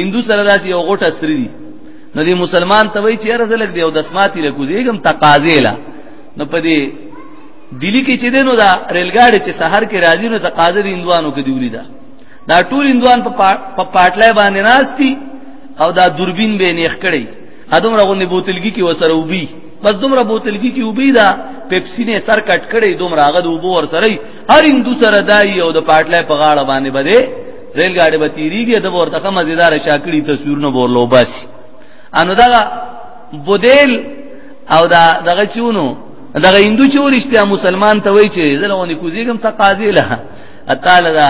هندو سره داسې یو غټه سری دي نو دی مسلمان ته وای چې ارزه لګ دی او دسماتی له کوزیګم تقاضې لا نو په دې دلی کې چې دینو دا ریلګاډي چې سحر کې راځي نو تقاضا د اندوانو کې دیولې ده دا ټول اندوان په پا پاټلای باندې ناشتي او دا دوربین به نیخ کړي ادم راغونې بوتلګي کې وسره وبي بس دومره بوتلګي کې وبي دا پیپسی نه سر کټ کړي دومره هغه د وبو ور سره هر اندو سره دای او د پاټلای په غاړه باندې بده ریلګاډي به تیریږي د ورته مزیدار شاکړي تصویرونه بورلو باسي انو دا بودیل او دا دغه چونو دغه هندو چې ورشتیا مسلمان ته وای چې زلهونه کوزیګم ته قاضي له اتاله دا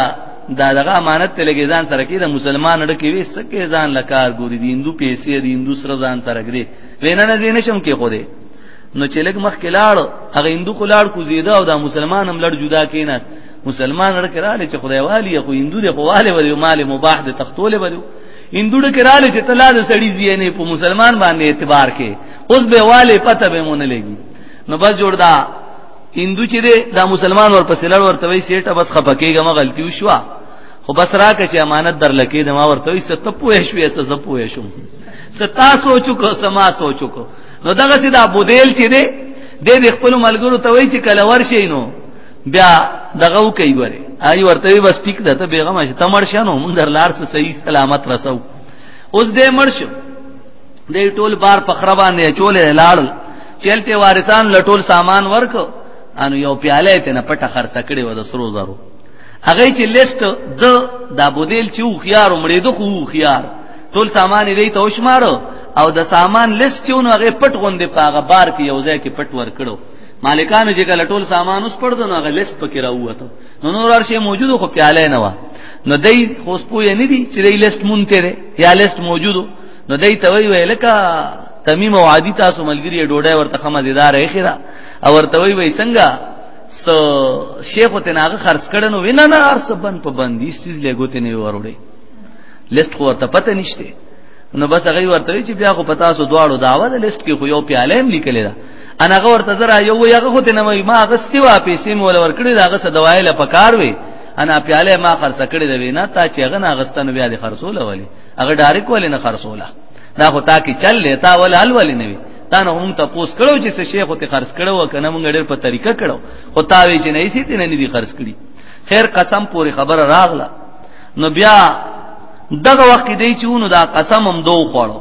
دا دغه امانت ته لګی ځان سره کې دا مسلمان ډکه وي سکه ځان لکار ګوري دي هندو پیسې دي هندو سره ځان سره ګري وینا نه دي نشم کې خو دې نو چې لګ مخ کلاړ هغه هندو کلاړ کو زیاده او دا مسلمان هم لړ جدا کیناس مسلمان لړ کړه چې خدای والی خو هندو دی خو والي ولې مال مباح د تختول ولې اندوړه کراله چې تلا د سړی زینې په مسلمان باندې اعتبار کې اوس به والي پته به مونږ لګي نو بس جوړ دا هندو چې دا مسلمان ور پسې لړ ورته وي سیټه بس خپکیږه ما غلطي وشوه خو بس راکه چې امانت در لکې د ما ورته وي ست پوه شوې ست ز پوه شوم ستا سوچو کو سما سوچو کو نو دغه چې دا بودیل چې دې د خپل ملګرو ته وي چې کله ورشي نو بیا دغه کوي ګوره ای ورته بس ټیک ده ته بیغمه شه تمړ شنو مونږ در لار سره صحیح سلامت رسو اوس دې مړ شو دې ټول بار پخره باندې چولې لاړ چلته وارثان لټول سامان ورکو ان یو پیاله ته نه پټه خرڅ کړي و د سرو زرو هغه چې لیست د دابودیل چې خيار مړې د خو خيار ټول سامان دې ته وشمارو او د سامان لیست چې نو هغه پټ غوندې پاغه بار کې یو ځای کې پټ ور کړو مالکانو چې کله ټول سامان اوس پړ دنو هغه لیست پکې راووته نو نور ارشه موجود خو پیاله نه و نو دای خو سپوې نه دي چې دای لیست مونته ده یا لیست موجود نو دای ته وی ویلکه تمیم او عادی تاسو ملګری ډوډۍ ورته خمه دیدار یې خیره او ورته وی وی څنګه سو شیخ ته ناغه خرڅ کړنو وینا نه ارس بند په بند هیڅ چیز لګوت نه وروړي لیست خو ورته پته نشته نو بس هغه ورته چې بیا خو پتا سو دواړو داوا د لیست کې خو یو پیاله هم لیکل ده انا غور ته زرا یو یغه خو ته نه ما غستی وا پیسې مول ور کړی دا غسه دوايل په کار وی انا پیاله ما خرڅ کړی دی وینا تا چې هغه نه غستن بیا د خرصول ولی هغه ډایرک ولی نه خرصوله دا خو تا کې چل لیتا ول حل ولی نه وی تا نه هم ته پوس کړو چې څه شیخ ته خرڅ کړو کنه مونږ ډېر په طریقه کړو او تا وی چې نه ایسی ته نه دی خرڅ کړی خیر قسم پوری خبره راغله نو بیا دغه وخت دی چې ونو دا قسم هم دوه خوړو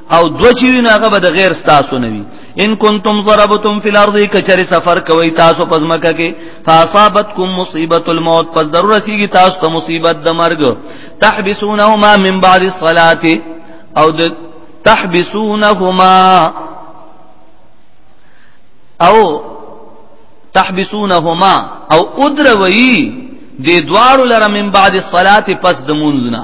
او دو چې وینو هغه به د غیر ستاسو نه وي ان کنتم ضربتم فی الارض کچری سفر کوي تاسو پس مکه کې فاصابتکم مصیبت الموت پس ضرور سیږي تاسو ته مصیبت د مرګ تحبسونهما من بعد الصلاه او د تحبسونهما او تحبسونهما او ادروي د دوار لره من بعد الصلاه پس د مونږ نه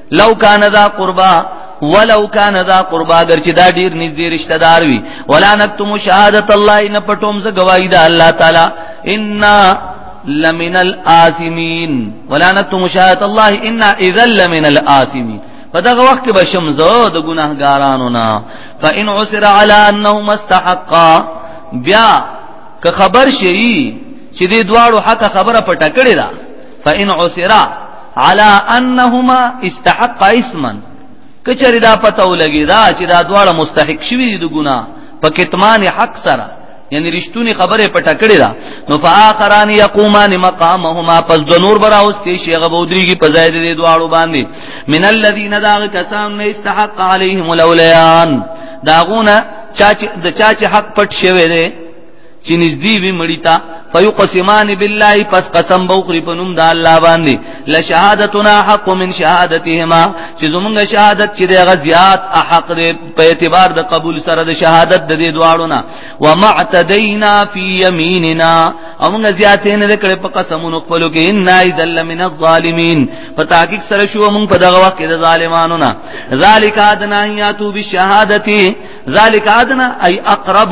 لو کان ذا قربا ولو کان ذا قربا اگر چې دا ډیر نږدې رشتہ دار وي ولا نکتم شهادت الله ان پټوم ز گواہی دا الله تعالی ان لمن الآثمین ولا نکتم شهادت الله ان اذا لمن الآثمین په دغه وخت کې بشم زو د ګناهګارانو نه فإن عسر على انهم استحقا بیا که خبر شي چې دې دواړو حق خبره پټه کړې ده فإن عسرا على انهما استحق اسما کچری دا پته ولګی دا چې دا دواړه مستحق شوی دي د ګناه په کتمان حق سره یعنی رښتونی خبره پټه کړی دا نو فآخران یقومان مقامهما پس د نور برا اوس تی شیغ بودریږي په ځای دې دواړو باندې من الذین داغ کسان نه استحق علیهم الاولیان داغونه چا چې د چا چې حق پټ شوی دی چې نږدې وي مړی ته فیقسمان بالله پس قسم بو خری په نوم د الله باندې لشهادتنا حق من شهادتهما چې زمونږ شهادت چې د غزيات حق دی په اعتبار د قبول سره د شهادت د دې دواړو نه ومعتدینا فی یمیننا او موږ زیاتې نه کړې په قسمونو خپل کې ان ایدل من الظالمین په تحقیق سره شو موږ په دغه وخت کې د ظالمانو نه ذالک ادنا یاتو بالشهادتی ذالک ادنا ای اقرب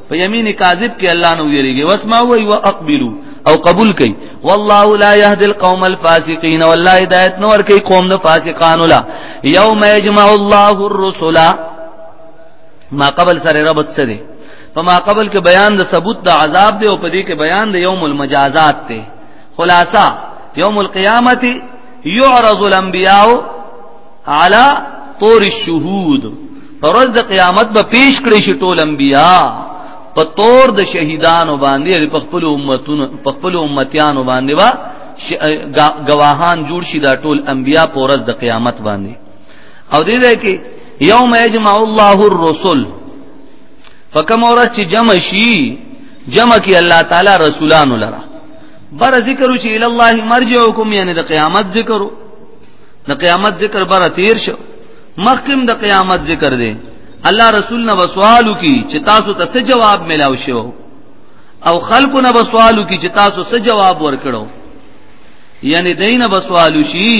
په یمین کاذب کې الله نو ویریږي واسمع وای او اقبلوا او قبول کړي والله لا يهدي القوم الفاسقين والله هدایت نور کوي قوم د فاسقانو لا يوم يجمع الله الرسل ما قبل سره ربط سره فما قبل کې بیان د ثبوت د عذاب دی او په دې کې بیان د یوم المجازات دی خلاصہ یوم القیامت یعرض الانبیاء علا طور الشهود پرز د قیامت به پیش کړی شي ټول انبیا په تور د شهیدانو باندې په خپل امتونو په خپل امتیانو باندې وا گواهان جوړ شي دا ټول انبیا په ورځ د قیامت باندې او دې ده کې یوم یجمع الله الرسل فکم ورځ چې جمع شي جمع کی الله تعالی رسولانو لرا بر ذکر چې الی الله مرجعکم یعنی د قیامت ذکرو د قیامت ذکر بر تیر شو مخکم د قیامت ذکر دی الله رسول نه وسوالو کی چې تاسو ته څه جواب ملاو شو او خلکو نه وسوالو کی چې تاسو څه جواب ورکړو یعنی دینه وسوالو شي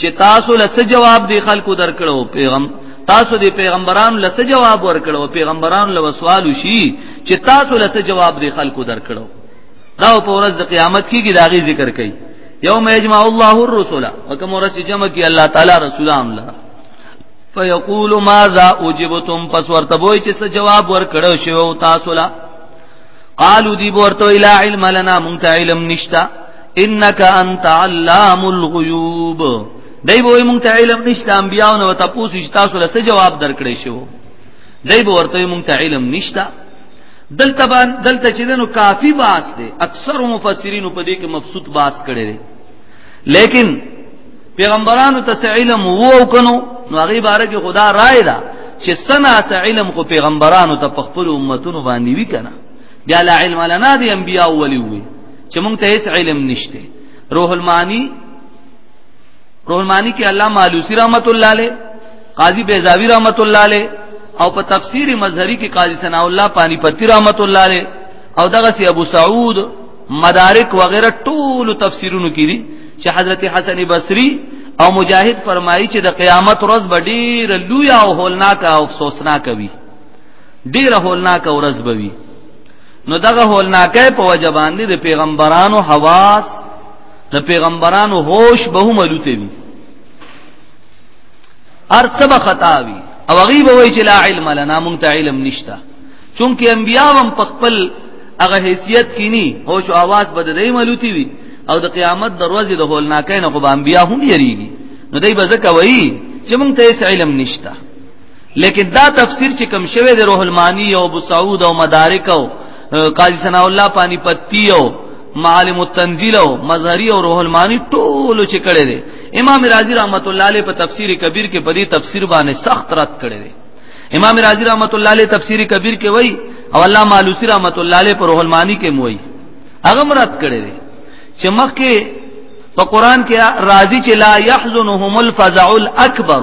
چې تاسو له څه جواب دی خلکو درکړو پیغام تاسو دی پیغمبرانو له څه جواب ورکړو پیغمبرانو له وسوالو شي چې تاسو له څه جواب دی خلکو درکړو دا په ورځ د قیامت کېږي دا غي ذکر کوي یوم یجمع الله الرسل وکم ورسی جمع کی الله تعالی رسولان الله فیقول ماذا اجبتم پس ورته وای چې څه جواب ورکړو شو تاسو لا قالو دی ورته الا علم لنا مونږ علم نشتا انك انت علام الغيوب دای به مونږ ته علم نشته انبیاو نو تاسو چې تاسو له څه جواب درکړې شو دای به ورته مونږ ته علم نشته دلته باندې دلته چې دنو کافی باس دی اکثر مفسرین په دې کې مبسوط باس کړي دي لیکن پیغمبرانو ته علم وو او کنو نو هغه باره کې خدا رائے دا چې سنا سه علم خو پیغمبرانو ته په خپل امتونو باندې وی کنه بیا لا علم لنا دی انبیاء ولی وی چې مونږ ته هیڅ علم نشته روح المانی روح المانی کې الله مالوسی رحمت الله علیه قاضی بیزاوی رحمت الله علیه او په تفسیر مظهری کې قاضی ثنا الله پانی پتی رحمت الله علیه او دغه سی ابو سعود مدارک وغیرہ ټول تفسیرونو کې دي چې حضرت حسن بصری او مجاهد فرمایي چې د قیامت ورځ به ډیر لوی او هولناک او افسوسناک وي ډیر هولناک ورځ به وي نو دغه هولناکه په وجبان دي د پیغمبرانو حواس د پیغمبرانو هوش به هم الوته وي ارتب خطا وي او غیب وای چې لا علم لنا مونږ ته علم نشتا چونکه انبیا هم په خپل هغه حیثیت کینی هوش او आवाज به د دې ملوتی وي او د قیامت دروازې د هولناکین خو به انبیا هم یریږي نو دای به زکه وای چې مونږ ته علم نشتا لیکن دا تفسیر چې کوم شوی د روح المانی او ابو سعود او مدارک او قاضی ثنا الله پانی پتی او معالم التنزیل او مظهری او روح المانی ټول چې کړي دي امام رازی رحمت الله علیه په تفسیر کبیر کې په دې تفسیر باندې سخت رد کړي دي امام رازی رحمت الله علیه تفسیر کبیر کې وای او الله مالوسی رحمت الله علیه پر روح المانی کې موي هغه مراد کړي دي چې مخکې په قران کې راضی چې لا يحزنهم الفزع الاكبر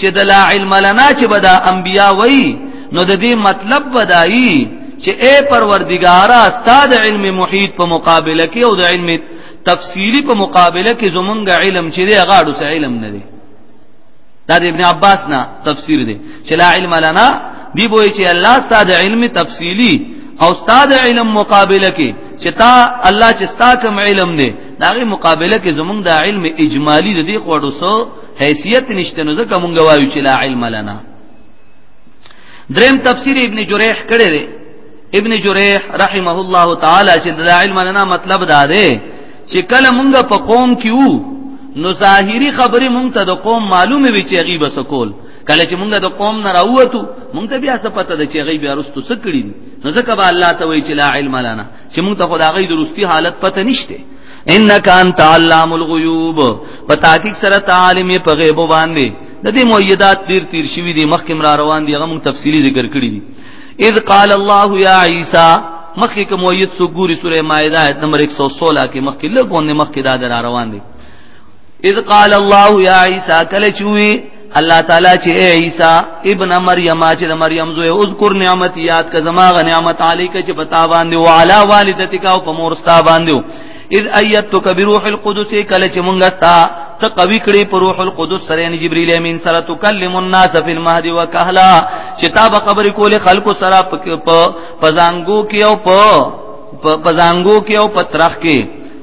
چې د لا علم لنا چې بدا انبیا وای نو د دې مطلب بدایي چې اے پروردګارا استاد علم محیط په مقابله کې او د علم تفسیری په مقابله کې زمونږ علم چې دی غاړو سه علم نه دی دا د ابن عباس نه تفسیر دی چې لا علم لنا دی بوې چې الله استاد علم تفصیلی او استاد علم مقابله کې چې تا الله چې ستا کوم علم دی داغه مقابله کې زمونږ د علم اجمالی د دې قوړو سو حیثیت نشته نو ځکه مونږ وایو چې لا علم لنا دریم تفسیر ابن جریح کړی دی ابن جریح رحمه الله تعالی چې لا علم لنا مطلب دا دی چې کله مونږ په قوم کې وو نو ظاهری خبرې مونږ ته د قوم معلومه وی چې غیب سکول کله چې مونږ د قوم نه راووتو مونږ ته بیا څه پته ده چې غیب ارستو سکړي نو ځکه به الله ته وی چې لا علم لنا چې مونږ ته خدای غیب درستی حالت پته نشته انک انت علام الغیوب په تحقیق سره تعالیم په غیب باندې د دې مؤیدات تیر تیر شوی دي مخکې را روان دي هغه موږ تفصیلی ذکر کړی دي اذ قال الله یا عیسی مخکې کوم مؤید سو ګوري سوره مائده آیت نمبر 116 کې مخکې لګونه مخکې دا در روان دي اذ قال الله يا عيسى کله چوي الله تعالی چې اے عيسى ابن مریم چې مریم زوی اذكر نعمت یاد ک زما غ نعمت علیک چې پتا باندې او علی والدتک او پمور ستا باندې اذ ايتک بروح القدس کله چې مونږه تا ته قوی کړي پر روح القدس سره ان جبريل امين سره تکلم الناس في المهد وكهلا چې تا به قبر کول خلق سره په پزانګو کې او په پزانګو کې او په ترخ کې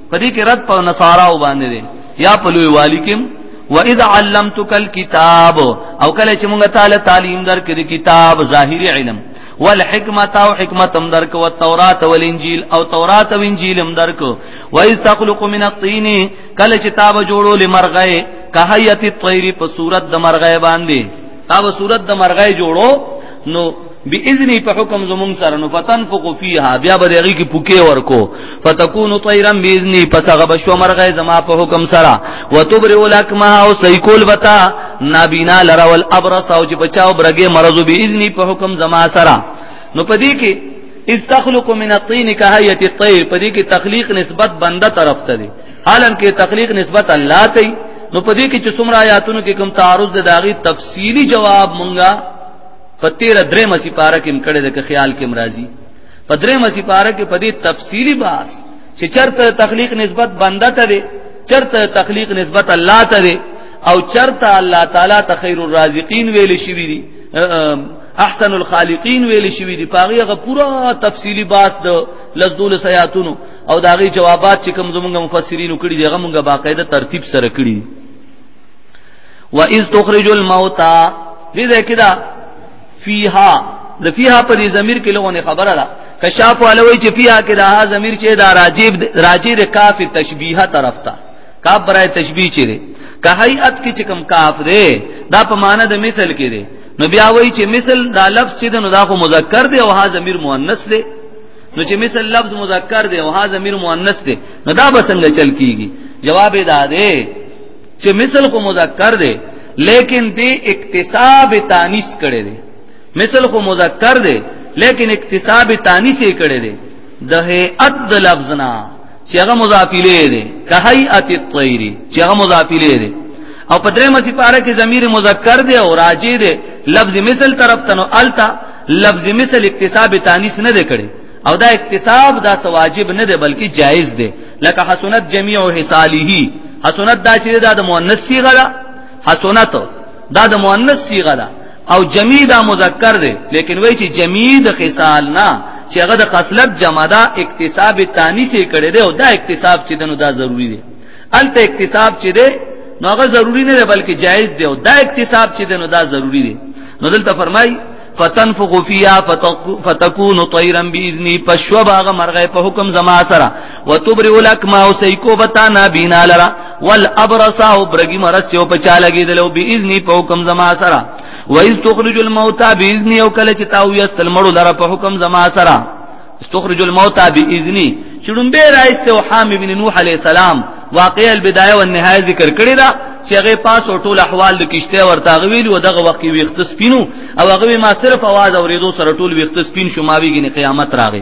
په دې کې رد په نصارا باندې دی یا په لوی والیکم و اذا علمتک الكتاب او کله چې موږ تعالی تعلیم درکې د کتاب ظاهری علم والحکمت او حکمت هم درک او تورات او انجیل او تورات او انجیل هم درک و اذ تخلق من الطين کله چې تاب جوړول مرغې کهیت الطير په صورت د مرغې باندې دا به صورت د مرغۍ جوړو نو باذن په حکم زمون سره نو فتنفق فيها بیا به دغه کی پوکي ورکو فتكون طيرا باذن پس هغه بشو مرغه زما په حکم سره وتبرئ الاكما او سيكول وتا نابینا لرا والابرص او چې بچاو برګه مرض باذن په حکم زما سره نو پدې کې استخلق من الطين كهيه الطير پدې کې تخلیق نسبت بنده طرف ته دی عالم کې تخلیق نسبت الله ته نو په دې کې چې څومره آیاتونو کې کوم تعارض د داغي تفصیلی جواب مونږه په 13 درې مسی پارا کې مکړه د خیال کې مرাজি په درې مسی پارا کې په دې تفصیلی باس چې چرته تخلیق نسبت بنده ته دی چرته تخلیق نسبت الله ته دی او چرته الله تعالی ته خیر الرازقین ویل شي دي احسن الخالقین ویل شوی دی پاغه غ پورا تفصیلی باس د لزدول سیاتونو او دا غي جوابات چې کوم زمونږ مفسرین کړي دي هغه مونږ باقاعده ترتیب سره کړي و اذ تخرج الموتى دې ده کدا فیها د فیها په دې ضمیر کې لغونه خبره ده کشاف علوی چې فیها کې دا ضمیر چې دا راجیب راجی د کاف تشبیه طرف ته کاف برای تشبیه چیرې که هیئت کې چې کوم کاف دی دا په معنی د مثل کې دی نو بیا وایي چې مثل دا لفظ چې د نو دا خو مذکر دی او ها ضمیر مؤنث دی نو چې مثل لفظ مذکر دی او ها ضمیر مؤنث دی نو دا به څنګه چل کیږي جواب دا دی چې مثل کو مذکر دی لیکن دی اکتساب تانیث کړي دی مثل کو مذکر دی لیکن اکتساب تانیث یې کړي دی د هيئت لفظنا چې هغه مضاف الیه دی که هیئت الطیر چې هغه مضاف الیه دی او په درې مسی پاره کې ضمیر مذکر دی او راجی دی لفظ مثل طرف تنو التا لفظ مثل اکتساب تانیث نه دی کړي او دا اکتساب دا سواجب نه دی بلکې جایز دی لکه حسنت جميع حصاله حسنت دا چې دا د مؤنث صيغه ده حسنت دا د مؤنث صيغه ده او جمی دا مذکر دی لیکن وای چې جمی د خصال نه چې هغه د خصلت جمع دا اکتساب تانی سي کړي دی او دا اکتساب چې دنو دا ضروری دی الته اکتساب چې دی نو هغه ضروری نه دی بلکې جایز دی او دا اکتساب چې دنو دا ضروری دی نو دلته فرمای فتنفخ فيها فتكون طيرا باذني فشوبا غمرغه په حکم زما سره وتبرئ الاکما او سیکو بتا نابینا لرا والابرص او برګی مرس یو پچا لګیدل او باذن په حکم زما سره وایز تخرج الموتى باذن او کله چې تاو یستل مړو لره په حکم زما سره استخرج الموتى باذن چړم به راځته او حام ابن نوح علی السلام واقع البدايه والنهايه ذکر کړی دا چې هغه پاس او ټول احوال د کشته ورته غویل و دغه وخت ویخت سپینو او هغه ما صرف आवाज اوریدو سره ټول ویخت سپین شماویږي قیامت راغی